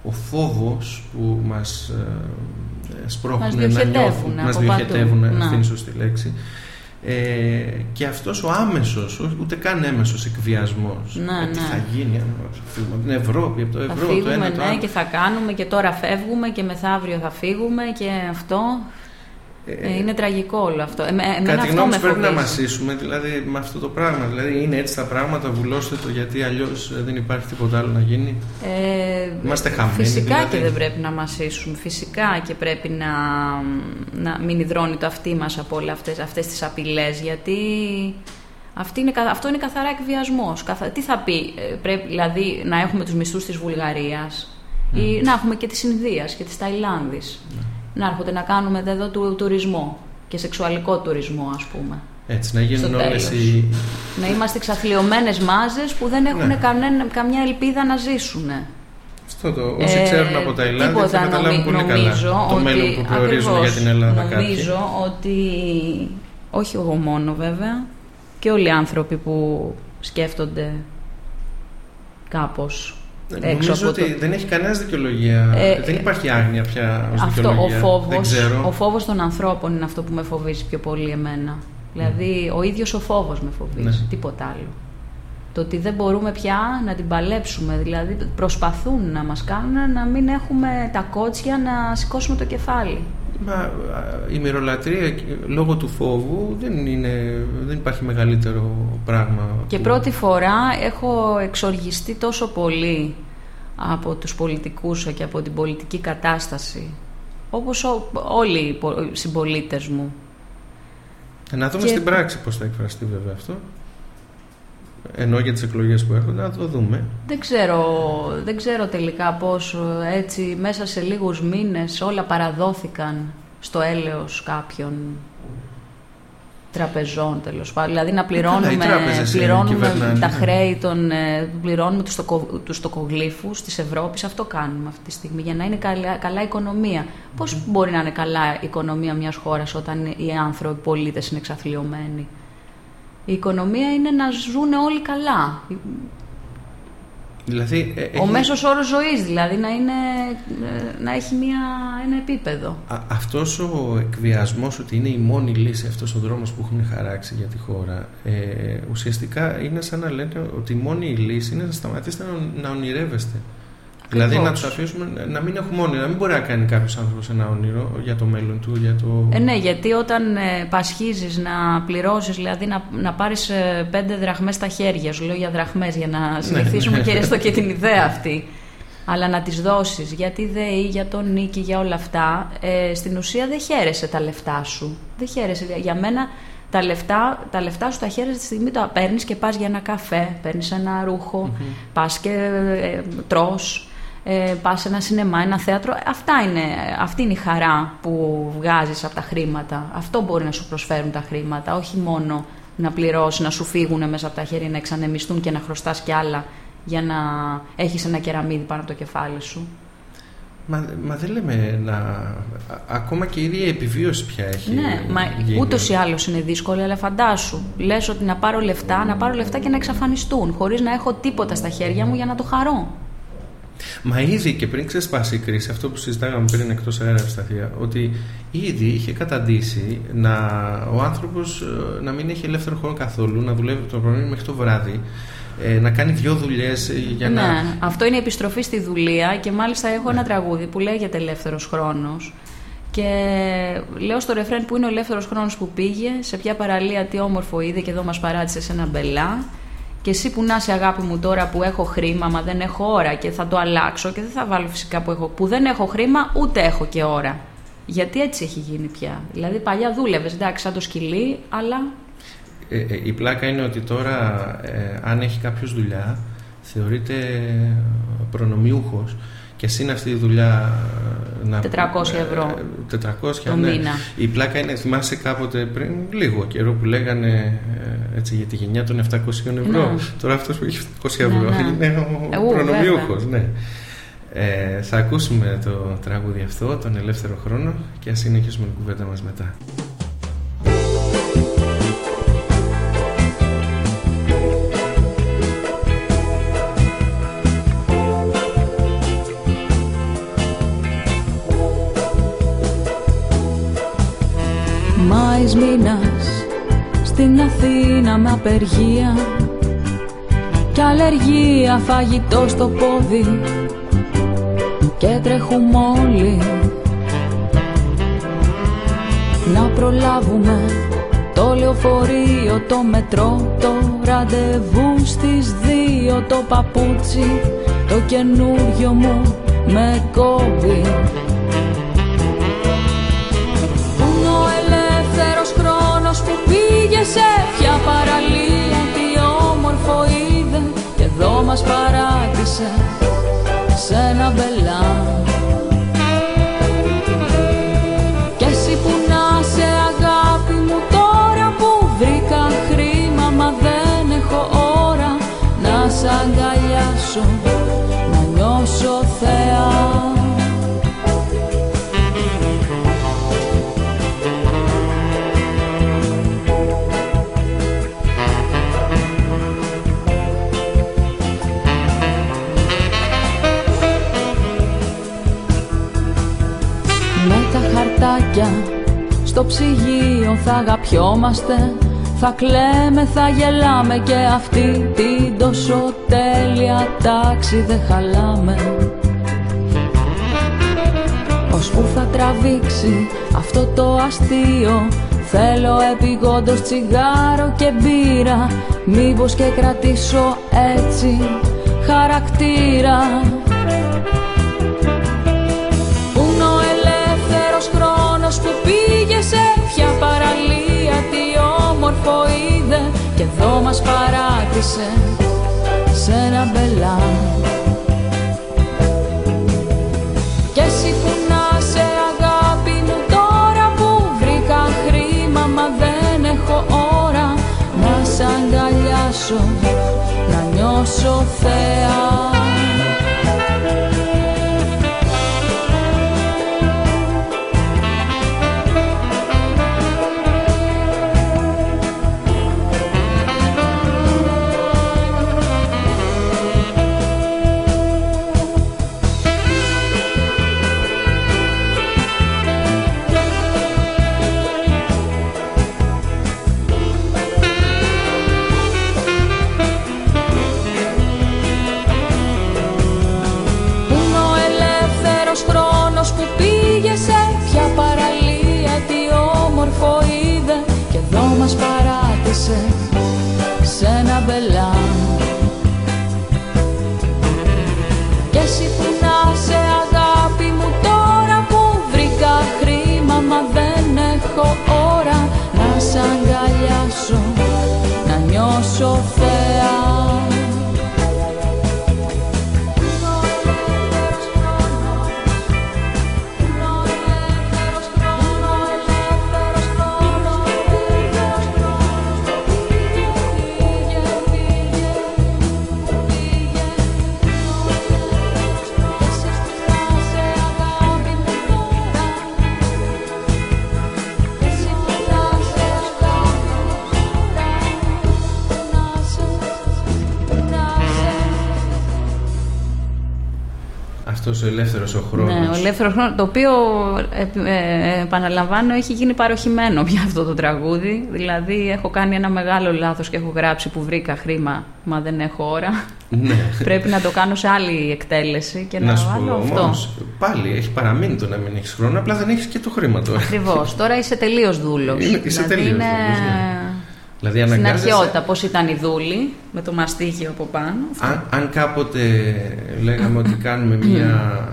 Speaker 4: ο φόβος που μας ε, σπρώχνουν
Speaker 5: Μας
Speaker 4: να
Speaker 5: διοχετεύουν
Speaker 4: νιώθουν, μας
Speaker 5: από παντού.
Speaker 4: διοχετεύουν,
Speaker 5: Να.
Speaker 4: αυτή είναι η σωστή λέξη, ε, και αυτός ο άμεσος, όχι- ούτε καν έμεσος εκβιασμός.
Speaker 5: Ναι,
Speaker 4: Ε, τι
Speaker 5: ναι.
Speaker 4: θα γίνει αν φύγουμε από την Ευρώπη, από το
Speaker 5: Θα
Speaker 4: ευρώ, το
Speaker 5: φύγουμε,
Speaker 4: ένα το
Speaker 5: ναι,
Speaker 4: άλλο.
Speaker 5: και θα κάνουμε και τώρα φεύγουμε και μεθαύριο θα φύγουμε και αυτό. Ε, είναι τραγικό όλο αυτό. Ε, με- εμένα
Speaker 4: Κατά τη
Speaker 5: αυτό
Speaker 4: γνώμη
Speaker 5: με
Speaker 4: σου πρέπει να
Speaker 5: φοβίζει.
Speaker 4: μασίσουμε δηλαδή, με αυτό το πράγμα. Δηλαδή είναι έτσι τα πράγματα, βουλώστε το γιατί αλλιώς δεν υπάρχει τίποτα άλλο να γίνει.
Speaker 5: Ε,
Speaker 4: Είμαστε χαμένοι,
Speaker 5: Φυσικά
Speaker 4: δηλαδή.
Speaker 5: και δεν πρέπει να μασίσουν. Φυσικά και πρέπει να, να μην υδρώνει το αυτί μας από όλα αυτές, αυτές τις απειλές γιατί αυτή είναι, κα- αυτό είναι καθαρά εκβιασμός. Καθα, τι θα πει, ε, πρέπει δηλαδή να έχουμε τους μισθούς της Βουλγαρίας ή να έχουμε και της Ινδίας και της Ταϊλάνδης. Να έρχονται να κάνουμε εδώ του, τουρισμό και σεξουαλικό τουρισμό ας πούμε.
Speaker 4: Έτσι, να γίνουν
Speaker 5: Στο
Speaker 4: όλες
Speaker 5: τέλος.
Speaker 4: οι.
Speaker 5: Να είμαστε εξαθλειωμένες μάζες που δεν έχουν
Speaker 4: Ναι.
Speaker 5: κανένα, καμιά ελπίδα να ζήσουν.
Speaker 4: Αυτό το, όσοι ξέρουν από Ταϊλάνδη θα
Speaker 5: Ε, τίποτα,
Speaker 4: καταλάβουν
Speaker 5: νομι-
Speaker 4: πολύ
Speaker 5: νομίζω
Speaker 4: καλά το
Speaker 5: ότι-
Speaker 4: μέλλον που προορίζουν
Speaker 5: ακριβώς,
Speaker 4: για την Ελλάδα
Speaker 5: Νομίζω
Speaker 4: κάποιοι.
Speaker 5: ότι όχι εγώ μόνο βέβαια και όλοι οι άνθρωποι που σκέφτονται κάπως έξω
Speaker 4: Ε, Νομίζω
Speaker 5: από
Speaker 4: ότι
Speaker 5: το...
Speaker 4: δεν έχει κανένας δικαιολογία.
Speaker 5: Ε,
Speaker 4: δεν υπάρχει άγνοια πια ως
Speaker 5: Αυτό, ο
Speaker 4: δικαιολογία. Δεν
Speaker 5: φόβος,
Speaker 4: ξέρω.
Speaker 5: ο φόβος των ανθρώπων είναι αυτό που με φοβίζει πιο πολύ εμένα. Δηλαδή, ο ίδιος ο φόβος με φοβίζει,
Speaker 4: Ναι.
Speaker 5: τίποτα άλλο. Το ότι δεν μπορούμε πια να την παλέψουμε. Δηλαδή, προσπαθούν να μας κάνουν να μην έχουμε τα κότσια να σηκώσουμε το κεφάλι.
Speaker 4: Μα α, η μυρολατρεία λόγω του φόβου δεν, είναι, δεν υπάρχει μεγαλύτερο πράγμα.
Speaker 5: Και
Speaker 4: που-
Speaker 5: πρώτη φορά έχω εξοργιστεί τόσο πολύ από τους πολιτικούς και από την πολιτική κατάσταση. Όπως ο- όλοι οι πο- οι συμπολίτες μου.
Speaker 4: Ε, Να δούμε
Speaker 5: Και-
Speaker 4: στην πράξη πώς θα εκφραστεί βέβαια αυτό. Ενώ για τις εκλογές που έρχονται, να το δούμε.
Speaker 5: Δεν ξέρω, δεν ξέρω τελικά πώς ε, έτσι μέσα σε λίγους μήνες όλα παραδόθηκαν στο έλεος κάποιων. τραπεζών τέλος πάντων. Δηλαδή να πληρώνουμε,
Speaker 4: οι τράπεζες, ε,
Speaker 5: πληρώνουμε
Speaker 4: κυβερνάνε,
Speaker 5: τα
Speaker 4: ναι.
Speaker 5: χρέη των. ε, πληρώνουμε τους τοκο, τους τοκογλύφους της Ευρώπης. Αυτό κάνουμε αυτή τη στιγμή για να είναι καλά, καλά η οικονομία. Πώς μπορεί να είναι καλά η οικονομία μιας χώρας όταν οι άνθρωποι, οι πολίτες είναι εξαθλειωμένοι; Η οικονομία είναι να ζουν όλοι καλά.
Speaker 4: Δηλαδή, ε,
Speaker 5: Ο
Speaker 4: έχει-
Speaker 5: μέσος όρος ζωής δηλαδή να, είναι, ε, να έχει μια, ένα επίπεδο.
Speaker 4: Α- αυτός ο εκβιασμός ότι είναι η μόνη λύση αυτός ο δρόμος που έχουν χαράξει για τη χώρα ε, ουσιαστικά είναι σαν να λένε ότι η μόνη λύση είναι να σταματήσετε να, να ονειρεύεστε. Δηλαδή να τους αφήσουμε να μην έχουμε όνειρα, να μην μπορεί να κάνει κάποιος άνθρωπος ένα όνειρο για το μέλλον του, για το...
Speaker 5: Ε, ναι, γιατί όταν ε, πασχίζεις να πληρώσεις, δηλαδή να, να πάρεις ε, πέντε δραχμές στα χέρια, σου λέω για δραχμές για να συνηθίσουμε
Speaker 4: ναι.
Speaker 5: και έστω και την ιδέα αυτή, αλλά να τις δώσεις για τη ΔΕΗ, για τον νίκη, για όλα αυτά, ε, στην ουσία δεν χαίρεσαι τα λεφτά σου. Δεν χαίρεσαι. Για μένα τα λεφτά, τα λεφτά σου τα χαίρεσαι τη στιγμή που τα παίρνεις και πας για ένα καφέ, παίρνεις ένα ρουχο πας και ε, τρως, ε, πας σε ένα σινεμά, ένα θέατρο. Αυτά είναι, αυτή είναι η χαρά που βγάζεις από τα χρήματα. Αυτό μπορεί να σου προσφέρουν τα χρήματα, όχι μόνο να πληρώσεις, να σου φύγουν μέσα από τα χέρια, να εξανεμιστούν και να χρωστάς κι άλλα για να έχεις ένα κεραμίδι πάνω από το κεφάλι σου.
Speaker 4: Μα, μα δεν λέμε να... α- Ακόμα και η ίδια η επιβίωση πια έχει
Speaker 5: Ναι, μα
Speaker 4: γίνει.
Speaker 5: ούτως ή άλλως είναι δύσκολο, αλλά φαντάσου. Λες ότι να πάρω λεφτά, να πάρω λεφτά και να εξαφανιστούν, χωρίς να έχω τίποτα στα χέρια μου για να το χαρώ.
Speaker 4: Μα ήδη και πριν ξεσπάσει η κρίση, αυτό που συζητάγαμε πριν εκτός αέρα ευσταθία, ότι ήδη είχε καταντήσει να, ο άνθρωπος ε, να μην έχει ελεύθερο χρόνο καθόλου, να δουλεύει το πρωί μέχρι το βράδυ, ε, να κάνει δυο δουλειές ε, για
Speaker 5: ναι,
Speaker 4: να...
Speaker 5: αυτό είναι η επιστροφή στη δουλεία και μάλιστα έχω ένα τραγούδι που λέγεται Ελεύθερος Χρόνος. Και λέω στο ρεφρέν που είναι ο ελεύθερος χρόνος που πήγε, σε ποια παραλία τι όμορφο είδε και εδώ μας παράτησε σε ένα μπελά. Και εσύ που να είσαι αγάπη μου τώρα που έχω χρήμα, μα δεν έχω ώρα και θα το αλλάξω και δεν θα βάλω φυσικά που έχω. Που δεν έχω χρήμα, ούτε έχω και ώρα. Γιατί έτσι έχει γίνει πια. Δηλαδή παλιά δούλευες, εντάξει, σαν το σκυλί, αλλά
Speaker 4: Ε, ε, η πλάκα είναι ότι τώρα ε, αν έχει κάποιος δουλειά θεωρείται προνομιούχος και εσύ είναι αυτή η δουλειά ε, να,
Speaker 5: 400 ευρώ
Speaker 4: ε, 400
Speaker 5: το
Speaker 4: ναι.
Speaker 5: μήνα.
Speaker 4: Η πλάκα είναι, θυμάσαι κάποτε πριν λίγο καιρό που λέγανε ε, έτσι, για τη γενιά των 700 ευρώ.
Speaker 5: Ναι.
Speaker 4: Τώρα αυτός που έχει 700 ευρώ
Speaker 5: Ναι, ναι.
Speaker 4: είναι ο
Speaker 5: Εγώ,
Speaker 4: προνομιούχος. Ναι. Ε, θα ακούσουμε το τραγούδι αυτό, τον ελεύθερο χρόνο και ας συνεχίσουμε την κουβέντα μας μετά.
Speaker 7: Μάης μήνας στην Αθήνα με απεργία. Κι αλλεργία φαγητό στο πόδι Και τρέχουμε όλοι Να προλάβουμε το λεωφορείο, το μετρό, το ραντεβού στις δύο Το παπούτσι, το καινούριο μου με κόβει πήγε σε ποια παραλία Τι όμορφο είδε και εδώ μας παράτησε σε ένα μπελά Κι εσύ που να σε αγάπη μου τώρα που βρήκα χρήμα Μα δεν έχω ώρα να σ' αγκαλιάσω χαρτάκια στο ψυγείο θα αγαπιόμαστε Θα κλαίμε, θα γελάμε και αυτή την τόσο τέλεια τάξη δεν χαλάμε. Ως που θα τραβήξει αυτό το αστείο Θέλω επιγόντως τσιγάρο και μπύρα. Μήπως και κρατήσω έτσι χαρακτήρα Που πήγε σε ποια παραλία Τι όμορφο είδε Και εδώ μας παράτησε Σε ένα μπελά Και εσύ σε αγάπη μου Τώρα που βρήκα χρήμα Μα δεν έχω ώρα Να σ' αγκαλιάσω Να νιώσω θέα.
Speaker 5: Ελεύθερο χρόνο, το οποίο ε, ε, επαναλαμβάνω έχει γίνει παροχημένο πια αυτό το τραγούδι. Δηλαδή έχω κάνει ένα μεγάλο λάθος και έχω γράψει που βρήκα χρήμα, μα δεν έχω ώρα.
Speaker 4: Ναι.
Speaker 5: Πρέπει να το κάνω σε άλλη εκτέλεση και να,
Speaker 4: Να σου
Speaker 5: βάλω
Speaker 4: πω
Speaker 5: αυτό.
Speaker 4: όμως, πάλι έχει παραμείνει το να μην έχεις χρόνο, απλά δεν έχεις και το χρήμα τώρα.
Speaker 5: Ακριβώς. Τώρα είσαι τελείως δούλος.
Speaker 4: Είναι- είσαι τελείως
Speaker 5: είναι...
Speaker 4: δούλος, ναι. Δηλαδή
Speaker 5: Στην
Speaker 4: αναγκάζεσαι...
Speaker 5: αρχαιότητα, πώς ήταν η δούλη, με το μαστίγιο από πάνω.
Speaker 4: Αν, αν κάποτε λέγαμε ότι κάνουμε μια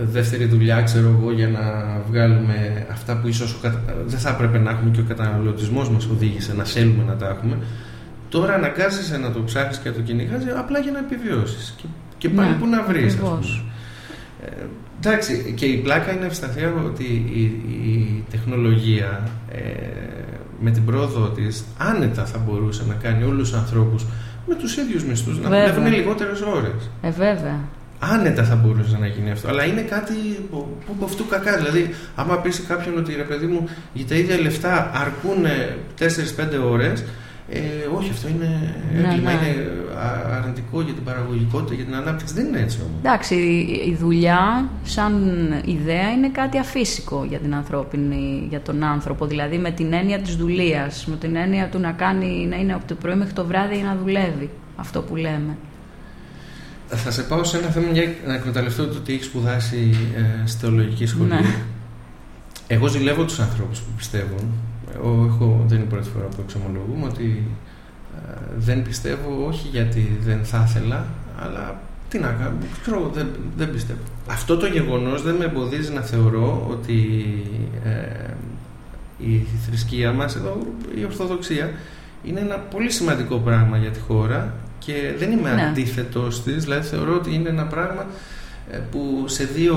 Speaker 4: δεύτερη δουλειά, ξέρω εγώ, για να βγάλουμε αυτά που ίσως ο κατα- δεν θα έπρεπε να έχουμε και ο καταναλωτισμός μας οδήγησε να θέλουμε να τα έχουμε, τώρα αναγκάζεσαι να το ψάχνεις και να το κυνηγάς απλά για να επιβιώσεις. Και, και πάλι
Speaker 5: Ναι,
Speaker 4: που να βρεις, ας
Speaker 5: ακριβώς.
Speaker 4: πούμε. Ε, εντάξει, και η πλάκα είναι ευσταθία ότι η, η τεχνολογία ε, με την πρόοδο της άνετα θα μπορούσε να κάνει όλους τους ανθρώπους με τους ίδιους μισθούς να
Speaker 5: Βέβαια.
Speaker 4: δουλεύουν λιγότερες ώρες.
Speaker 5: Ε, βέβαια.
Speaker 4: Άνετα θα μπορούσε να γίνει αυτό. Αλλά είναι κάτι που, που από αυτού κακά. Δηλαδή, άμα πεις σε κάποιον ότι ρε παιδί μου για τα ίδια λεφτά αρκούν 4-5 ώρες ε, όχι, αυτό είναι
Speaker 5: Ναι,
Speaker 4: έγκλημα,
Speaker 5: ναι.
Speaker 4: είναι α- αρνητικό για την παραγωγικότητα, για την ανάπτυξη. Δεν είναι έτσι όμως.
Speaker 5: Εντάξει, η- η δουλειά σαν ιδέα είναι κάτι αφύσικο για την ανθρώπινη, για τον άνθρωπο. Δηλαδή με την έννοια της δουλείας, με την έννοια του να κάνει, να είναι από το πρωί μέχρι το βράδυ για να δουλεύει. Αυτό που λέμε.
Speaker 4: Θα σε πάω σε ένα θέμα για να εκμεταλλευτώ το ότι έχεις σπουδάσει ε, στη θεολογική σχολή.
Speaker 5: Ναι.
Speaker 4: Εγώ ζηλεύω τους ανθρώπους που πιστεύουν. Εγώ έχω, δεν είναι η πρώτη φορά που εξομολογούμε ότι ε, δεν πιστεύω όχι γιατί δεν θα ήθελα, αλλά τι να κάνω, ξέρω, δεν, δεν πιστεύω. Αυτό το γεγονός δεν με εμποδίζει να θεωρώ ότι ε, η θρησκεία μας, εδώ η Ορθοδοξία, είναι ένα πολύ σημαντικό πράγμα για τη χώρα και δεν είμαι
Speaker 5: Ναι.
Speaker 4: αντίθετος της, δηλαδή θεωρώ ότι είναι ένα πράγμα ε, που σε δύο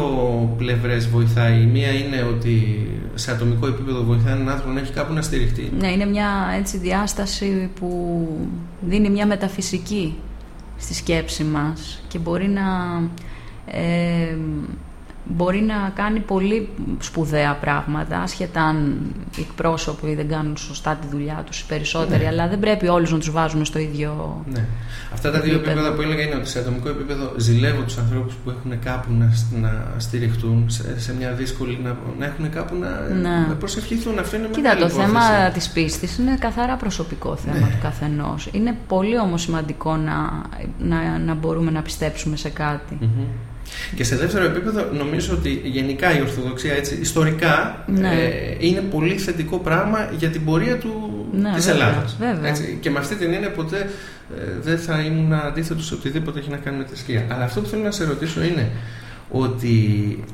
Speaker 4: πλευρές βοηθάει. Η μία είναι ότι σε ατομικό επίπεδο βοηθάει έναν άνθρωπο να έχει κάπου να στηριχτεί.
Speaker 5: Ναι, είναι μια έτσι διάσταση που δίνει μια μεταφυσική στη σκέψη μας και μπορεί να, ε, μπορεί να κάνει πολύ σπουδαία πράγματα, άσχετα αν οι εκπρόσωποι δεν κάνουν σωστά τη δουλειά τους οι περισσότεροι,
Speaker 4: Ναι.
Speaker 5: αλλά δεν πρέπει όλους να τους βάζουμε στο ίδιο...
Speaker 4: Ναι. Αυτά τα δύο
Speaker 5: Επίπεδο.
Speaker 4: επίπεδα που έλεγα είναι ότι σε ατομικό επίπεδο ζηλεύω τους ανθρώπους που έχουν κάπου να, να στηριχτούν σε, σε μια δύσκολη να, να έχουν κάπου να,
Speaker 5: Ναι.
Speaker 4: να προσευχηθούν. Αυτό είναι
Speaker 5: Κοίτα,
Speaker 4: μεγάλη
Speaker 5: το
Speaker 4: υπόθεση.
Speaker 5: θέμα της πίστης είναι καθαρά προσωπικό θέμα
Speaker 4: Ναι.
Speaker 5: του καθενός. Είναι πολύ όμως σημαντικό να, να, να μπορούμε να πιστέψουμε σε κάτι.
Speaker 4: Μμμ. Και σε δεύτερο επίπεδο νομίζω ότι γενικά η Ορθοδοξία έτσι, ιστορικά
Speaker 5: Ναι.
Speaker 4: ε, είναι πολύ θετικό πράγμα για την πορεία του,
Speaker 5: Ναι,
Speaker 4: της
Speaker 5: βέβαια,
Speaker 4: Ελλάδας.
Speaker 5: βέβαια.
Speaker 4: Έτσι, και με αυτή την έννοια ποτέ ε, δεν θα ήμουν αντίθετος σε οτιδήποτε έχει να κάνει με τη θρησκεία. Αλλά αυτό που θέλω να σε ρωτήσω είναι ότι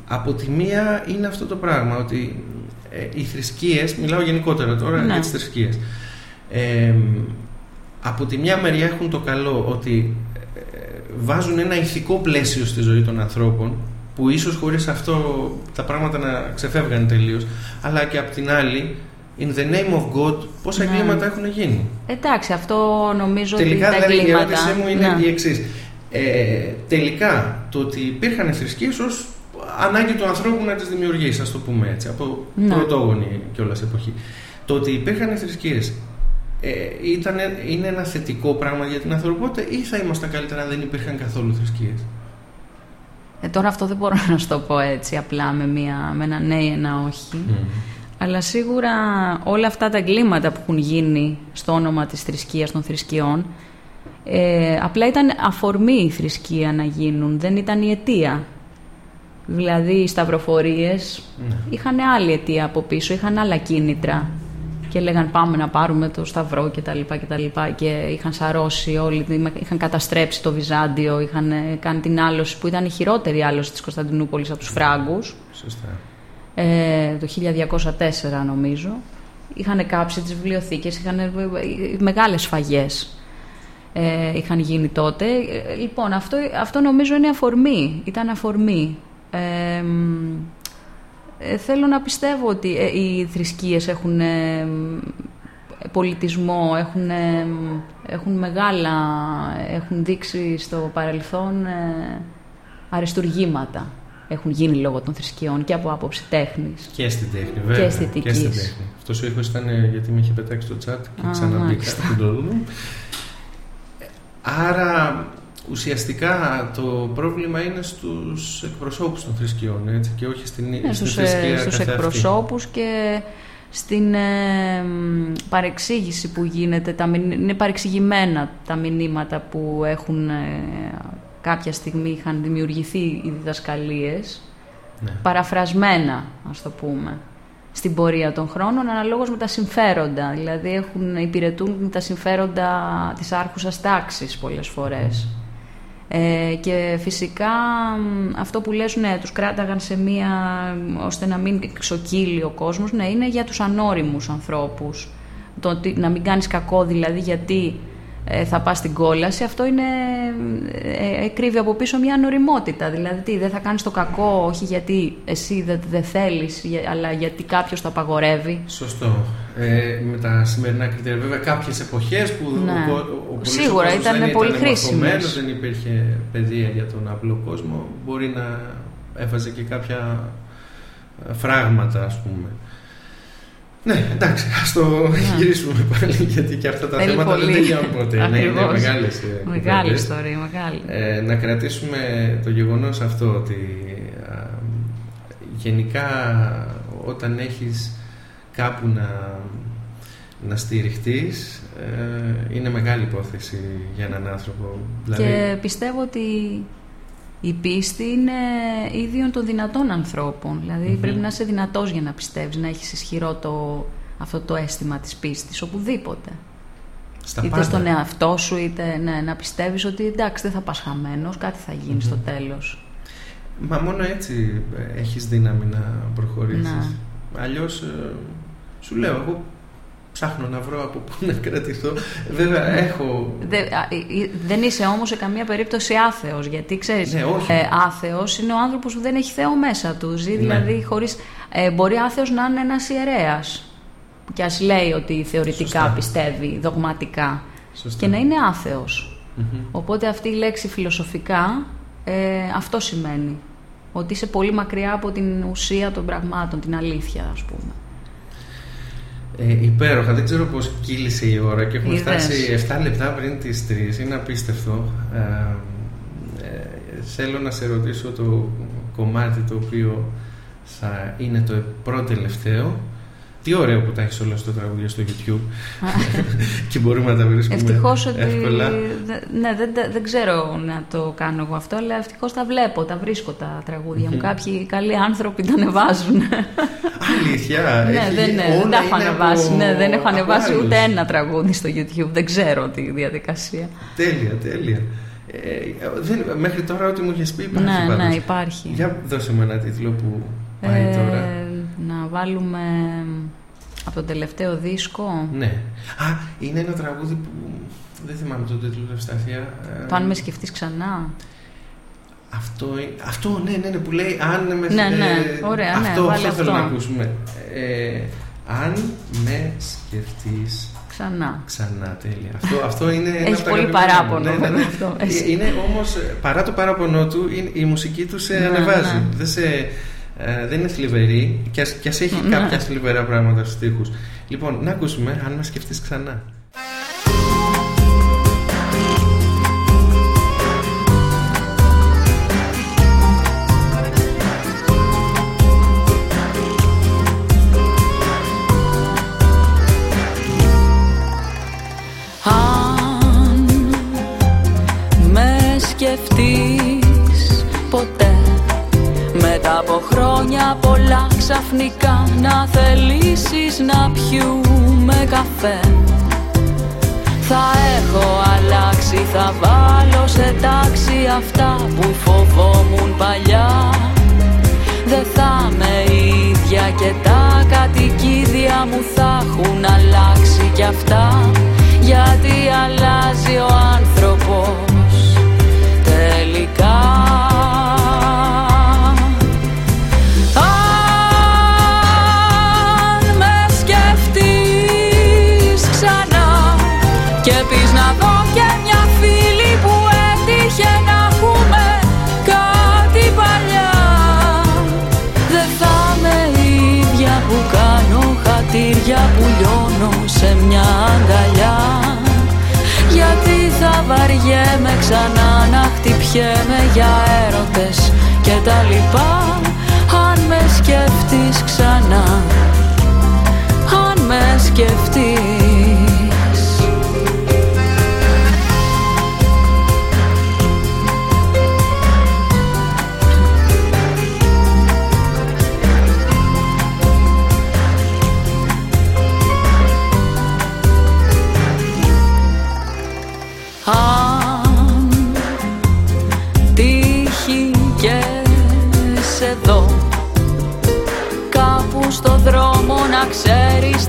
Speaker 4: από τη μία είναι αυτό το πράγμα ότι ε, οι θρησκείες, μιλάω γενικότερα τώρα
Speaker 5: Ναι.
Speaker 4: για τις θρησκείες ε, από τη μια μεριά έχουν το καλό ότι ε, βάζουν ένα ηθικό πλαίσιο στη ζωή των ανθρώπων που ίσως χωρίς αυτό τα πράγματα να ξεφεύγαν τελείως αλλά και από την άλλη in the name of God πόσα
Speaker 5: Ναι.
Speaker 4: εγκλήματα έχουν γίνει.
Speaker 5: Εντάξει, αυτό νομίζω
Speaker 4: Τελικά
Speaker 5: ότι τα
Speaker 4: δηλαδή η
Speaker 5: εγκλήματα...
Speaker 4: ερώτησή μου είναι
Speaker 5: Ναι.
Speaker 4: η εξής. Ε, τελικά το ότι υπήρχαν θρησκείες ως ανάγκη του ανθρώπου να τις δημιουργήσει, ας το πούμε έτσι, από
Speaker 5: Ναι.
Speaker 4: πρωτόγονη κιόλας εποχή. Το ότι υπήρχαν θρησκείες ε, ήταν, είναι ένα θετικό πράγμα για την ανθρωπότητα ή θα ήμασταν καλύτερα αν δεν υπήρχαν καθόλου θρησκείες;
Speaker 5: Ε, τώρα αυτό δεν μπορώ να σου το πω έτσι απλά με, μια, με ένα ναι ή ένα όχι. Αλλά σίγουρα όλα αυτά τα εγκλήματα που έχουν γίνει στο όνομα της θρησκείας των θρησκειών ε, απλά ήταν αφορμή η θρησκεία να γίνουν, δεν ήταν η αιτία. Δηλαδή οι σταυροφορίες
Speaker 4: Ναι.
Speaker 5: είχαν άλλη αιτία από πίσω, είχαν άλλα κίνητρα και λέγαν πάμε να πάρουμε το σταυρό και τα λοιπά και τα λοιπά και είχαν σαρώσει όλοι, είχαν καταστρέψει το Βυζάντιο, είχαν ε, κάνει την άλωση που ήταν η χειρότερη άλωση της Κωνσταντινούπολης από τους Φράγκους
Speaker 4: Σωστά.
Speaker 5: ε, το 1204 νομίζω. Είχαν κάψει τις βιβλιοθήκες, είχαν ε, μεγάλες σφαγές ε, είχαν γίνει τότε. Ε, Λοιπόν, αυτό, αυτό νομίζω είναι αφορμή, ήταν αφορμή. Ε, μ, ε, θέλω να πιστεύω ότι ε, οι θρησκείες έχουν ε, μ, πολιτισμό, έχουν, ε, μ, έχουν μεγάλα, έχουν δείξει στο παρελθόν ε, αριστουργήματα. Έχουν γίνει λόγω των θρησκειών και από άποψη τέχνης.
Speaker 4: Και στην τέχνη, βέβαια.
Speaker 5: αισθητικής.
Speaker 4: στην τέχνη. Αυτός ο ήχος ήταν ε, γιατί με είχε πετάξει το chat και
Speaker 5: Α,
Speaker 4: ξαναμπήκα
Speaker 5: μάλιστα.
Speaker 4: στην τρόλο μου. Άρα ουσιαστικά το πρόβλημα είναι στους εκπροσώπους των θρησκειών έτσι, και όχι στην,
Speaker 5: Ναι,
Speaker 4: στην
Speaker 5: στους, ε,
Speaker 4: θρησκεία
Speaker 5: στους
Speaker 4: καθεαυτή.
Speaker 5: εκπροσώπους και στην ε, μ, παρεξήγηση που γίνεται. Τα, μηνύ- είναι παρεξηγημένα τα μηνύματα που έχουν ε, κάποια στιγμή είχαν δημιουργηθεί οι διδασκαλίες.
Speaker 4: Ναι.
Speaker 5: Παραφρασμένα, ας το πούμε, στην πορεία των χρόνων, αναλόγως με τα συμφέροντα. Δηλαδή έχουν, υπηρετούν τα συμφέροντα της άρχουσας τάξης πολλές φορές. Ε, και φυσικά μ, αυτό που λες, ναι, τους κράταγαν σε μία, ώστε να μην ξοκύλει ο κόσμος, ναι, είναι για τους ανώριμους ανθρώπους. Το ότι να μην κάνεις κακό δηλαδή γιατί ε, θα πας στην κόλαση, αυτό είναι, ε, ε, κρύβει από πίσω μια ανοριμότητα. Δηλαδή τι, δεν θα κάνεις το κακό, όχι γιατί εσύ δεν, δεν θέλεις, για- αλλά γιατί κάποιος το απαγορεύει.
Speaker 4: Σωστό. Ε, με τα σημερινά κριτήρια, βέβαια, κάποιες εποχές που
Speaker 5: Ναι.
Speaker 4: ο, κο- ο, πολύς
Speaker 5: Σίγουρα
Speaker 4: ο κόσμος
Speaker 5: ήταν
Speaker 4: δεν
Speaker 5: πολύ
Speaker 4: ήταν
Speaker 5: χρήσιμες.
Speaker 4: μορφωμένος, δεν υπήρχε παιδεία για τον απλό κόσμο. Μπορεί να έβαζε και κάποια ε, φράγματα, ας πούμε. Ναι, εντάξει, ας το γυρίσουμε πάλι γιατί και αυτά τα
Speaker 5: Θέλει
Speaker 4: θέματα
Speaker 5: πολύ.
Speaker 4: δεν τελειώνουν ποτέ. ναι, είναι
Speaker 5: Ακριβώς.
Speaker 4: μεγάλες ε,
Speaker 5: Μεγάλη
Speaker 4: κουβέντες.
Speaker 5: ιστορία, μεγάλη.
Speaker 4: Ε, να κρατήσουμε το γεγονός αυτό ότι α, γενικά όταν έχεις κάπου να, να στηριχτείς ε, είναι μεγάλη υπόθεση για έναν άνθρωπο. Δηλαδή,
Speaker 5: Και πιστεύω ότι η πίστη είναι ίδιον των δυνατών ανθρώπων. Δηλαδή
Speaker 4: Μμμ.
Speaker 5: πρέπει να είσαι δυνατός για να πιστεύεις, να έχεις ισχυρό το, αυτό το αίσθημα της πίστης, οπουδήποτε.
Speaker 4: στα
Speaker 5: είτε
Speaker 4: πάντα.
Speaker 5: στον εαυτό σου, είτε ναι, να πιστεύεις ότι εντάξει δεν θα πας χαμένος, κάτι θα γίνει στο τέλος.
Speaker 4: Μα μόνο έτσι ε, έχεις δύναμη να προχωρήσεις.
Speaker 5: Ναι.
Speaker 4: Αλλιώς ε, σου λέω εγώ ψάχνω να βρω από πού να κρατηθώ. Βέβαια έχω
Speaker 5: Δε- α, ε, ε, δεν είσαι όμως σε καμία περίπτωση άθεος, γιατί ξέρεις,
Speaker 4: Ναι, όχι.
Speaker 5: ε, άθεος είναι ο άνθρωπος που δεν έχει Θεό μέσα του, ζει
Speaker 4: Ναι.
Speaker 5: δηλαδή χωρίς, ε, μπορεί άθεος να είναι ένας ιερέας, και ας λέει ότι θεωρητικά
Speaker 4: Σωστά.
Speaker 5: πιστεύει, δογματικά,
Speaker 4: Σωστά.
Speaker 5: και να είναι άθεος.
Speaker 4: Μμμ.
Speaker 5: Οπότε αυτή η λέξη φιλοσοφικά ε, αυτό σημαίνει. Ότι είσαι πολύ μακριά από την ουσία των πραγμάτων, την αλήθεια ας πούμε.
Speaker 4: Ε, υπέροχα, δεν ξέρω πώς κύλησε η ώρα και έχουμε
Speaker 5: Είδες.
Speaker 4: φτάσει 7 λεπτά πριν τις 3, είναι απίστευτο. Ε, ε, θέλω να σε ρωτήσω το κομμάτι το οποίο θα είναι το πρώτο τελευταίο. Τι ωραίο που τα έχεις όλα στο τραγούδια στο YouTube και μπορούμε να τα βρίσκουμε
Speaker 5: Ευτυχώς ότι.
Speaker 4: εύκολα.
Speaker 5: δε- Ναι, δεν, δεν ξέρω να το κάνω εγώ αυτό, αλλά ευτυχώς τα βλέπω, τα βρίσκω τα τραγούδια μου. Κάποιοι καλοί άνθρωποι τα ανεβάζουν.
Speaker 4: Αλήθεια,
Speaker 5: ναι,
Speaker 4: έχει-
Speaker 5: δεν, ναι,
Speaker 4: όλα
Speaker 5: δεν τα έχω
Speaker 4: είναι
Speaker 5: ανεβάσει.
Speaker 4: από-
Speaker 5: Ναι, δεν έχω
Speaker 4: από
Speaker 5: ανεβάσει
Speaker 4: άλλους.
Speaker 5: ούτε ένα τραγούδι στο YouTube. Δεν ξέρω τη διαδικασία.
Speaker 4: Τέλεια, τέλεια. Ε, δεν, μέχρι τώρα ό,τι μου έχεις πει υπάρχει
Speaker 5: ναι,
Speaker 4: πάντως.
Speaker 5: ναι, υπάρχει.
Speaker 4: Για δώσε μου ένα τίτλο που πάει
Speaker 5: Ε,
Speaker 4: τώρα.
Speaker 5: Να βάλουμε από τον τελευταίο δίσκο.
Speaker 4: Ναι. Α, είναι ένα τραγούδι που δεν θυμάμαι τον τίτλο Ευσταθία. Ε,
Speaker 5: Το αν με σκεφτείς ξανά.
Speaker 4: Αυτό, είναι- αυτό ναι, ναι, ναι, που λέει αν με
Speaker 5: Ναι, ναι,
Speaker 4: ε,
Speaker 5: ωραία, ναι,
Speaker 4: αυτό,
Speaker 5: βάλε
Speaker 4: αυτό θέλω
Speaker 5: αυτό.
Speaker 4: να ακούσουμε. Ε, Αν με σκεφτείς
Speaker 12: Ξανά.
Speaker 4: Ξανά, τέλεια. Αυτό, αυτό είναι. ένα
Speaker 12: Έχεις
Speaker 4: από τα
Speaker 12: πολύ
Speaker 4: αγαπημένα μου.
Speaker 12: παράπονο
Speaker 4: Ναι, ναι, ναι.
Speaker 12: με αυτό.
Speaker 4: Ε, Είναι όμως, παρά το παράπονο του, είναι- η μουσική του σε
Speaker 12: Ναι,
Speaker 4: ανεβάζει.
Speaker 12: ναι.
Speaker 4: Δεν, σε, ε, δεν είναι θλιβερή και ας, και ας έχει
Speaker 12: Ναι.
Speaker 4: κάποια θλιβερά πράγματα στους στίχους. Λοιπόν, να ακούσουμε αν με σκεφτείς ξανά.
Speaker 5: Αν με σκεφτείς ποτέ Μετά από χρόνια πολλά ξαφνικά να θελήσεις να πιούμε καφέ. Θα έχω αλλάξει, θα βάλω σε τάξη αυτά που φοβόμουν παλιά. Δεν θα είμαι η ίδια και τα κατοικίδια μου θα έχουν αλλάξει κι αυτά. Γιατί αλλάζει για έρωτες και τα λοιπά. Αν με σκεφτείς ξανά αν με σκεφτείς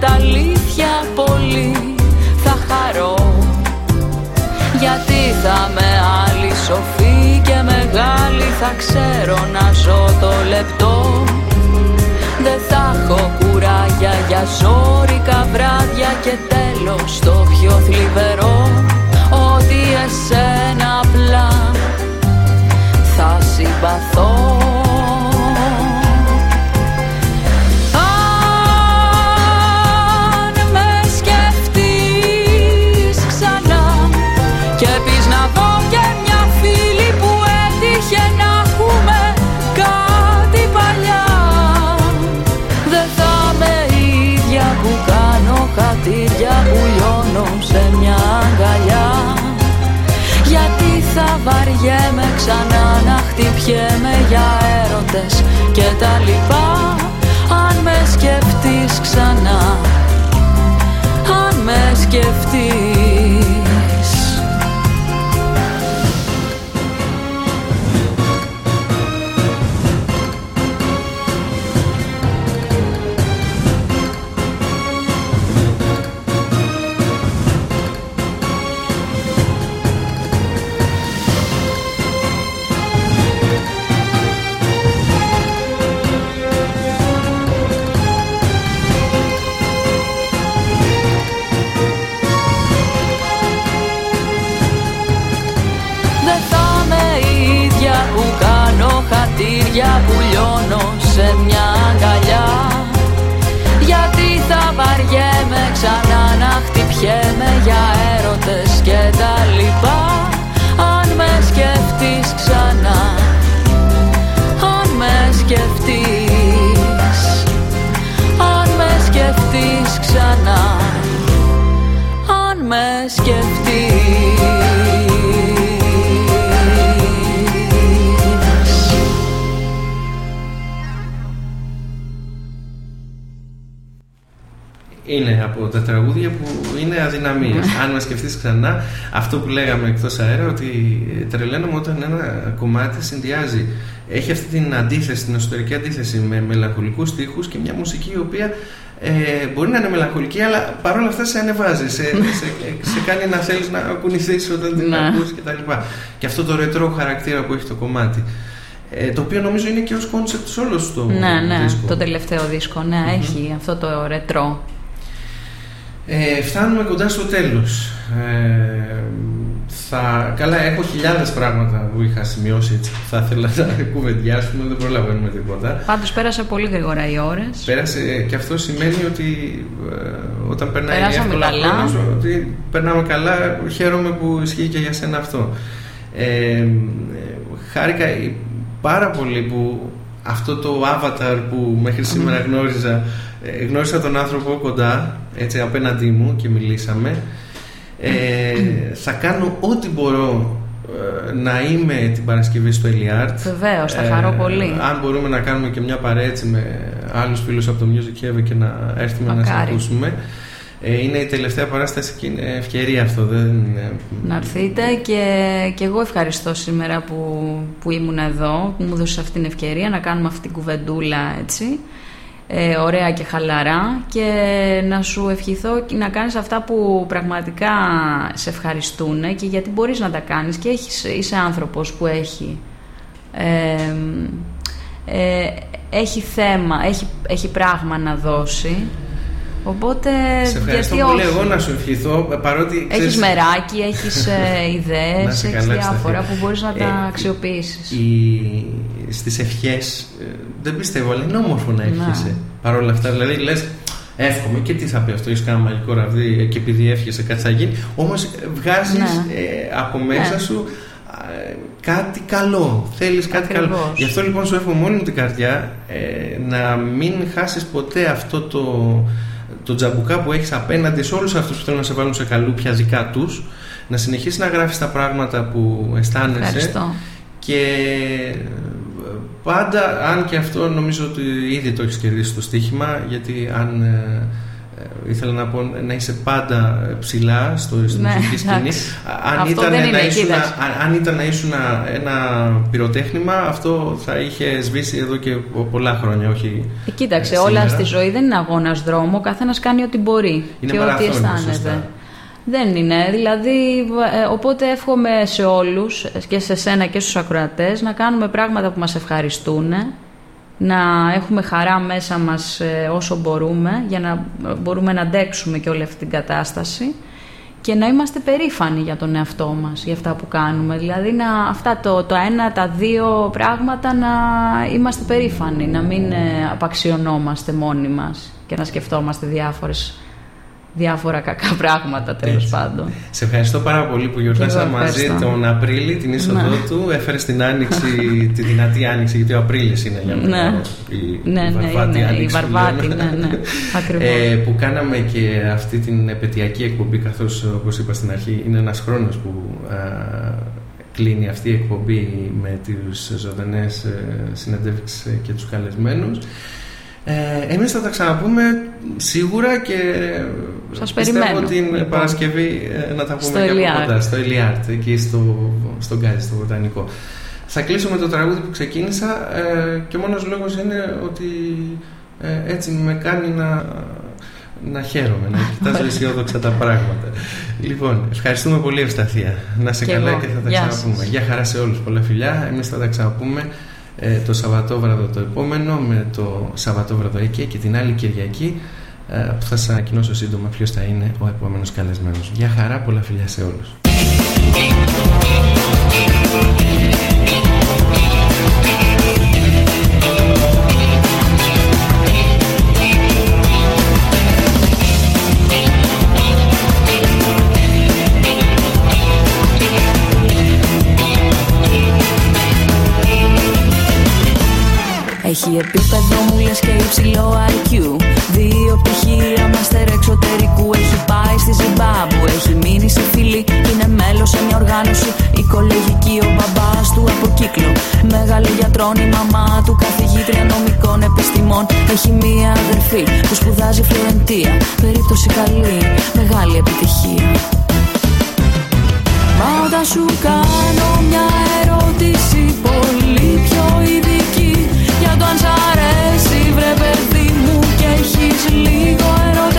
Speaker 5: τα αλήθεια πολύ. Θα χαρώ. Γιατί θα με άλλη σοφή και μεγάλη θα ξέρω να ζω το λεπτό. Δεν θα έχω κουράγια για ζόρικα βράδια και τέλος το πιο θλιβερό. Ότι εσένα απλά θα συμπαθώ σε μια αγκαλιά. Γιατί θα βαριέμαι ξανά να χτυπιέμαι για έρωτες και τα λοιπά. Αν με σκεφτείς ξανά αν με σκεφτείς κάνω χατήρια που λιώνω σε μια αγκαλιά. Γιατί θα βαριέμαι ξανά να χτυπιέμαι για έρωτες και τα λοιπά. Αν με σκεφτείς ξανά Αν με σκεφτείς
Speaker 4: Είναι από τα τραγούδια που είναι αδυναμίες. Αν με σκεφτείς ξανά, αυτό που λέγαμε εκτός αέρα, ότι τρελαίνομαι όταν ένα κομμάτι συνδυάζει. Έχει αυτή την αντίθεση, την εσωτερική αντίθεση με μελαγχολικούς στίχους και μια μουσική η οποία ε, μπορεί να είναι μελαγχολική, αλλά παρόλα αυτά σε ανεβάζει, σε, σε, σε κάνει να θέλεις να κουνηθείς όταν την
Speaker 12: Ναι.
Speaker 4: ακούς και τα λοιπά. Και αυτό το ρετρό χαρακτήρα που έχει το κομμάτι. Ε, το οποίο νομίζω είναι και ως concept σε όλο το
Speaker 5: Ναι, ναι,
Speaker 4: δίσκο.
Speaker 5: το τελευταίο δίσκο. Ναι, έχει αυτό το ρετρό.
Speaker 4: Ε, φτάνουμε κοντά στο τέλος. Ε, θα, καλά, έχω χιλιάδες πράγματα που είχα σημειώσει έτσι, που θα ήθελα να κουβεντιάσουμε, δεν προλαβαίνουμε τίποτα.
Speaker 5: Πάντως πέρασε πολύ γρήγορα οι ώρες.
Speaker 4: Πέρασε και αυτό σημαίνει ότι ε, όταν περνάει
Speaker 5: Περάσαμε
Speaker 4: εύκολα
Speaker 5: καλά.
Speaker 4: χρόνος, ότι περνάμε καλά, χαίρομαι που ισχύει και για σένα αυτό. Ε, ε, χάρηκα πάρα πολύ που αυτό το avatar που μέχρι σήμερα γνώριζα, ε, γνώρισα τον άνθρωπο κοντά, έτσι απέναντί μου και μιλήσαμε. Ε, θα κάνω ό,τι μπορώ ε, να είμαι την Παρασκευή στο Ελιάρτ.
Speaker 5: Βεβαίως, θα χαρώ πολύ.
Speaker 4: Αν μπορούμε να κάνουμε και μια παρέα έτσι με άλλους φίλους από το Music Heaven και να έρθουμε να σε
Speaker 5: Μακάρι.
Speaker 4: ακούσουμε. Ε, είναι η τελευταία παράσταση και είναι ευκαιρία αυτό. Δεν είναι...
Speaker 5: Να έρθετε και, και εγώ ευχαριστώ σήμερα που, που ήμουν εδώ, που μου έδωσες αυτή την ευκαιρία να κάνουμε αυτή την κουβεντούλα έτσι, ε, ωραία και χαλαρά και να σου ευχηθώ και να κάνεις αυτά που πραγματικά σε ευχαριστούν και γιατί μπορείς να τα κάνεις και έχεις, είσαι άνθρωπος που έχει ε, ε, έχει θέμα, έχει, έχει πράγμα να δώσει οπότε
Speaker 4: Σε ευχαριστώ
Speaker 5: γιατί
Speaker 4: πολύ
Speaker 5: όχι;
Speaker 4: εγώ να σου ευχηθώ ε, παρότι
Speaker 5: Έχεις
Speaker 4: ξέρεις,
Speaker 5: μεράκι, έχεις ε,
Speaker 4: Να
Speaker 5: ιδέες,
Speaker 4: είσαι
Speaker 5: έχεις
Speaker 4: καλά,
Speaker 5: διάφορα
Speaker 4: Ευσταθία.
Speaker 5: που μπορείς να τα
Speaker 4: Ε,
Speaker 5: αξιοποιήσεις.
Speaker 4: η, στις ευχές ε, δεν πιστεύω αλλά είναι όμορφο να εύχεσαι Παρ' όλα αυτά δηλαδή λες εύχομαι και τι θα πει αυτό έχεις κάνει μαγικό ραβδί ε, και επειδή εύχεσαι κάτι θα γίνει όμως ε, βγάζεις
Speaker 5: Ναι.
Speaker 4: ε, από μέσα
Speaker 5: Ναι.
Speaker 4: σου ε, κάτι καλό θέλεις κάτι καλό
Speaker 5: Ακριβώς.
Speaker 4: γι' αυτό λοιπόν σου εύχομαι μόνη μου την καρδιά ε, να μην χάσεις ποτέ αυτό το, το τζαμπουκά που έχεις απέναντι σε όλους αυτούς που θέλουν να σε βάλουν σε καλούπια δικά τους να συνεχίσεις να γράφεις τα πράγματα που αισθάνεσαι
Speaker 5: Ευχαριστώ.
Speaker 4: και ε, πάντα, αν και αυτό νομίζω ότι ήδη το έχεις κερδίσει το στοίχημα γιατί αν ε, ε, ήθελα να πω να είσαι πάντα ε, ψηλά στο, στη
Speaker 5: Ναι,
Speaker 4: μουσική σκηνή
Speaker 5: εντάξει.
Speaker 4: αν
Speaker 5: Αυτό
Speaker 4: ήταν,
Speaker 5: δεν
Speaker 4: να
Speaker 5: είναι,
Speaker 4: ήσουν,
Speaker 5: κοίταξε.
Speaker 4: αν, αν ήταν να ήσουν ένα πυροτέχνημα αυτό θα είχε σβήσει εδώ και πολλά χρόνια όχι
Speaker 5: Ε, κοίταξε,
Speaker 4: ε,
Speaker 5: όλα
Speaker 4: σήμερα.
Speaker 5: στη ζωή δεν είναι αγώνας δρόμο, ο καθένας κάνει ό,τι μπορεί
Speaker 4: Είναι
Speaker 5: και ό,τι
Speaker 4: μαραθώνιος,
Speaker 5: αισθάνεται.
Speaker 4: σωστά.
Speaker 5: Δεν είναι, δηλαδή, ε, οπότε εύχομαι σε όλους ε, και σε σένα και στους ακροατές να κάνουμε πράγματα που μας ευχαριστούν, να έχουμε χαρά μέσα μας ε, όσο μπορούμε για να ε, μπορούμε να αντέξουμε και όλη αυτή την κατάσταση και να είμαστε περήφανοι για τον εαυτό μας, για αυτά που κάνουμε. Δηλαδή να, αυτά το, το ένα, τα δύο πράγματα να είμαστε περήφανοι, να μην ε, απαξιωνόμαστε μόνοι μας και να σκεφτόμαστε διάφορες, διάφορα κακά πράγματα τέλος
Speaker 4: Έτσι.
Speaker 5: πάντων.
Speaker 4: Σε ευχαριστώ πάρα πολύ που γιορτάσαμε
Speaker 5: Και εγώ
Speaker 4: μαζί
Speaker 5: ευχαριστώ.
Speaker 4: τον Απρίλη, την είσοδο
Speaker 5: Ναι.
Speaker 4: του. Έφερε στην άνοιξη, τη δυνατή άνοιξη, γιατί ο Απρίλης είναι για μένα.
Speaker 5: Ναι.
Speaker 4: Η,
Speaker 5: Ναι,
Speaker 4: η
Speaker 5: ναι,
Speaker 4: βαρβάτη
Speaker 5: είναι, η
Speaker 4: άνοιξη που
Speaker 5: βαρβάτη,
Speaker 4: λέμε.
Speaker 5: ναι, ναι, ακριβώς.
Speaker 4: Ε, που κάναμε και αυτή την επαιτειακή εκπομπή, καθώς όπως είπα στην αρχή, είναι ένας χρόνος που α, κλείνει αυτή η εκπομπή με τις ζωντανές ε, συνεντεύξεις ε, και τους καλεσμένους. Ε, εμείς θα τα ξαναπούμε σίγουρα και
Speaker 5: Σας
Speaker 4: πιστεύω
Speaker 5: περιμένω,
Speaker 4: την
Speaker 5: λοιπόν.
Speaker 4: Παρασκευή ε, να τα πούμε
Speaker 5: Στο
Speaker 4: και από
Speaker 5: Ελιάρτ.
Speaker 4: κοντά, στο Ελιάρτ, εκεί στο, στον Γκάζι, στο Βοτανικό. Θα κλείσω με το τραγούδι που ξεκίνησα ε, και ο μόνος λόγος είναι ότι ε, έτσι με κάνει να, να χαίρομαι, να κοιτάζω αισιόδοξα τα πράγματα. Λοιπόν, ευχαριστούμε πολύ Ευσταθία. Να σε
Speaker 5: Και
Speaker 4: καλά
Speaker 5: εγώ.
Speaker 4: και θα τα
Speaker 5: Γεια
Speaker 4: ξαναπούμε.
Speaker 5: σας.
Speaker 4: Γεια χαρά σε όλους, πολλά φιλιά. Εμείς θα τα ξαναπούμε ε, το Σαββατόβραδο το επόμενο με το Σαββατόβραδο εκεί και την άλλη Κυριακή ε, που θα σας ανακοινώσω σύντομα ποιος θα είναι ο επόμενος καλεσμένος. Γεια χαρά, πολλά φιλιά σε όλους.
Speaker 7: Έχει επίπεδο μου λες και υψηλό IQ Δύο πτυχία μάστερ εξωτερικού Έχει πάει στη Ζιμπάμπου. Έχει μείνει σε φίλη Είναι μέλος σε μια οργάνωση. Οικολογική ο μπαμπάς του από κύκλο. Μεγάλη γιατρών η μαμά του Καθηγήτρια νομικών επιστημών. Έχει μία αδερφή που σπουδάζει Φλωρεντία. Περίπτωση καλή, μεγάλη επιτυχία. Μα όταν σου κάνω μια ερώτηση πολύ πιο ειδική Για το αν σ' αρέσει. Βρε παιδί μου και έχεις λίγο ερωτευτεί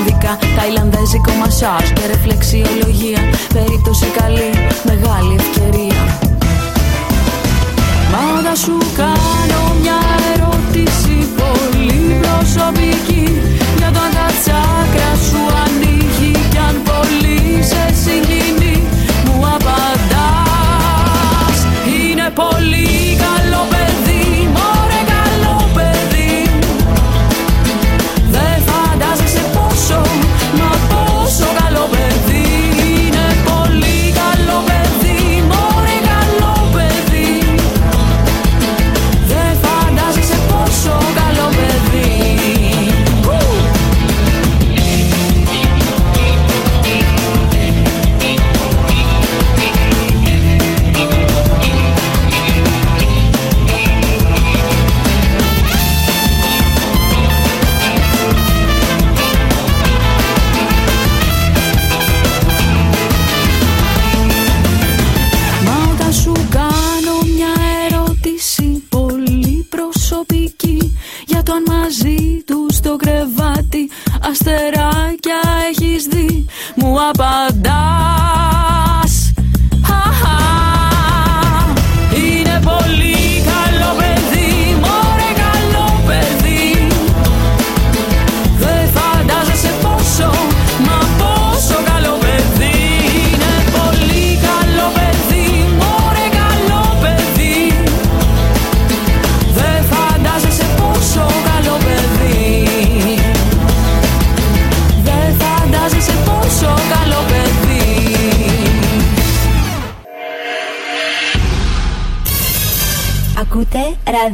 Speaker 5: Ινδικα, Ταϊλανδέζικο μασάζ και ρεφλεξιολογία. Περίπτωση καλή, μεγάλη ευκαιρία. Μα σου κάνω μια ερώτηση πολύ προσωπική για το αν τα τσάκρα σου ανοίγει κι αν πολύ σε συγκινεί